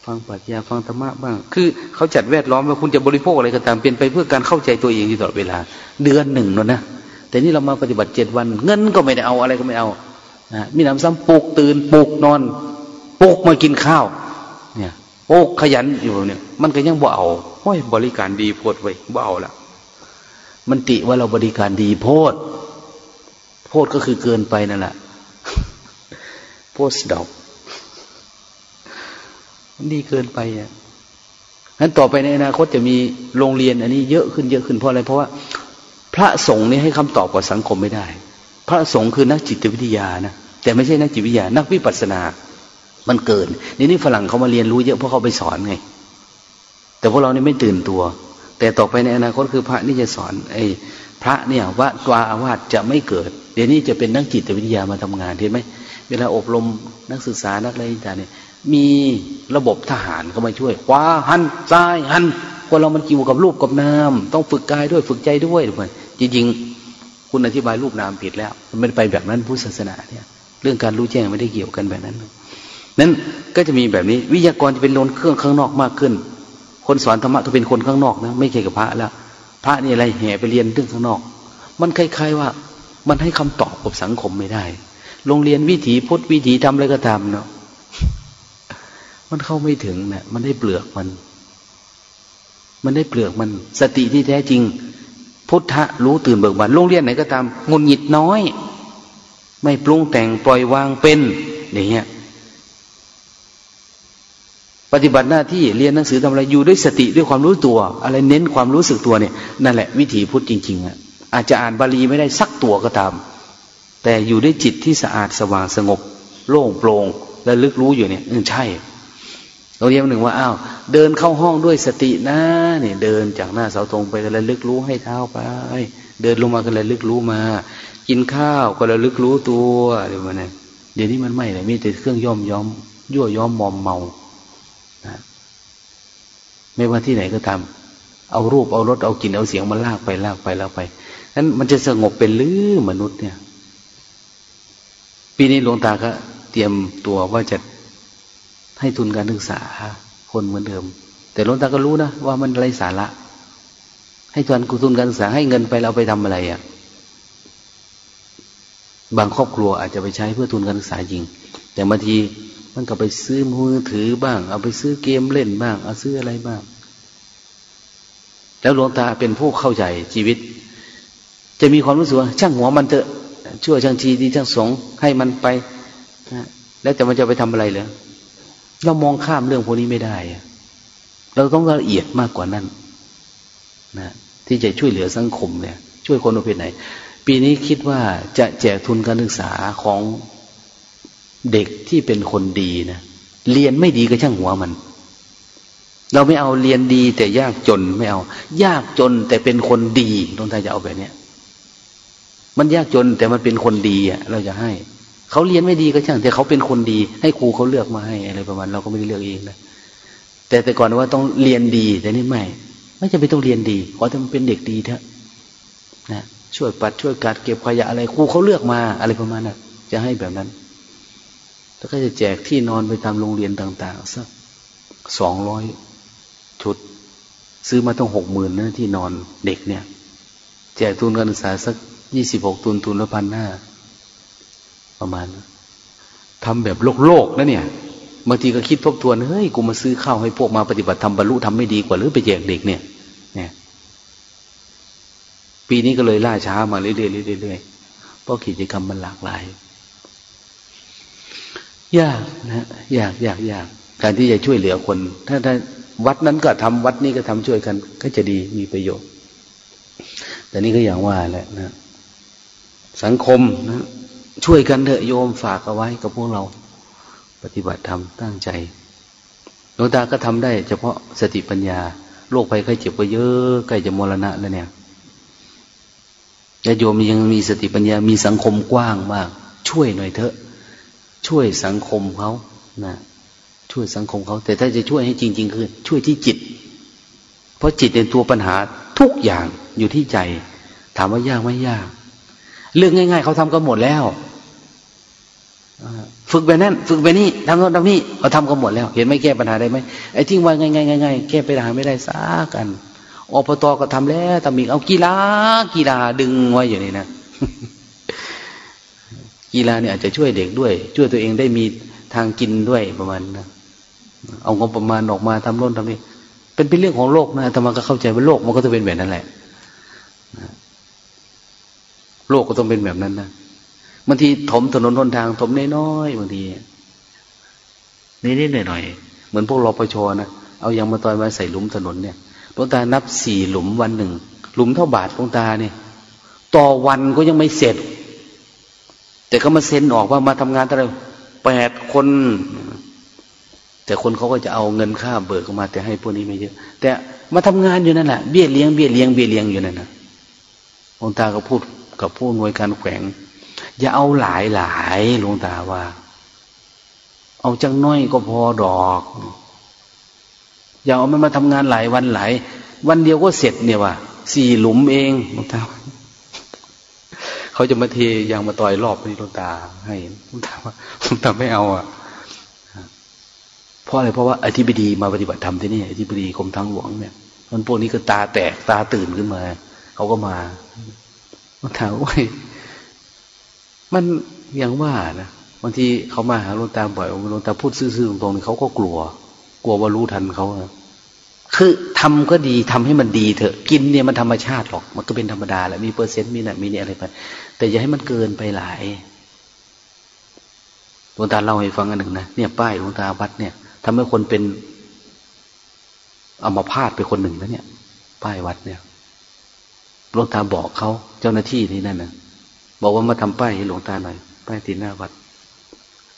ฟังปรัชญาฟังธรรมะบ้าง คือเขาจัดแวดล้อมว่าคุณจะบริโภคอะไรก็ตามเป็นไปเพื่อการเข้าใจตัวเองอยู่ตลอดเวลา เดือนหนึ่งแล้วนะ แต่นี่เรามาปฏิบัติเจ็ดวัน เงินก็ไม่ได้เอาอะไรก็ไม่เอานะมีน้ำซ้ำปลุกตื่นปลุกนอนปลุกมากินข้าว เนี่ยโอ้ขยันอยู่เนี่ย มันก็ยังบ่เอาโอ้ยบริการดีโพดไว้บ่เอาละ มันติว่าเราบริการดีโพด โพดก็คือเกินไปนั่นแหละโพสดอกมันดีเกินไปอะนั้นต่อไปในอนาคตจะมีโรงเรียนอันนี้เยอะขึ้นเยอะขึ้นเพราะอะไร เพราะว่า พระสงฆ์นี่ให้คำตอบกับสังคมไม่ได้ พระสงฆ์คือนักจิตวิทยานะแต่ไม่ใช่นักจิตวิทยา นักวิปัสสนา มันเกินนี่นี่ฝรั่งเขามาเรียนรู้เยอะเพราะเขาไปสอนไง แต่พวกเรานี่ไม่ตื่นตัว แต่ต่อไปในอนาคตคือพระนี่จะสอนไอ้พระเนี่ยว่าวาอาวาสจะไม่เกิด เดี๋ยวนี้จะเป็นนักจิตวิทยามาทำงานเห็นไหมเวลาอบรมนักศึกษานักอะไรต่างเนี่ยมีระบบทหารเข้ามาช่วยขวาหันซ้ายหันคนเรามันเกี่ยวกับรูปกับนามต้องฝึกกายด้วยฝึกใจด้วยถูกไหมจริงๆคุณอธิบายรูปนามผิดแล้ว มันไม่ไปแบบนั้นพุทธศาสนาเนี่ย เรื่องการรู้แจ้งไม่ได้เกี่ยวกันแบบนั้นนั้นก็จะมีแบบนี้ วิทยากรจะเป็นโลนเครื่องข้างนอกมากขึ้น คนสอนธรรมะก็เป็นคนข้างนอกนะไม่เกี่ยวกับพระแล้ว พระนี่อะไรแห่ไปเรียนเรื่องข้างนอก มันคล้ายๆว่า มันให้คำตอบกับสังคมไม่ได้ โรงเรียนวิถีพุทธวิถีทำอะไรก็ตามเนาะมันเข้าไม่ถึงเนะี่ยมันได้เปลือกมัน มันได้เปลือกมัน สติที่แท้จริง พุทธะรู้ตื่นเบิกบานโรงเรียนไหนก็ตามงุนหงิดน้อย ไม่ปรุงแต่งปล่อยวางเป็นอย่างเงี้ย ปฏิบัติหน้าที่เรียนหนังสือทำอะไรอยู่ด้วยสติด้วยความรู้ตัว อะไรเน้นความรู้สึกตัวเนี่ยนั่นแหละวิถีพุทธจริงๆอะอาจจะอ่านบาลีไม่ได้สักตัวก็ตาม แต่อยู่ด้วยจิตที่สะอาดสว่างสงบ โล่งโปร่งและลึกรู้อยู่เนี่ยใช่เราเรียกหนึ่งว่าอ้าวเดินเข้าห้องด้วยสตินะเนี่ยเดินจากหน้าเสาธงไปก็ระลึกรู้ให้เท้าไป เดินลงมาก็ระลึกรู้มา กินข้าวก็ระลึกรู้ตัวเดี๋ยวนี้มันไม่เลยมีแต่เครื่องย่อมย้อมยั่วย้อมมอมเมา ไม่ว่าที่ไหนก็ตามเอารูปเอารถเอากลิ่นเอาเสียงมาลากไปลากไปลากไปนั้นมันจะสงบเป็นลือมนุษย์เนี่ย ปีนี้หลวงตาก็เตรียมตัวว่าจะให้ทุนการศึกษาคนเหมือนเดิม แต่หลวงตาก็รู้นะว่ามันไรสาระ ให้ทุนกุทุนการศึกษาให้เงินไปเราไปทำอะไรอะ่ะ บางครอบครัวอาจจะไปใช้เพื่อทุนการศึกษาจริง แต่บางที มันก็ไปซื้อมือถือบ้าง เอาไปซื้อเกมเล่นบ้าง เอาซื้ออะไรบ้าง แล้วหลวงตาเป็นผู้เข้าใจชีวิต จะมีความรู้สึกว่าช่างหัวมันเถอะชั่วช่างชีดีช่างสงให้มันไปนะแล้วแต่มันจะไปทำอะไรเลยเรามองข้ามเรื่องพวกนี้ไม่ได้ เราต้องละเอียดมากกว่านั้นนะที่จะช่วยเหลือสังคมเนี่ย ช่วยคนประเภทไหน ปีนี้คิดว่าจะแจกทุนการศึกษาของ เด็กที่เป็นคนดีนะเรียนไม่ดีก็ช่างหัวมัน เราไม่เอาเรียนดี แต่ยากจนไม่เอา ยากจนแต่เป็นคนดีต้องทายจะเอาแบบเนี้ยมันยากจนแต่มันเป็นคนดีอะ เราจะให้เขาเรียนไม่ดีก็ช่าง แต่เขาเป็นคนดี ให้ครูเขาเลือกมาให้อะไรประมาณเราก็ไม่ได้เลือกเองนะแต่แต่ก่อนว่าต้องเรียนดี แต่นี่ไม่ไม่จะไปต้องเรียนดีขอแต่มันเป็นเด็กดีเถอะนะช่วยปัดช่วยกัดเก็บขยะอะไรครูเขาเลือกมาอะไรประมาณนั้นจะให้แบบนั้น แล้วก็จะแจกที่นอนไปตามโรงเรียนต่างๆสักสองร้อยชุด ซื้อมาต้องหกหมื่นนะที่นอนเด็กเนี่ย แจกทุนการศึกษาสักยี่สิบหกทุนทุนละพันห้าประมาณทำแบบโลกโลกนะเนี่ยบางทีก็คิดทบทวนเฮ้ยกูมาซื้อข้าวให้พวกมาปฏิบัติทำบรรลุทำไม่ดีกว่าหรือไปแจกเด็กเนี่ยเนี่ยปีนี้ก็เลยล่าช้ามาเรื่อยๆเรื่อยๆเพราะกิจกรรมมันหลากหลาย ยากนะยากยากยากการที่จะช่วยเหลือคน ถ้าถ้าวัดนั้นก็ทำวัดนี้ก็ทำช่วยกัน ก็จะดีมีประโยชน์ แต่นี่ก็อย่างว่าแหละนะ สังคมนะ ช่วยกันเถอะโยมฝากเอาไว้กับพวกเรา ปฏิบัติธรรมตั้งใจหลวงตาก็ทำได้ เฉพาะสติปัญญาโรคภัยไข้เจ็บก็เยอะใกล้จะมรณะแล้วเนี่ยญาโยมยังมีสติปัญญามีสังคมกว้างมาก ช่วยหน่อยเถอะ ช่วยสังคมเขานะช่วยสังคมเขา แต่ถ้าจะช่วยให้จริง ๆ คือ ช่วยที่จิต เพราะจิตเป็นตัวปัญหาทุกอย่างอยู่ที่ใจ ถามว่ายากไม่ยาก เรื่องง่าย ๆเขาทำกันหมดแล้วฝึกแบบนั้นฝึกแบบนี้ทำโน่นทำนี่เราทำกันหมดแล้ว เห็นไหมแก้ปัญหาได้ไหมไอ้ที่ว่าง่ายง่ายง่ายแก้ปัญหาไม่ได้สักกันอปตก็ทำแล้วทำอีกเอากีฬากีฬาดึงไว้อยู่นี่นะ กีฬาเนี่ยอาจจะช่วยเด็กด้วย ช่วยตัวเองได้มีทางกินด้วยประมาณนะเอางบประมาณออกมาทำโน่นทำนี่เป็นเป็นเรื่องของโลกนะแต่มันก็เข้าใจว่าโลกมันก็จะเป็นแบบนั้นแหละโลกก็ต้องเป็นแบบนั้นนะบางทีถมถนนทนทางถมน้อยๆบางทีนิดๆหน่อยๆเหมือนพวกรปชนะเอายางมาตอยมาใส่หลุมถนนเนี่ยหลวงตานับสี่หลุมวันหนึ่งหลุมเท่าบาทหลวงตาเนี่ยต่อวันก็ยังไม่เสร็จ แต่ก็มาเซ็นออกว่ามาทำงานเท่าไหร่แปดคน แต่คนเขาก็จะเอาเงินค่าเบิกมา แต่ให้พวกนี้ไม่เยอะ แต่มาทำงานอยู่นั่นแหละเบี้ยเลี้ยงเบี้ยเลี้ยงเบี้ยเลี้ยงอยู่นั่นนะหลวงตาก็พูดกับผู้หน่วยการแขวง อย่าเอาหลายหลายหลวงตาว่า เอาจังน้อยก็พอดอก อย่าเอามันมาทำงานหลายวันหลายวันเดียวก็เสร็จเนี่ยว่ะสี่หลุมเองหลวงตา เขาจะมาเทยางมาต่อยรอบนี้หลวงตา ให้ลวงตาว่าลวงตาไม่เอาอะเพราะอะไรเพราะว่าอธิบดีมาปฏิบัติธรรมที่นี่อธิบดีกรมทางหลวงเนี่ยมันพวกนี้ก็ตาแตกตาตื่นขึ้นมาเขาก็มาลวงตาว่ามันอย่างว่านะบางทีเขามาหาลวงตาบ่อยลวงตาพูดซื่อๆตรงๆเขาก็กลัว กลัวว่ารู้ทันเขาคือทำก็ดีทำให้มันดีเถอะ กินเนี่ยมันธรรมชาติหรอก มันก็เป็นธรรมดาแหละมีเปอร์เซ็นต์มีนะมีเนี่ยอะไรไป แต่อย่าให้มันเกินไปหลายหลวงตาเล่าให้ฟังอันหนึ่งนะเนี่ยป้ายหลวงตาวัดเนี่ยทำให้คนเป็นเอามาพาดไปคนหนึ่งนะเนี่ย ป้ายวัดเนี่ยหลวงตาบอกเขาเจ้าหน้าที่ที่นั่นนะบอกว่ามาทำป้ายให้หลวงตาหน่อย ป้ายติดหน้าวัด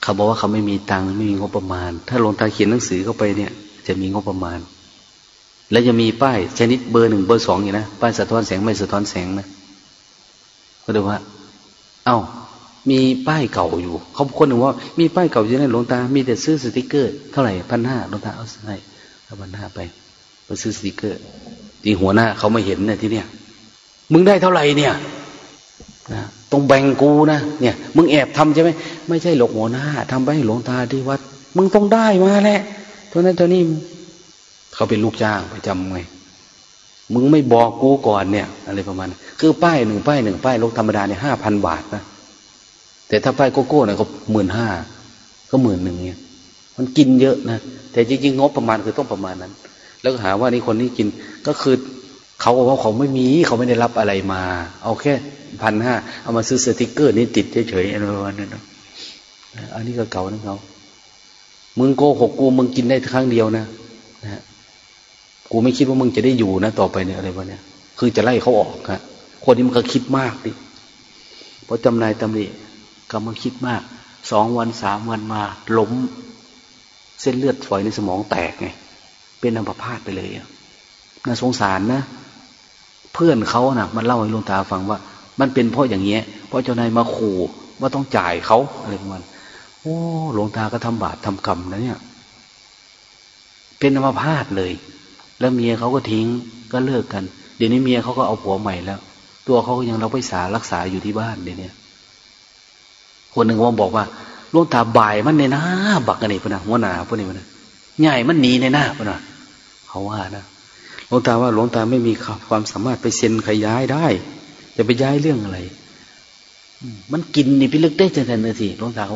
เขาบอกว่าเขาไม่มีตังค์ไม่มีงบประมาณ ถ้าหลวงตาเขียนหนังสือเข้าไปเนี่ย จะมีงบประมาณ แล้วจะมีป้ายชนิดเบอร์หนึ่งเบอร์สองอย่างนะป้ายสะท้อนแสงไม่สะท้อนแสงนะ ก็ดูว่า เอ้า มีป้ายเก่าอยู่ เขาคนหนึ่งว่ามีป้ายเก่าอยู่ในหลวงตา มีแต่ซื้อสติกเกอร์ เท่าไหร่พันห้าหลวงตาเอาให้เอาพันห้าไปไปซื้อสติกเกอร์ ที่หัวหน้าเขาไม่เห็นเนี่ยที่เนี่ย มึงได้เท่าไหร่เนี่ยนะต้องแบ่งกูนะเนี่ย มึงแอบทำใช่ไหมไม่ใช่หรอกหัวหน้าทำไปให้หลวงตาที่วัด มึงต้องได้มาแหละเท่านั้นเท่านี้เขาเป็นลูกจ้างไปจำไง มึงไม่บอกกูก่อนเนี่ย อะไรประมาณคือป้ายหนึ่งป้ายหนึ่งป้ายลกธรรมดาเนี่ยห้าพันบาทนะแต่ถ้าป้ายโกโก้เนี่ยก็หมื่นห้าก็หมื่นหนึ่งเนี่ย มันกินเยอะนะแต่จริงๆงบประมาณคือต้องประมาณนั้น แล้วก็หาว่านี่คนนี้กินก็คือเขาบอกว่าเขาไม่มีเขาไม่ได้รับอะไรมา เอาแค่พันห้าเอามาซื้อสติกเกอร์นี่ติดเฉยๆอะไรประมาณนั้นนะอันนี้ก็เก่านะเขามึงโกหกกูมึงกินได้ครั้งเดียวนะนะ กูไม่คิดว่ามึงจะได้อยู่นะ ต่อไปเนี่ยอะไรวะเนี่ยคือจะไล่เขาออกครับคนนี้มันก็คิดมากดิเพราะจำนายตำหนิก็มาคิดมากสองวันสามวันมาล้ม เส้นเลือดฝอยในสมองแตกไง เป็นอัมพาตไปเลยน่าสงสารนะ เพื่อนเขานะ่ะ มันเล่าให้ลุงตาฟังว่า มันเป็นเพราะอย่างเงี้ย เพราะเจ้านายมาขู่ว่าต้องจ่ายเขาอะไรประมาณโอ้หลวงตาก็ทำบาปทำกรรมนะเนี่ย เป็นอัมพาตเลย แล้วเมียเขาก็ทิ้งก็เลิกกัน เดี๋ยวนี้เมียเขาก็เอาผัวใหม่แล้ว ตัวเขาก็ยังเราไปสารักษาอยู่ที่บ้านเดี๋ยวนี้คนหนึ่งว่าบอกว่าหลวงตาบ่ายมันในหน้าบักกันนี่ปนะหัวหนาพวกนี้ปนะใหญ่มันหนีในหน้าปนะเขาว่านะหลวงตาว่าหลวงตาไม่มีความสามารถไปเซ็นขยายได้ จะไปย้ายเรื่องอะไรมันกินนี่พิลึกได้จังทันทีหลวงตาเขา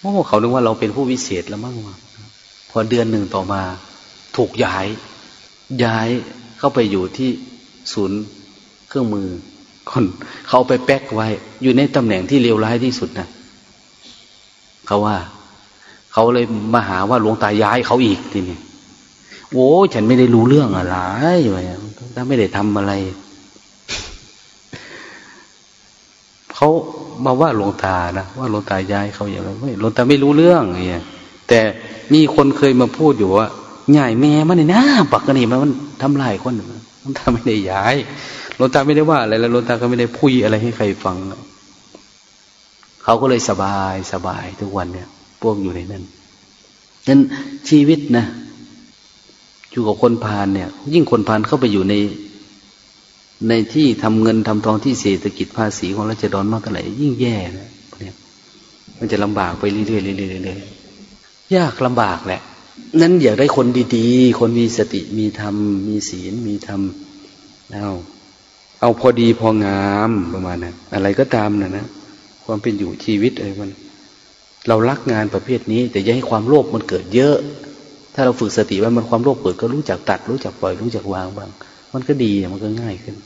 โอ้เขานึกว่าเราเป็นผู้วิเศษแล้วมั้งพอเดือนหนึ่งต่อมา ถูกย้าย ย้ายเข้าไปอยู่ที่ศูนย์เครื่องมือคนเขาไปแป๊กไว้ อยู่ในตำแหน่งที่เลวร้ายที่สุดนะเขาว่า เขาเลยมาหาว่าหลวงตาย้ายเขาอีกทีนี้โอ้ฉันไม่ได้รู้เรื่องอะไรถ้าไม่ได้ทำอะไร เขามาว่าหลวงตานะว่าหลวงตายายเขาอย่างไรไม่หลวงตาไม่รู้เรื่องไงแต่มีคนเคยมาพูดอยู่ว่า ใหญ่แม่มันนี่นะปักกันนี่มันทำลายคนหลวงตาไม่ได้ย้ายหลวงตาไม่ได้ว่าอะไรแล้วหลวงตาก็ไม่ได้พูดอะไรให้ใครฟังเขาก็เลยสบายสบายทุกวันเนี่ย พวกอยู่ในนั้นนั้นชีวิตนะอยู่กับคนพาลเนี่ย ยิ่งคนพาลเข้าไปอยู่ใน ในที่ทำเงินทำทองที่เศรษฐกิจภาษีของราชดรมากเท่าไหร่ยิ่งแย่นะเนี่ยมันจะลำบากไปเรื่อยๆเรื่อยๆเรื่อยๆยากลำบากแหละ นั้นอยากได้คนดีๆ คนมีสติมีธรรม มีศีลมีธรรมเอาเอาพอดีพองามประมาณนั้นอะไรก็ตามนะนะความเป็นอยู่ชีวิตอะไรมัน เรารักงานประเภทนี้ แต่อย่าให้ความโลภมันเกิดเยอะ ถ้าเราฝึกสติว่ามันความโลภเกิดก็รู้จักตัด รู้จักปล่อยรู้จักวางบ้างมันก็ดีมันก็ง่ายขึ้น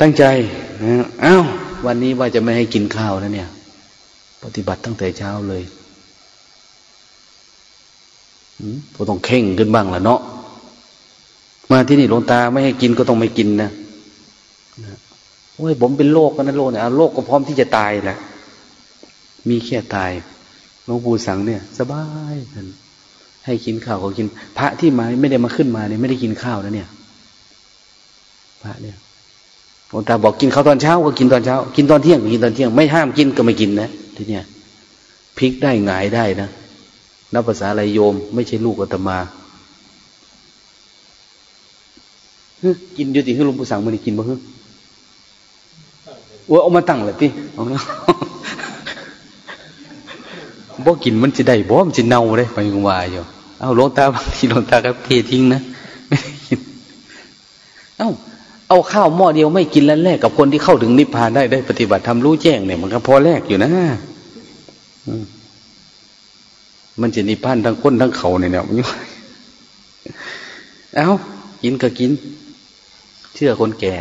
ตั้งใจนะอ้าววันนี้ว่าจะไม่ให้กินข้าวแล้วเนี่ย ปฏิบัติตั้งแต่เช้าเลย ก็ต้องเข่งขึ้นบ้างละเนาะมาที่นี่หลวงตาไม่ให้กินก็ต้องไม่กินนะโอ้ยผมเป็นโรคกันนะโรคเนี่ยโรคก็พร้อมที่จะตายแหละมีแค่ตายหลวงปู่สังเนี่ย สบายท่านให้กินข้าวก็กิน พระที่มาไม่ได้มาขึ้นมาเนี่ยไม่ได้กินข้าวนะเนี่ย พระเนี่ยหลวงตาบอกกินข้าวตอนเช้าก็กินตอนเช้า กินตอนเที่ยงก็กินตอนเที่ยง ไม่ห้ามกินก็ไม่กินนะทีเนี้ยพลิกได้หงายได้นะ นับภาษาอะไรโยม ไม่ใช่ลูกอาตมากินอยู่ติให้ลุงผู้สั่งมันกินบ่ฮึว่าเอามาตั้งเลยพี่เอาเนาะบ่กินมันจะได้บ่มันจะเน่าเลยไปงวายอยู่ เอาลงตาบางทีลงตาก็เททิ้งนะไม่ได้กินเอ้าเอาข้าวหม้อเดียวไม่กินแล้วแลกกับคนที่เข้าถึงนิพพานได้ได้ปฏิบัติทำรู้แจ้งเนี่ย มันก็พอแลกอยู่นะมั มันจะนิพพานทั้งคนทั้งเขาเนี่ยเนี่ยเอากินก็กิน เชื่อคนแก่